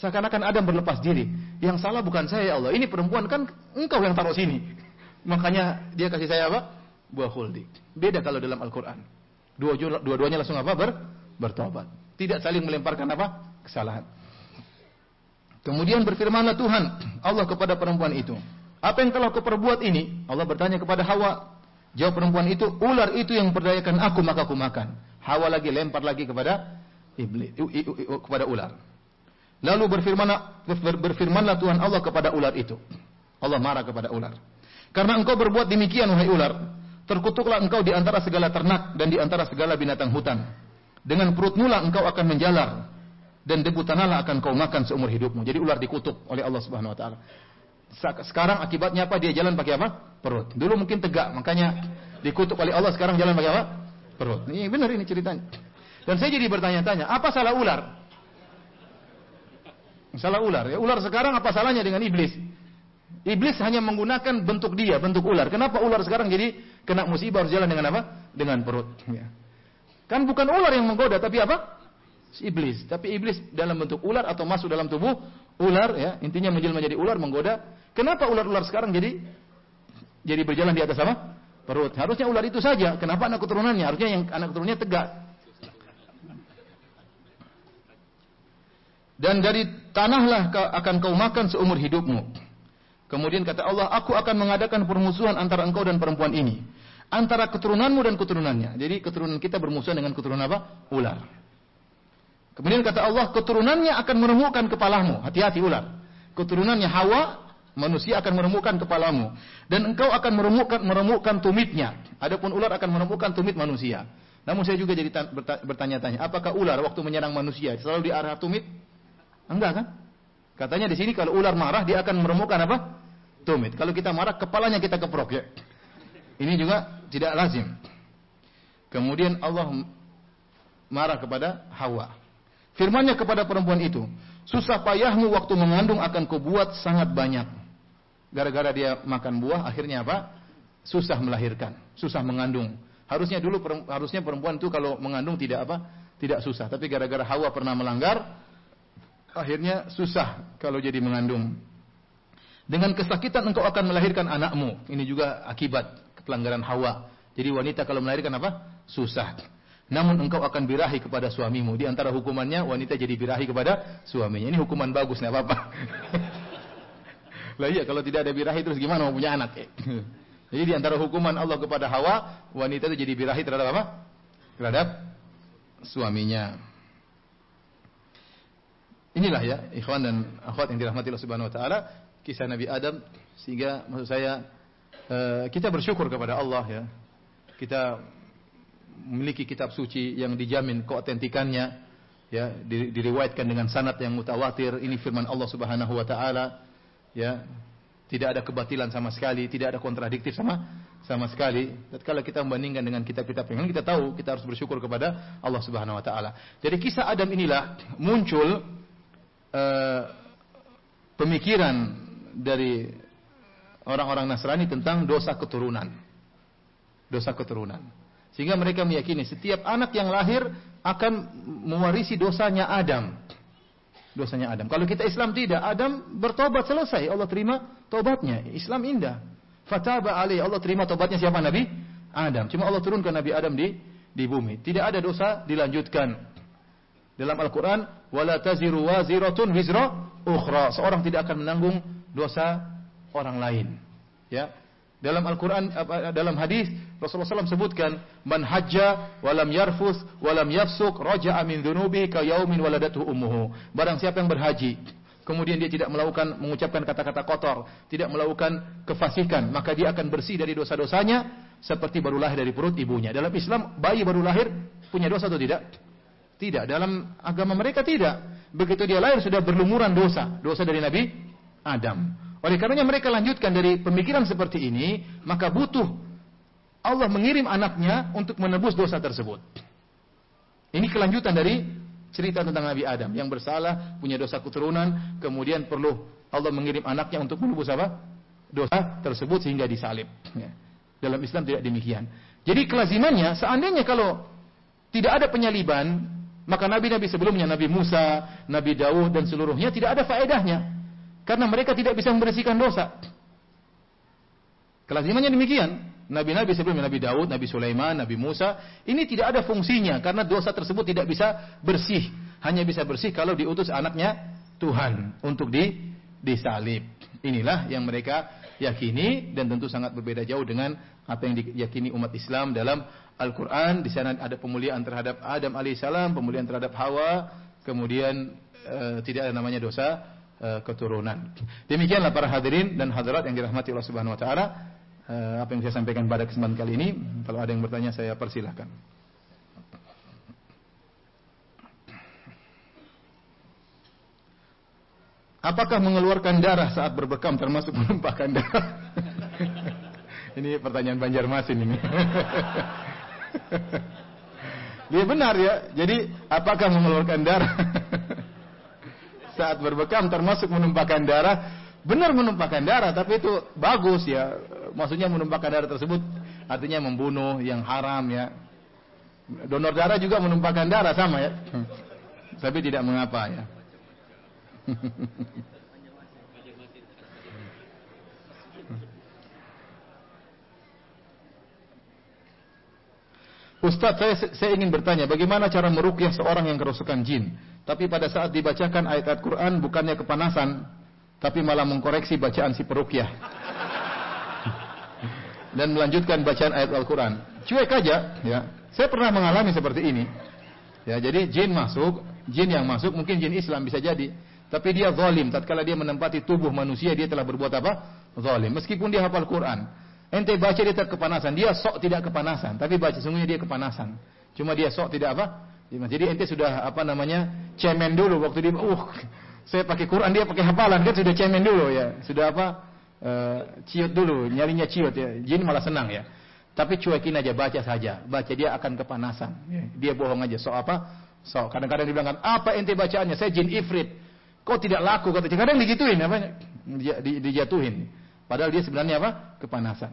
Seakan-akan Adam berlepas diri. Yang salah bukan saya ya Allah. Ini perempuan kan engkau yang taruh sini. Makanya dia kasih saya apa? Buah khuldi. Beda kalau dalam Al-Quran. Dua-duanya langsung apa? Ber, bertobat. Tidak saling melemparkan apa? Kesalahan. Kemudian berfirmanlah Tuhan Allah kepada perempuan itu. Apa yang telah kau perbuat ini? Allah bertanya kepada Hawa, Jawab perempuan itu, ular itu yang memperdayakan aku maka aku makan. Hawa lagi lempar lagi kepada iblis kepada ular. Lalu berfirmanlah berfirmanlah Tuhan Allah kepada ular itu. Allah marah kepada ular. Karena engkau berbuat demikian wahai ular, terkutuklah engkau di antara segala ternak dan di antara segala binatang hutan. Dengan perut mula engkau akan menjalar dan debu tanahlah akan kau makan seumur hidupmu. Jadi ular dikutuk oleh Allah Subhanahu wa taala. Sekarang akibatnya apa? Dia jalan pakai apa? Perut. Dulu mungkin tegak, makanya dikutuk oleh Allah. Sekarang jalan pakai apa? Perut. Ini benar ini ceritanya. Dan saya jadi bertanya-tanya, apa salah ular? Salah ular. Ya, ular sekarang apa salahnya dengan iblis? Iblis hanya menggunakan bentuk dia, bentuk ular. Kenapa ular sekarang jadi kena musibah harus jalan dengan apa? Dengan perut. Ya. Kan bukan ular yang menggoda, tapi apa? Iblis. Tapi iblis dalam bentuk ular atau masuk dalam tubuh ular, ya intinya menjelma menjadi ular menggoda Kenapa ular-ular sekarang jadi jadi berjalan di atas apa? Perut. Harusnya ular itu saja. Kenapa anak keturunannya? Harusnya yang anak keturunannya tegak. Dan dari tanahlah akan kau makan seumur hidupmu. Kemudian kata Allah, aku akan mengadakan permusuhan antara engkau dan perempuan ini. Antara keturunanmu dan keturunannya. Jadi keturunan kita bermusuhan dengan keturunan apa? Ular. Kemudian kata Allah, keturunannya akan meremukkan kepalamu. Hati-hati ular. Keturunannya Hawa manusia akan meremukkan kepalamu dan engkau akan meremukkan meremukkan tumitnya. Adapun ular akan meremukkan tumit manusia. Namun saya juga jadi bertanya-tanya, apakah ular waktu menyerang manusia selalu di arah tumit? Enggak kan? Katanya di sini kalau ular marah dia akan meremukkan apa? Tumit. Kalau kita marah kepalanya kita keprok ya. Ini juga tidak lazim. Kemudian Allah marah kepada Hawa. Firmannya kepada perempuan itu, susah payahmu waktu mengandung akan kubuat sangat banyak. Gara-gara dia makan buah, akhirnya apa? Susah melahirkan, susah mengandung. Harusnya dulu harusnya perempuan itu kalau mengandung tidak apa? Tidak susah. Tapi gara-gara Hawa pernah melanggar, akhirnya susah kalau jadi mengandung. Dengan kesakitan engkau akan melahirkan anakmu. Ini juga akibat pelanggaran Hawa. Jadi wanita kalau melahirkan apa? Susah. Namun engkau akan birahi kepada suamimu. Di antara hukumannya wanita jadi birahi kepada suaminya. Ini hukuman bagus, tidak apa-apa. Lah iya kalau tidak ada birahi terus gimana mau punya anak? Ya? Jadi di antara hukuman Allah kepada Hawa, wanita itu jadi birahi terhadap apa? Terhadap suaminya. Inilah ya, ikhwan dan akhwat yang dirahmati Allah Subhanahu wa taala, kisah Nabi Adam sehingga maksud saya eh, kita bersyukur kepada Allah ya. Kita memiliki kitab suci yang dijamin keotentikannya ya diriwayatkan dengan sanad yang mutawatir. Ini firman Allah Subhanahu wa taala ya. Tidak ada kebatilan sama sekali tidak ada kontradiktif sama sama sekali. Tatkala kita membandingkan dengan kitab-kitab yang kita tahu kita harus bersyukur kepada Allah Subhanahu wa taala. Jadi kisah Adam inilah muncul uh, pemikiran dari orang-orang Nasrani tentang dosa keturunan. Dosa keturunan sehingga mereka meyakini setiap anak yang lahir akan mewarisi dosanya Adam. Dosanya Adam. Kalau kita Islam tidak, Adam bertobat selesai. Allah terima tobatnya. Islam indah. Fataba alaih. Allah terima tobatnya siapa Nabi? Adam. Cuma Allah turunkan Nabi Adam di di bumi. Tidak ada dosa dilanjutkan. Dalam Al-Quran, wala taziru waziratun wizra ukhra. Seorang tidak akan menanggung dosa orang lain. Ya, dalam Al-Quran, dalam hadis Rasulullah SAW sebutkan, man hajja walam yarfus walam yafsuk raja'a min dhunubi ka yaumin waladatuhu ummuhu. Barang siapa yang berhaji, kemudian dia tidak melakukan mengucapkan kata-kata kotor, tidak melakukan kefasikan, maka dia akan bersih dari dosa-dosanya seperti baru lahir dari perut ibunya. Dalam Islam, bayi baru lahir punya dosa atau tidak? Tidak. Dalam agama mereka tidak. Begitu dia lahir sudah berlumuran dosa, dosa dari Nabi Adam. Oleh karenanya mereka lanjutkan dari pemikiran seperti ini, maka butuh Allah mengirim anaknya untuk menebus dosa tersebut. Ini kelanjutan dari cerita tentang Nabi Adam yang bersalah, punya dosa keturunan, kemudian perlu Allah mengirim anaknya untuk menebus apa? Dosa tersebut sehingga disalib. Ya. Dalam Islam tidak demikian. Jadi kelazimannya, seandainya kalau tidak ada penyaliban, maka nabi-nabi sebelumnya, Nabi Musa, Nabi Daud dan seluruhnya tidak ada faedahnya. Karena mereka tidak bisa membersihkan dosa. Kelazimannya demikian. Nabi-nabi sebelumnya Nabi Daud, Nabi Sulaiman, Nabi Musa, ini tidak ada fungsinya karena dosa tersebut tidak bisa bersih. Hanya bisa bersih kalau diutus anaknya Tuhan untuk di disalib. Inilah yang mereka yakini dan tentu sangat berbeda jauh dengan apa yang diyakini umat Islam dalam Al-Quran. Di sana ada pemuliaan terhadap Adam alaihissalam, pemuliaan terhadap Hawa, kemudian e, tidak ada namanya dosa keturunan. Demikianlah para hadirin dan hadirat yang dirahmati Allah Subhanahu wa taala. Eh, apa yang saya sampaikan pada kesempatan kali ini, kalau ada yang bertanya saya persilahkan. Apakah mengeluarkan darah saat berbekam termasuk menumpahkan darah? ini pertanyaan Banjarmasin ini. Dia benar ya. Jadi apakah mengeluarkan darah? Saat berbekam termasuk menumpahkan darah. Benar menumpahkan darah, tapi itu bagus ya. Maksudnya menumpahkan darah tersebut artinya membunuh yang haram ya. Donor darah juga menumpahkan darah sama ya. Tapi tidak mengapa ya. Ustaz, saya, saya ingin bertanya, bagaimana cara merukyah seorang yang kerasukan jin? Tapi pada saat dibacakan ayat-ayat Quran, bukannya kepanasan, tapi malah mengkoreksi bacaan si perukyah. Dan melanjutkan bacaan ayat Al-Quran. Cuek aja, ya. Saya pernah mengalami seperti ini. Ya, jadi jin masuk, jin yang masuk mungkin jin Islam bisa jadi. Tapi dia zalim, tatkala dia menempati tubuh manusia, dia telah berbuat apa? Zalim. Meskipun dia hafal Quran. Ente baca dia tak kepanasan. Dia sok tidak kepanasan. Tapi baca sungguhnya dia kepanasan. Cuma dia sok tidak apa? Jadi ente sudah apa namanya cemen dulu waktu dia. Uh, saya pakai Quran dia pakai hafalan kan sudah cemen dulu ya. Sudah apa? Uh, ciut dulu. Nyarinya ciut ya. Jin malah senang ya. Tapi cuekin aja baca saja. Baca dia akan kepanasan. Ya. Dia bohong aja. Sok apa? Sok. Kadang-kadang dibilang apa ente bacaannya? Saya jin ifrit. Kok tidak laku kata. Kadang digituin apa? Dijatuhin. Padahal dia sebenarnya apa? Kepanasan.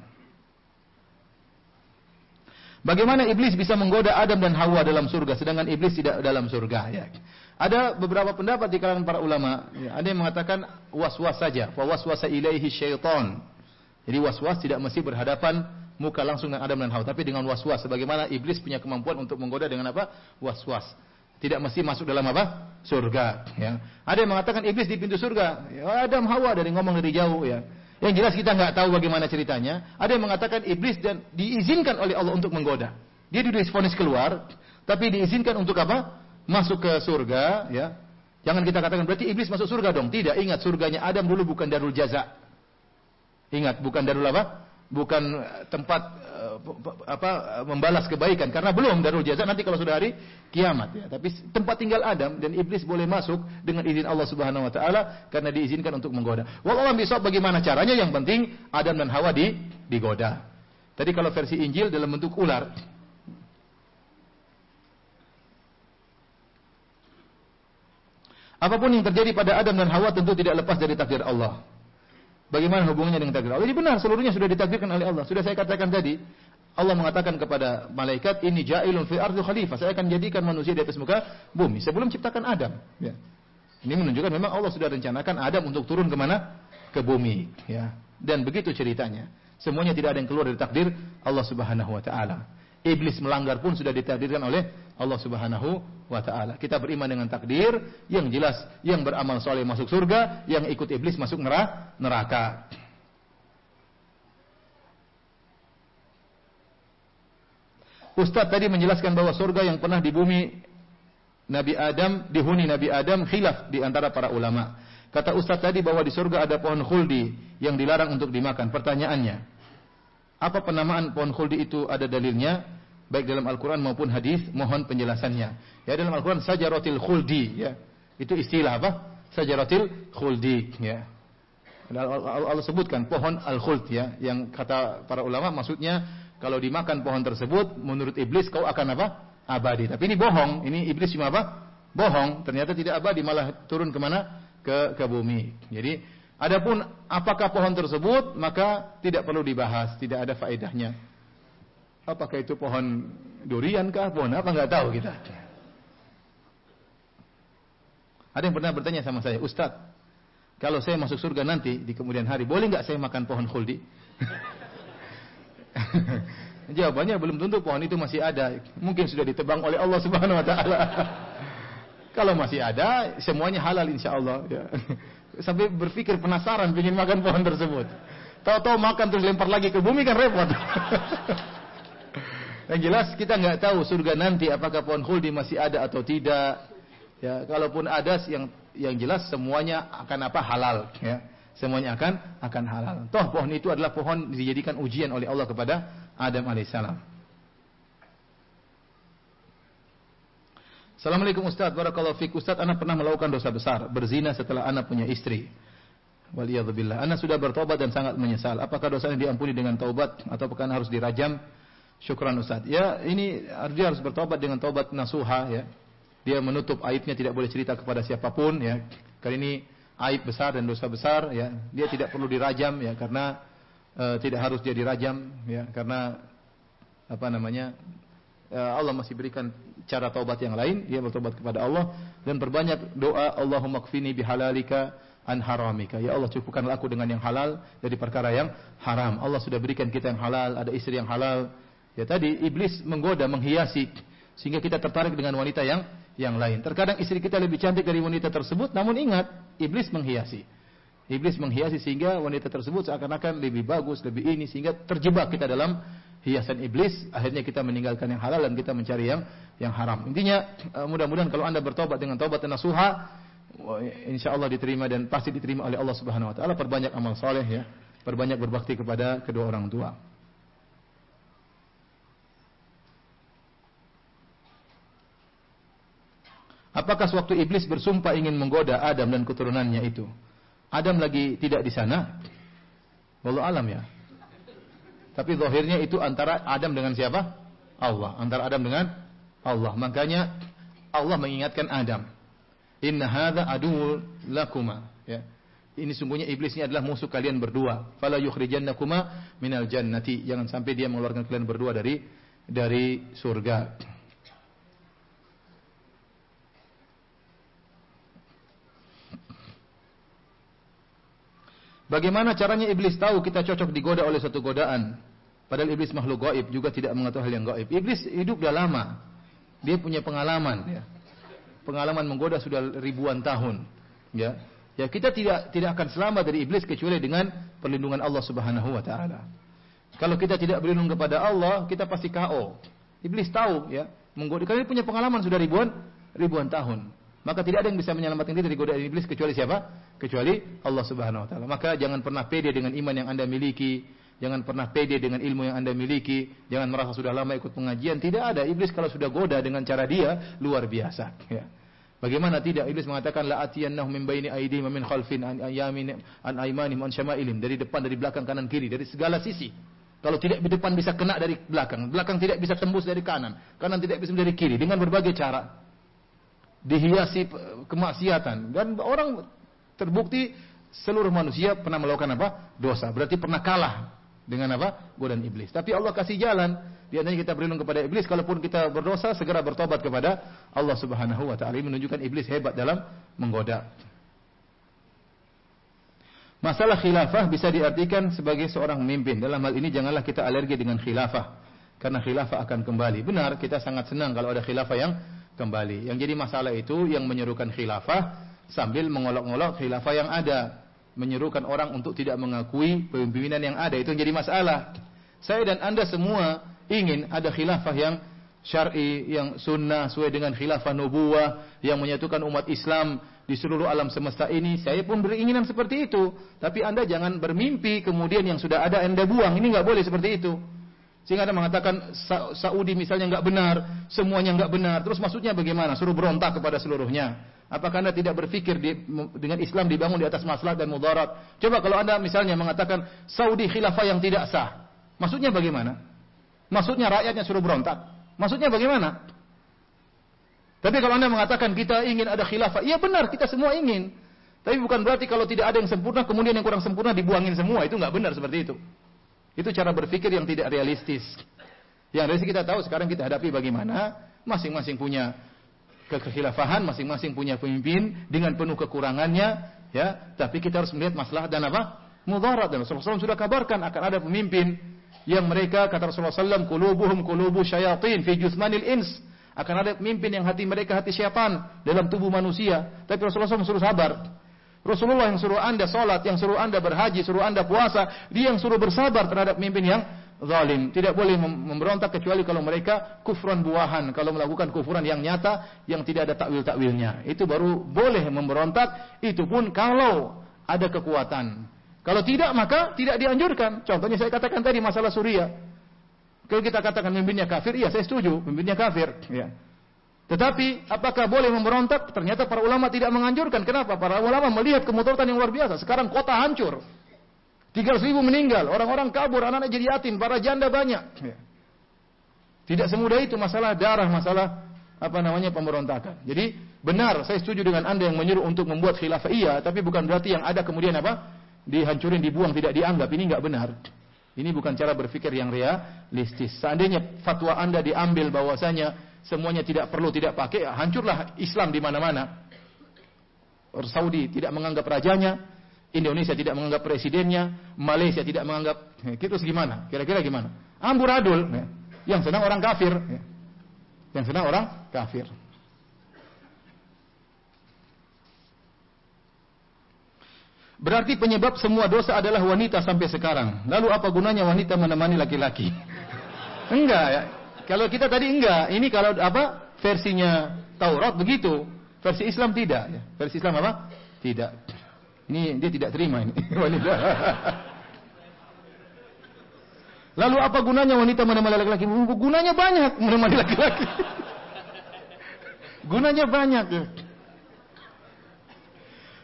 Bagaimana iblis bisa menggoda Adam dan Hawa dalam surga sedangkan iblis tidak dalam surga ya. Ada beberapa pendapat di kalangan para ulama, ya. ada yang mengatakan was-was saja, wa waswasa ilaihi syaitan. Jadi was-was tidak mesti berhadapan muka langsung dengan Adam dan Hawa, tapi dengan was-was sebagaimana iblis punya kemampuan untuk menggoda dengan apa? Was-was. Tidak mesti masuk dalam apa? Surga, ya. Ada yang mengatakan iblis di pintu surga. Ya, Adam Hawa dari ngomong dari jauh ya. Yang jelas kita nggak tahu bagaimana ceritanya. Ada yang mengatakan iblis dan diizinkan oleh Allah untuk menggoda. Dia difonis keluar, tapi diizinkan untuk apa? Masuk ke surga, ya. Jangan kita katakan berarti iblis masuk surga dong. Tidak, ingat surganya Adam dulu bukan darul jaza. Ingat, bukan darul apa? Bukan tempat uh, apa membalas kebaikan karena belum darul jaza nanti kalau sudah hari kiamat ya. Tapi tempat tinggal Adam dan iblis boleh masuk dengan izin Allah Subhanahu wa taala karena diizinkan untuk menggoda. Wallahu bisa bagaimana caranya yang penting Adam dan Hawa di digoda. Tadi kalau versi Injil dalam bentuk ular. Apa pun yang terjadi pada Adam dan Hawa tentu tidak lepas dari takdir Allah. Bagaimana hubungannya dengan takdir Allah? Ini benar, seluruhnya sudah ditakdirkan oleh Allah. Sudah saya katakan tadi, Allah mengatakan kepada malaikat, ini ja'ilun fi ardu khalifah. Saya akan jadikan manusia di atas muka bumi. Sebelum ciptakan Adam. Ya. Ini menunjukkan memang Allah sudah rencanakan Adam untuk turun ke mana? Ke bumi. Ya. Dan begitu ceritanya. Semuanya tidak ada yang keluar dari takdir Allah subhanahu wa ta'ala. Iblis melanggar pun sudah ditakdirkan oleh Allah Subhanahu wa taala. Kita beriman dengan takdir yang jelas, yang beramal soleh masuk surga, yang ikut iblis masuk neraka. Ustadz tadi menjelaskan bahwa surga yang pernah di bumi Nabi Adam, dihuni Nabi Adam khilaf di antara para ulama. Kata Ustadz tadi bahwa di surga ada pohon khuldi yang dilarang untuk dimakan. Pertanyaannya, apa penamaan pohon khuldi itu ada dalilnya? baik dalam Al-Quran maupun hadis, mohon penjelasannya. Ya dalam Al-Quran sajaratil khuldi, ya itu istilah apa? Sajaratil khuldi, ya. Allah, sebutkan pohon al-khuld ya, yang kata para ulama maksudnya kalau dimakan pohon tersebut menurut iblis kau akan apa? Abadi. Tapi ini bohong, ini iblis cuma apa? Bohong. Ternyata tidak abadi malah turun ke mana? Ke ke bumi. Jadi adapun apakah pohon tersebut maka tidak perlu dibahas, tidak ada faedahnya. Apakah itu pohon durian kah? Pohon apa? Nggak tahu kita. Ada yang pernah bertanya sama saya, Ustadz, kalau saya masuk surga nanti di kemudian hari, boleh nggak saya makan pohon khuldi? Jawabannya belum tentu pohon itu masih ada. Mungkin sudah ditebang oleh Allah Subhanahu wa taala. Kalau masih ada, semuanya halal insya Allah. Ya. Sampai berpikir penasaran ingin makan pohon tersebut. Tahu-tahu makan terus lempar lagi ke bumi kan repot. Yang jelas kita nggak tahu surga nanti apakah pohon khuldi masih ada atau tidak. Ya, kalaupun ada yang yang jelas semuanya akan apa halal ya. Semuanya akan akan halal. Toh pohon itu adalah pohon dijadikan ujian oleh Allah kepada Adam alaihissalam. Assalamualaikum Ustaz, Barakallahu fiik Ustaz, anak pernah melakukan dosa besar, berzina setelah anak punya istri. Waliyadzubillah. Anak sudah bertobat dan sangat menyesal. Apakah dosanya diampuni dengan taubat atau apakah harus dirajam? Syukran Ustaz. Ya, ini dia harus bertobat dengan tobat nasuha ya. Dia menutup aibnya tidak boleh cerita kepada siapa pun ya. Kali ini aib besar dan dosa besar ya. Dia tidak perlu dirajam ya karena uh, tidak harus dia dirajam ya karena apa namanya? Uh, Allah masih berikan cara taubat yang lain, dia bertobat kepada Allah dan berbanyak doa Allahumma kfini bihalalika an haramika. Ya Allah cukupkanlah aku dengan yang halal dari perkara yang haram. Allah sudah berikan kita yang halal, ada istri yang halal, Ya tadi iblis menggoda, menghiasi sehingga kita tertarik dengan wanita yang yang lain. Terkadang istri kita lebih cantik dari wanita tersebut, namun ingat, iblis menghiasi. Iblis menghiasi sehingga wanita tersebut seakan-akan lebih bagus, lebih ini sehingga terjebak kita dalam hiasan iblis. Akhirnya kita meninggalkan yang halal dan kita mencari yang yang haram. Intinya eh, mudah-mudahan kalau anda bertobat dengan tobat dan nasuha, insya Allah diterima dan pasti diterima oleh Allah Subhanahu Wa Taala. Perbanyak amal soleh ya, perbanyak berbakti kepada kedua orang tua. Apakah sewaktu iblis bersumpah ingin menggoda Adam dan keturunannya itu? Adam lagi tidak di sana? Walau alam ya. Tapi zahirnya itu antara Adam dengan siapa? Allah. Antara Adam dengan Allah. Makanya Allah mengingatkan Adam. Inna hadha adu lakuma. Ya. Ini sungguhnya iblis ini adalah musuh kalian berdua. Fala yukhrijannakuma minal jannati. Jangan sampai dia mengeluarkan kalian berdua dari dari surga. Bagaimana caranya iblis tahu kita cocok digoda oleh satu godaan? Padahal iblis makhluk gaib juga tidak mengetahui hal yang gaib. Iblis hidup dah lama. Dia punya pengalaman ya. Pengalaman menggoda sudah ribuan tahun. Ya. Ya kita tidak tidak akan selamat dari iblis kecuali dengan perlindungan Allah Subhanahu wa taala. Kalau kita tidak berlindung kepada Allah, kita pasti KO. Iblis tahu ya, menggoda. Kalian punya pengalaman sudah ribuan ribuan tahun. Maka tidak ada yang bisa menyelamatkan diri dari godaan iblis kecuali siapa? Kecuali Allah Subhanahu wa taala. Maka jangan pernah pede dengan iman yang Anda miliki, Jangan pernah pede dengan ilmu yang Anda miliki. Jangan merasa sudah lama ikut pengajian. Tidak ada. Iblis kalau sudah goda dengan cara dia, luar biasa. Ya. Bagaimana tidak Iblis mengatakan la atiyannahum min baini aydihim min khalfin an ayamin an aymanihim an dari depan dari belakang kanan kiri dari segala sisi. Kalau tidak di depan bisa kena dari belakang, belakang tidak bisa tembus dari kanan, kanan tidak bisa dari kiri dengan berbagai cara. Dihiasi kemaksiatan dan orang terbukti seluruh manusia pernah melakukan apa? Dosa. Berarti pernah kalah dengan apa? Godaan iblis. Tapi Allah kasih jalan. Di antaranya kita berlindung kepada iblis. Kalaupun kita berdosa, segera bertobat kepada Allah Subhanahu Wa Taala. Menunjukkan iblis hebat dalam menggoda. Masalah khilafah bisa diartikan sebagai seorang pemimpin. Dalam hal ini janganlah kita alergi dengan khilafah. Karena khilafah akan kembali. Benar, kita sangat senang kalau ada khilafah yang kembali. Yang jadi masalah itu yang menyerukan khilafah sambil mengolok-olok khilafah yang ada menyerukan orang untuk tidak mengakui pemimpinan yang ada itu jadi masalah. Saya dan Anda semua ingin ada khilafah yang syar'i, yang sunnah sesuai dengan khilafah nubuah yang menyatukan umat Islam di seluruh alam semesta ini. Saya pun beringinan seperti itu. Tapi Anda jangan bermimpi kemudian yang sudah ada Anda buang. Ini nggak boleh seperti itu. Sehingga Anda mengatakan Saudi misalnya nggak benar, semuanya nggak benar. Terus maksudnya bagaimana? Suruh berontak kepada seluruhnya. Apakah Anda tidak berpikir di, dengan Islam dibangun di atas masalah dan mudarat? Coba kalau Anda misalnya mengatakan Saudi khilafah yang tidak sah. Maksudnya bagaimana? Maksudnya rakyatnya suruh berontak. Maksudnya bagaimana? Tapi kalau Anda mengatakan kita ingin ada khilafah, iya benar kita semua ingin. Tapi bukan berarti kalau tidak ada yang sempurna kemudian yang kurang sempurna dibuangin semua. Itu nggak benar seperti itu. Itu cara berpikir yang tidak realistis. Yang realistis kita tahu sekarang kita hadapi bagaimana masing-masing punya kekhilafahan masing-masing punya pemimpin dengan penuh kekurangannya ya. Tapi kita harus melihat masalah dan apa? Mudarat. Dan Rasulullah SAW sudah kabarkan akan ada pemimpin yang mereka kata Rasulullah SAW kulubuhum kulubu syayatin fi jusmanil ins. Akan ada pemimpin yang hati mereka hati syaitan dalam tubuh manusia. Tapi Rasulullah SAW suruh sabar Rasulullah yang suruh anda sholat, yang suruh anda berhaji, suruh anda puasa, dia yang suruh bersabar terhadap pemimpin yang zalim. Tidak boleh memberontak kecuali kalau mereka kufran buahan. Kalau melakukan kufran yang nyata, yang tidak ada takwil-takwilnya. Itu baru boleh memberontak. Itu pun kalau ada kekuatan. Kalau tidak, maka tidak dianjurkan. Contohnya saya katakan tadi masalah Suria. Kalau kita katakan pemimpinnya kafir, iya saya setuju. Pemimpinnya kafir. Ya. Tetapi apakah boleh memberontak? Ternyata para ulama tidak menganjurkan. Kenapa? Para ulama melihat kemudaratan yang luar biasa. Sekarang kota hancur. 300 ribu meninggal, orang-orang kabur, anak-anak jadi yatim, para janda banyak. Ya. Tidak semudah itu masalah darah, masalah apa namanya pemberontakan. Jadi benar, saya setuju dengan anda yang menyuruh untuk membuat khilafah iya, tapi bukan berarti yang ada kemudian apa dihancurin, dibuang, tidak dianggap. Ini nggak benar. Ini bukan cara berpikir yang realistis. Seandainya fatwa anda diambil bahwasanya semuanya tidak perlu, tidak pakai, hancurlah Islam di mana-mana. Saudi tidak menganggap rajanya, Indonesia tidak menganggap presidennya, Malaysia tidak menganggap, ya, terus gimana? Kira-kira gimana? Amburadul, ya. yang senang orang kafir, ya. yang senang orang kafir. Berarti penyebab semua dosa adalah wanita sampai sekarang. Lalu apa gunanya wanita menemani laki-laki? enggak ya. Kalau kita tadi enggak. Ini kalau apa? Versinya Taurat begitu. Versi Islam tidak ya. Versi Islam apa? Tidak. Ini dia tidak terima ini wanita. Lalu apa gunanya wanita menemani laki-laki? Gunanya banyak menemani laki-laki. gunanya banyak.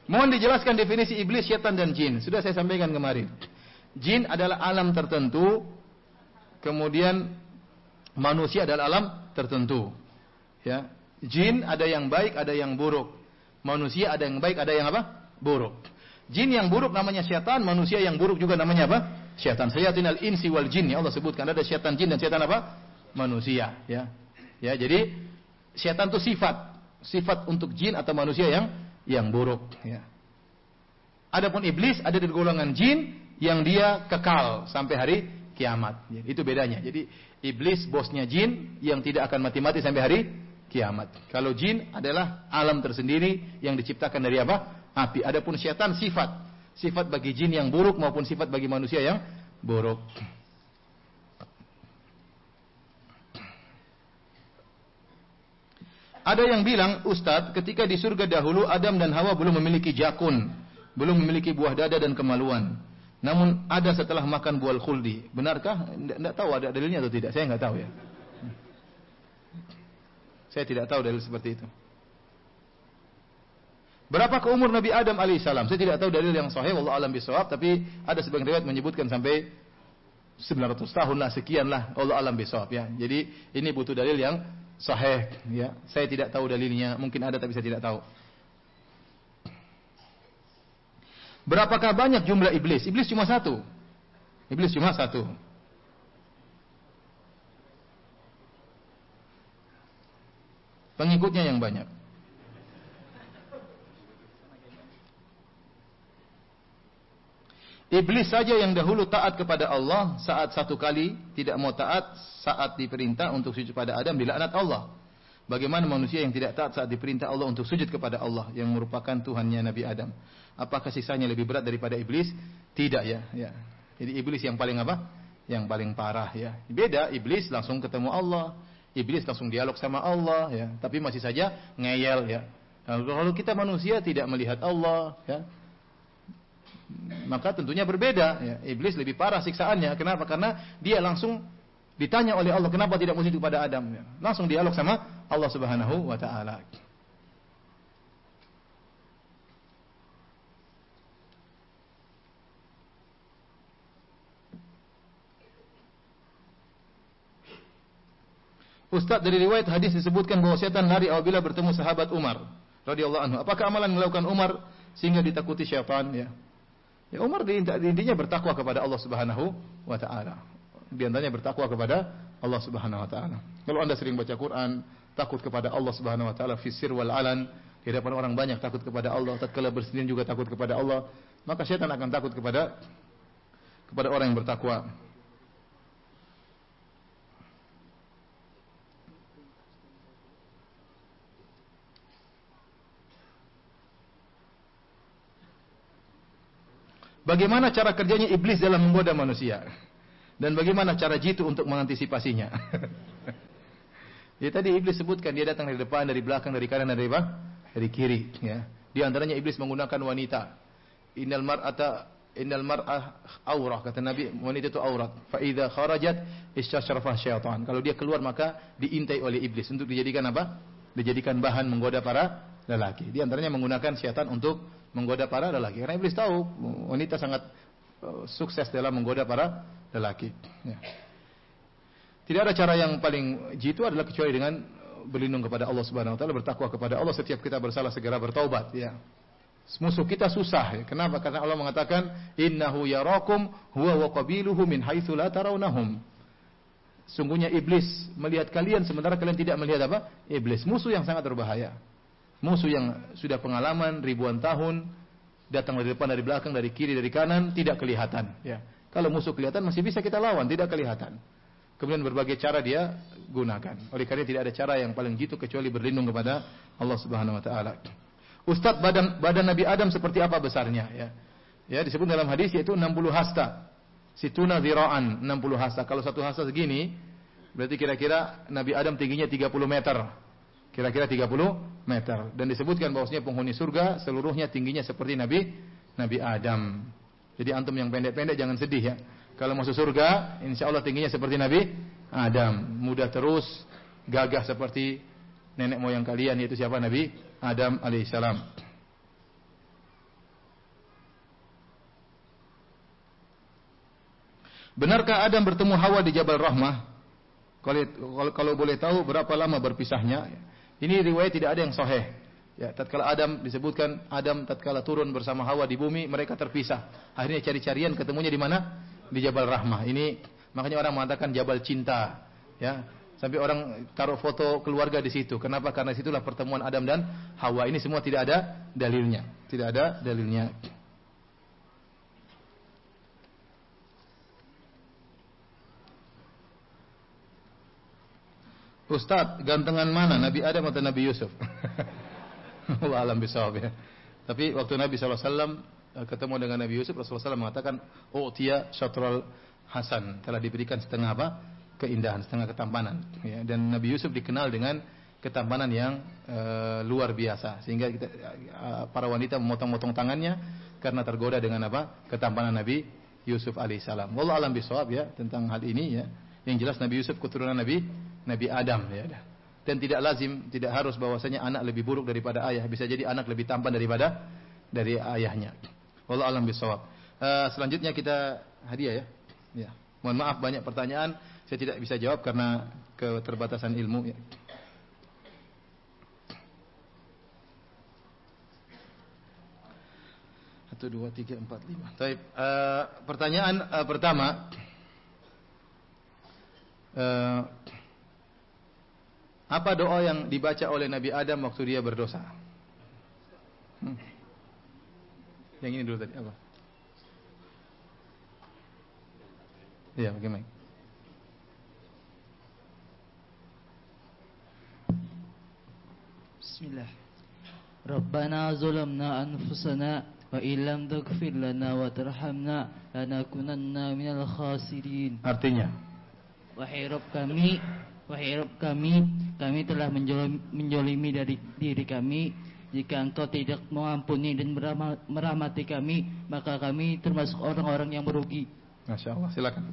Mohon dijelaskan definisi iblis, syaitan dan jin. Sudah saya sampaikan kemarin. Jin adalah alam tertentu, kemudian manusia adalah alam tertentu. Ya, jin ada yang baik, ada yang buruk. Manusia ada yang baik, ada yang apa? Buruk. Jin yang buruk namanya syaitan, manusia yang buruk juga namanya apa? Syaitan. Syayatin al-insi wal jin. Ya Allah sebutkan ada syaitan jin dan syaitan apa? Manusia, ya. Ya, jadi syaitan itu sifat, sifat untuk jin atau manusia yang yang buruk, ya. Adapun iblis ada di golongan jin yang dia kekal sampai hari kiamat. Ya, itu bedanya. Jadi iblis bosnya jin yang tidak akan mati-mati sampai hari kiamat. Kalau jin adalah alam tersendiri yang diciptakan dari apa? api. Adapun syaitan sifat, sifat bagi jin yang buruk maupun sifat bagi manusia yang buruk. Ada yang bilang, Ustadz, ketika di surga dahulu Adam dan Hawa belum memiliki jakun, belum memiliki buah dada dan kemaluan. Namun ada setelah makan buah khuldi. Benarkah? Tidak tahu ada dalilnya atau tidak. Saya nggak tahu ya. Saya tidak tahu dalil seperti itu. Berapa umur Nabi Adam alaihissalam? Saya tidak tahu dalil yang sahih, Allah alam bisawab, tapi ada sebagian riwayat menyebutkan sampai 900 tahun lah, sekian lah, Allah alam bisawab ya. Jadi ini butuh dalil yang sahih ya. Saya tidak tahu dalilnya, mungkin ada tapi saya tidak tahu. Berapakah banyak jumlah iblis? Iblis cuma satu. Iblis cuma satu. Pengikutnya yang banyak. Iblis saja yang dahulu taat kepada Allah saat satu kali tidak mau taat saat diperintah untuk sujud pada Adam dilaknat Allah. Bagaimana manusia yang tidak taat saat diperintah Allah untuk sujud kepada Allah yang merupakan Tuhannya Nabi Adam? Apakah siksanya lebih berat daripada iblis? Tidak ya, ya. Jadi iblis yang paling apa? Yang paling parah ya. Beda iblis langsung ketemu Allah, iblis langsung dialog sama Allah ya, tapi masih saja ngeyel ya. Kalau kita manusia tidak melihat Allah ya, maka tentunya berbeda. Ya. Iblis lebih parah siksaannya. Kenapa? Karena dia langsung ditanya oleh Allah kenapa tidak mesti kepada Adam. Ya. Langsung dialog sama Allah Subhanahu wa taala. Ustaz dari riwayat hadis disebutkan bahwa setan lari apabila bertemu sahabat Umar radhiyallahu anhu. Apakah amalan melakukan Umar sehingga ditakuti syaitan ya? Ya Umar intinya bertakwa kepada Allah Subhanahu wa taala. Di antaranya bertakwa kepada Allah Subhanahu wa taala. Kalau Anda sering baca Quran, takut kepada Allah Subhanahu wa taala fisir wal alan, di hadapan orang banyak takut kepada Allah, tatkala bersendirian juga takut kepada Allah, maka setan akan takut kepada kepada orang yang bertakwa. Bagaimana cara kerjanya iblis dalam menggoda manusia? Dan bagaimana cara jitu untuk mengantisipasinya? ya tadi iblis sebutkan dia datang dari depan, dari belakang, dari kanan, dari bawah, dari kiri. Ya. Di antaranya iblis menggunakan wanita. Innal mar'ata innal mar'ah aurah kata Nabi wanita itu aurat. Fa idza kharajat istasyarafah syaitan. Kalau dia keluar maka diintai oleh iblis untuk dijadikan apa? Dijadikan bahan menggoda para lelaki. Di antaranya menggunakan syaitan untuk menggoda para lelaki. Karena iblis tahu wanita sangat uh, sukses dalam menggoda para lelaki. Ya. Tidak ada cara yang paling jitu adalah kecuali dengan berlindung kepada Allah Subhanahu wa taala, bertakwa kepada Allah setiap kita bersalah segera bertaubat ya. Musuh kita susah ya. Kenapa? Karena Allah mengatakan innahu yarakum huwa wa qabiluhu min la tarawnahum. Sungguhnya iblis melihat kalian sementara kalian tidak melihat apa? Iblis, musuh yang sangat berbahaya musuh yang sudah pengalaman ribuan tahun datang dari depan, dari belakang, dari kiri, dari kanan tidak kelihatan. Ya. Kalau musuh kelihatan masih bisa kita lawan, tidak kelihatan. Kemudian berbagai cara dia gunakan. Oleh karena tidak ada cara yang paling jitu kecuali berlindung kepada Allah Subhanahu wa taala. Ustadz badan badan Nabi Adam seperti apa besarnya ya? Ya disebut dalam hadis yaitu 60 hasta. Situna ziraan 60 hasta. Kalau satu hasta segini berarti kira-kira Nabi Adam tingginya 30 meter. Kira-kira 30 meter. Dan disebutkan bahwasanya penghuni surga seluruhnya tingginya seperti Nabi Nabi Adam. Jadi antum yang pendek-pendek jangan sedih ya. Kalau masuk surga, insya Allah tingginya seperti Nabi Adam. Mudah terus, gagah seperti nenek moyang kalian yaitu siapa Nabi Adam alaihissalam. Benarkah Adam bertemu Hawa di Jabal Rahmah? Kalau, kalau, kalau boleh tahu berapa lama berpisahnya? Ini riwayat tidak ada yang sahih. Ya, tatkala Adam disebutkan Adam tatkala turun bersama Hawa di bumi, mereka terpisah. Akhirnya cari-carian ketemunya di mana? Di Jabal Rahmah. Ini makanya orang mengatakan Jabal Cinta. Ya, sampai orang taruh foto keluarga di situ. Kenapa? Karena situlah pertemuan Adam dan Hawa. Ini semua tidak ada dalilnya. Tidak ada dalilnya. Ustaz, gantengan mana? Nabi Adam atau Nabi Yusuf? Allah alam bisawab ya. Tapi waktu Nabi SAW eh, ketemu dengan Nabi Yusuf, Rasulullah SAW mengatakan, Oh tia syatral hasan. Telah diberikan setengah apa? Keindahan, setengah ketampanan. Ya. Dan Nabi Yusuf dikenal dengan ketampanan yang e, luar biasa. Sehingga kita, e, para wanita memotong-motong tangannya karena tergoda dengan apa? Ketampanan Nabi Yusuf alaihissalam. Wallahu alam bisawab ya tentang hal ini ya. Yang jelas Nabi Yusuf keturunan Nabi Nabi Adam ya. Dan tidak lazim, tidak harus bahwasanya anak lebih buruk daripada ayah. Bisa jadi anak lebih tampan daripada dari ayahnya. Wallahu alam bisawab. Uh, selanjutnya kita hadiah ya. Ya. Mohon maaf banyak pertanyaan saya tidak bisa jawab karena keterbatasan ilmu ya. Satu, dua, tiga, empat, lima. Taib. Uh, pertanyaan uh, pertama. Apa doa yang dibaca oleh Nabi Adam waktu dia berdosa? Hmm. Yang ini dulu tadi apa? Ya bagaimana? Bismillah. Rabbana zulamna anfusana wa illam taghfir lana wa tarhamna lanakunanna minal khasirin. Artinya, wahai Rabb kami, wahai Rabb kami, kami telah menjolimi dari diri kami. Jika engkau tidak mengampuni dan merahmati kami, maka kami termasuk orang-orang yang merugi. Masya Allah, silakan.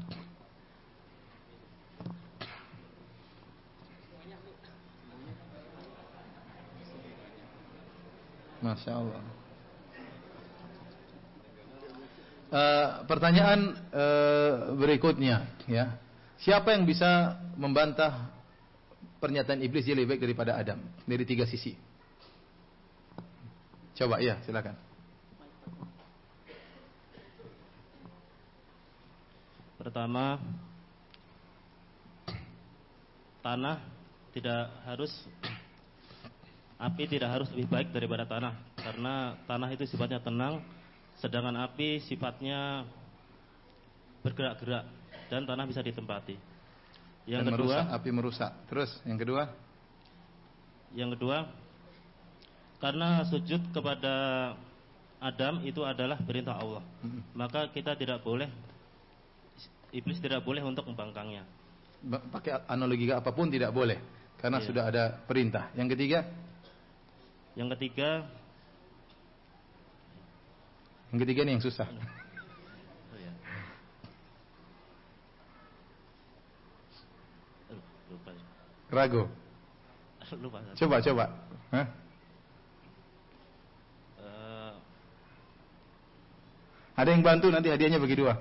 Masya Allah. Uh, pertanyaan uh, berikutnya, ya. Siapa yang bisa membantah pernyataan iblis dia lebih baik daripada Adam dari tiga sisi? Coba ya, silakan. Pertama, tanah tidak harus api tidak harus lebih baik daripada tanah karena tanah itu sifatnya tenang Sedangkan api sifatnya bergerak-gerak dan tanah bisa ditempati. Yang dan kedua, merusak, api merusak. Terus yang kedua? Yang kedua, karena sujud kepada Adam itu adalah perintah Allah. Hmm. Maka kita tidak boleh iblis tidak boleh untuk membangkangnya. Pakai analogi apa pun tidak boleh karena iya. sudah ada perintah. Yang ketiga? Yang ketiga, yang ketiga ini yang susah. Ragu. Coba coba. Hah? Uh... Ada yang bantu nanti hadiahnya bagi dua.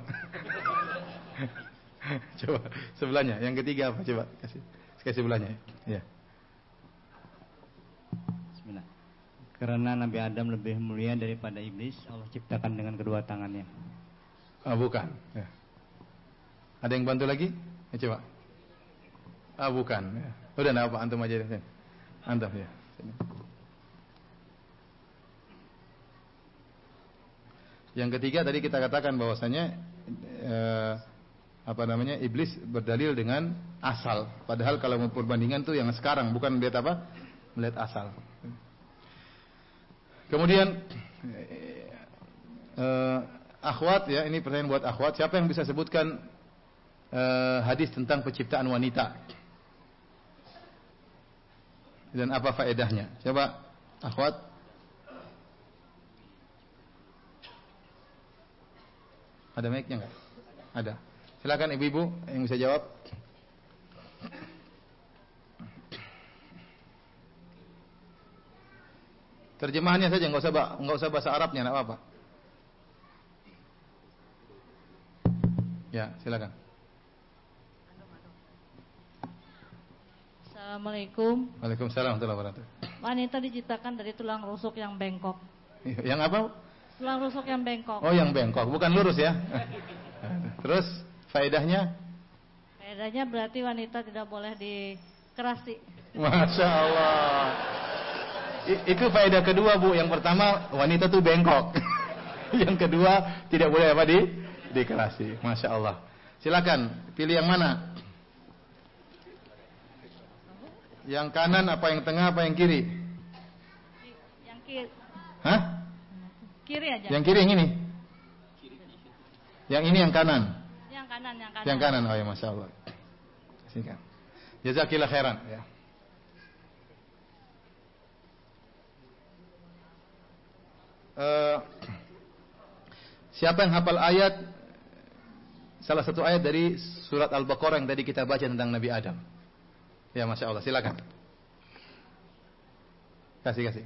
coba sebelahnya. Yang ketiga apa? Coba kasih kasih sebelahnya. Ya. Karena Nabi Adam lebih mulia daripada iblis, Allah ciptakan dengan kedua tangannya. Ah, bukan. Ya. Ada yang bantu lagi? Ya, coba. Ah, bukan. Udah, nah, apa antum aja deh. Antum ya. Sini. Yang ketiga tadi kita katakan bahwasanya eh, apa namanya iblis berdalil dengan asal. Padahal kalau mau perbandingan tuh yang sekarang bukan melihat apa? Melihat asal. Kemudian uh, akhwat ya, ini pertanyaan buat akhwat. Siapa yang bisa sebutkan uh, hadis tentang penciptaan wanita? Dan apa faedahnya? Coba akhwat. Ada mic-nya enggak? Ada. Silakan ibu-ibu yang bisa jawab. Terjemahannya saja, nggak usah nggak usah bahasa Arabnya, nggak apa-apa. Ya, silakan. Assalamualaikum. Waalaikumsalam warahmatullahi wabarakatuh. Wanita diciptakan dari tulang rusuk yang bengkok. Yang apa? Tulang rusuk yang bengkok. Oh, yang bengkok, bukan lurus ya. Terus faedahnya? Faedahnya berarti wanita tidak boleh dikerasi. Masya Allah itu faedah kedua bu. Yang pertama wanita tuh bengkok. yang kedua tidak boleh apa di dikerasi. Masya Allah. Silakan pilih yang mana? Yang kanan apa yang tengah apa yang kiri? Yang kiri. Hah? Kiri aja. Yang kiri yang ini. Yang ini yang kanan. Yang kanan, yang kanan. Yang kanan. Oh ya, masya Allah. Singkat. Jazakillah khairan. Ya. uh, siapa yang hafal ayat salah satu ayat dari surat Al-Baqarah yang tadi kita baca tentang Nabi Adam. Ya, masya Allah. Silakan. Kasih kasih.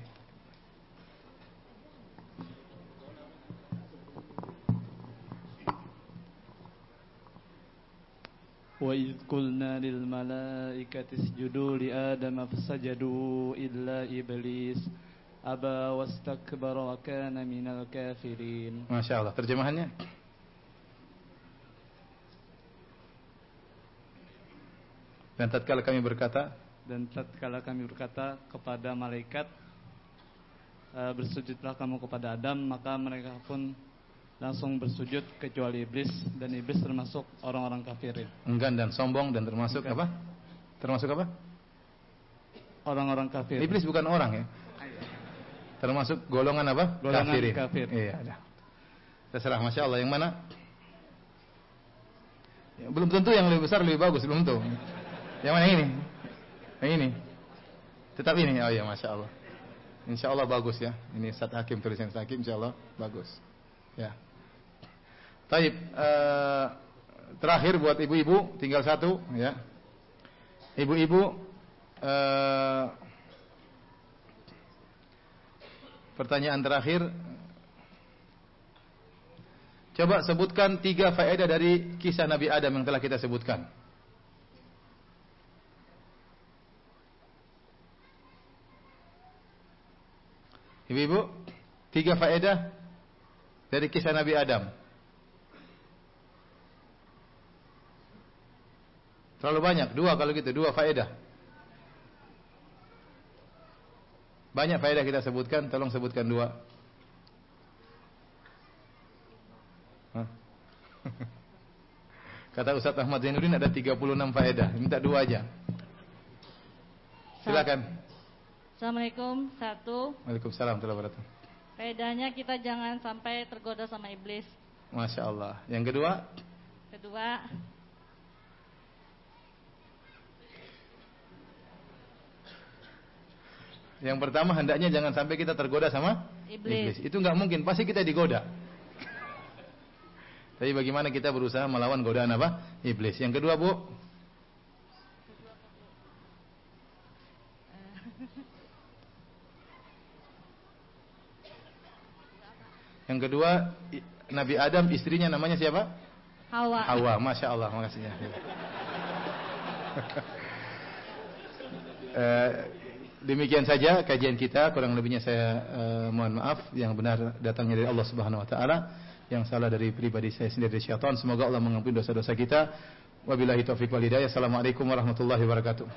وإذ قلنا للملائكة اسجدوا لآدم فسجدوا إلا إبليس أبى واستكبر وكان من الكافرين Masya Allah. Terjemahannya? Dan tatkala kami berkata, Dan tatkala kami berkata kepada malaikat "Eh, Bersujudlah kamu kepada Adam Maka mereka pun langsung bersujud kecuali iblis Dan iblis termasuk orang-orang kafirin enggan dan sombong dan termasuk Enggan. apa? Termasuk apa? Orang-orang kafir Iblis bukan orang ya. Termasuk golongan apa? Golongan Kafirin. kafir. Iya, ada. Terserah Masya Allah yang mana? Ya, belum tentu yang lebih besar lebih bagus, belum tentu. Yang mana ini? Yang ini. Tetap ini. Oh ya, Masya Allah. Insya Allah bagus ya. Ini Ustaz Hakim tulisan Hakim Insya Allah bagus. Ya. Taib. eh, terakhir buat ibu-ibu tinggal satu ya. Ibu-ibu eh, pertanyaan terakhir Coba sebutkan tiga faedah dari kisah Nabi Adam yang telah kita sebutkan. Ibu-ibu, tiga faedah dari kisah Nabi Adam. Terlalu banyak, dua kalau gitu, dua faedah. Banyak faedah kita sebutkan, tolong sebutkan dua. Hah? Kata Ustaz Ahmad Zainuddin ada 36 faedah, minta dua aja. Silakan. Assalamualaikum. Satu, Waalaikumsalam warahmatullahi wabarakatuh. faedahnya kita jangan sampai tergoda sama iblis. Masya Allah. Yang kedua, Kedua, yang pertama hendaknya jangan sampai kita tergoda sama iblis. Itu nggak mungkin, pasti kita digoda. Tapi bagaimana kita berusaha melawan godaan apa? Iblis. Yang kedua, Bu. Yang kedua, Nabi Adam istrinya namanya siapa? Hawa. Hawa. Masya Allah, makasih ya. Eh, demikian saja kajian kita. Kurang lebihnya saya eh, mohon maaf. Yang benar datangnya dari Allah Subhanahu Wa Taala. Yang salah dari pribadi saya sendiri dari syaitan. Semoga Allah mengampuni dosa-dosa kita. Wabillahi taufiq wal hidayah. Assalamualaikum warahmatullahi wabarakatuh.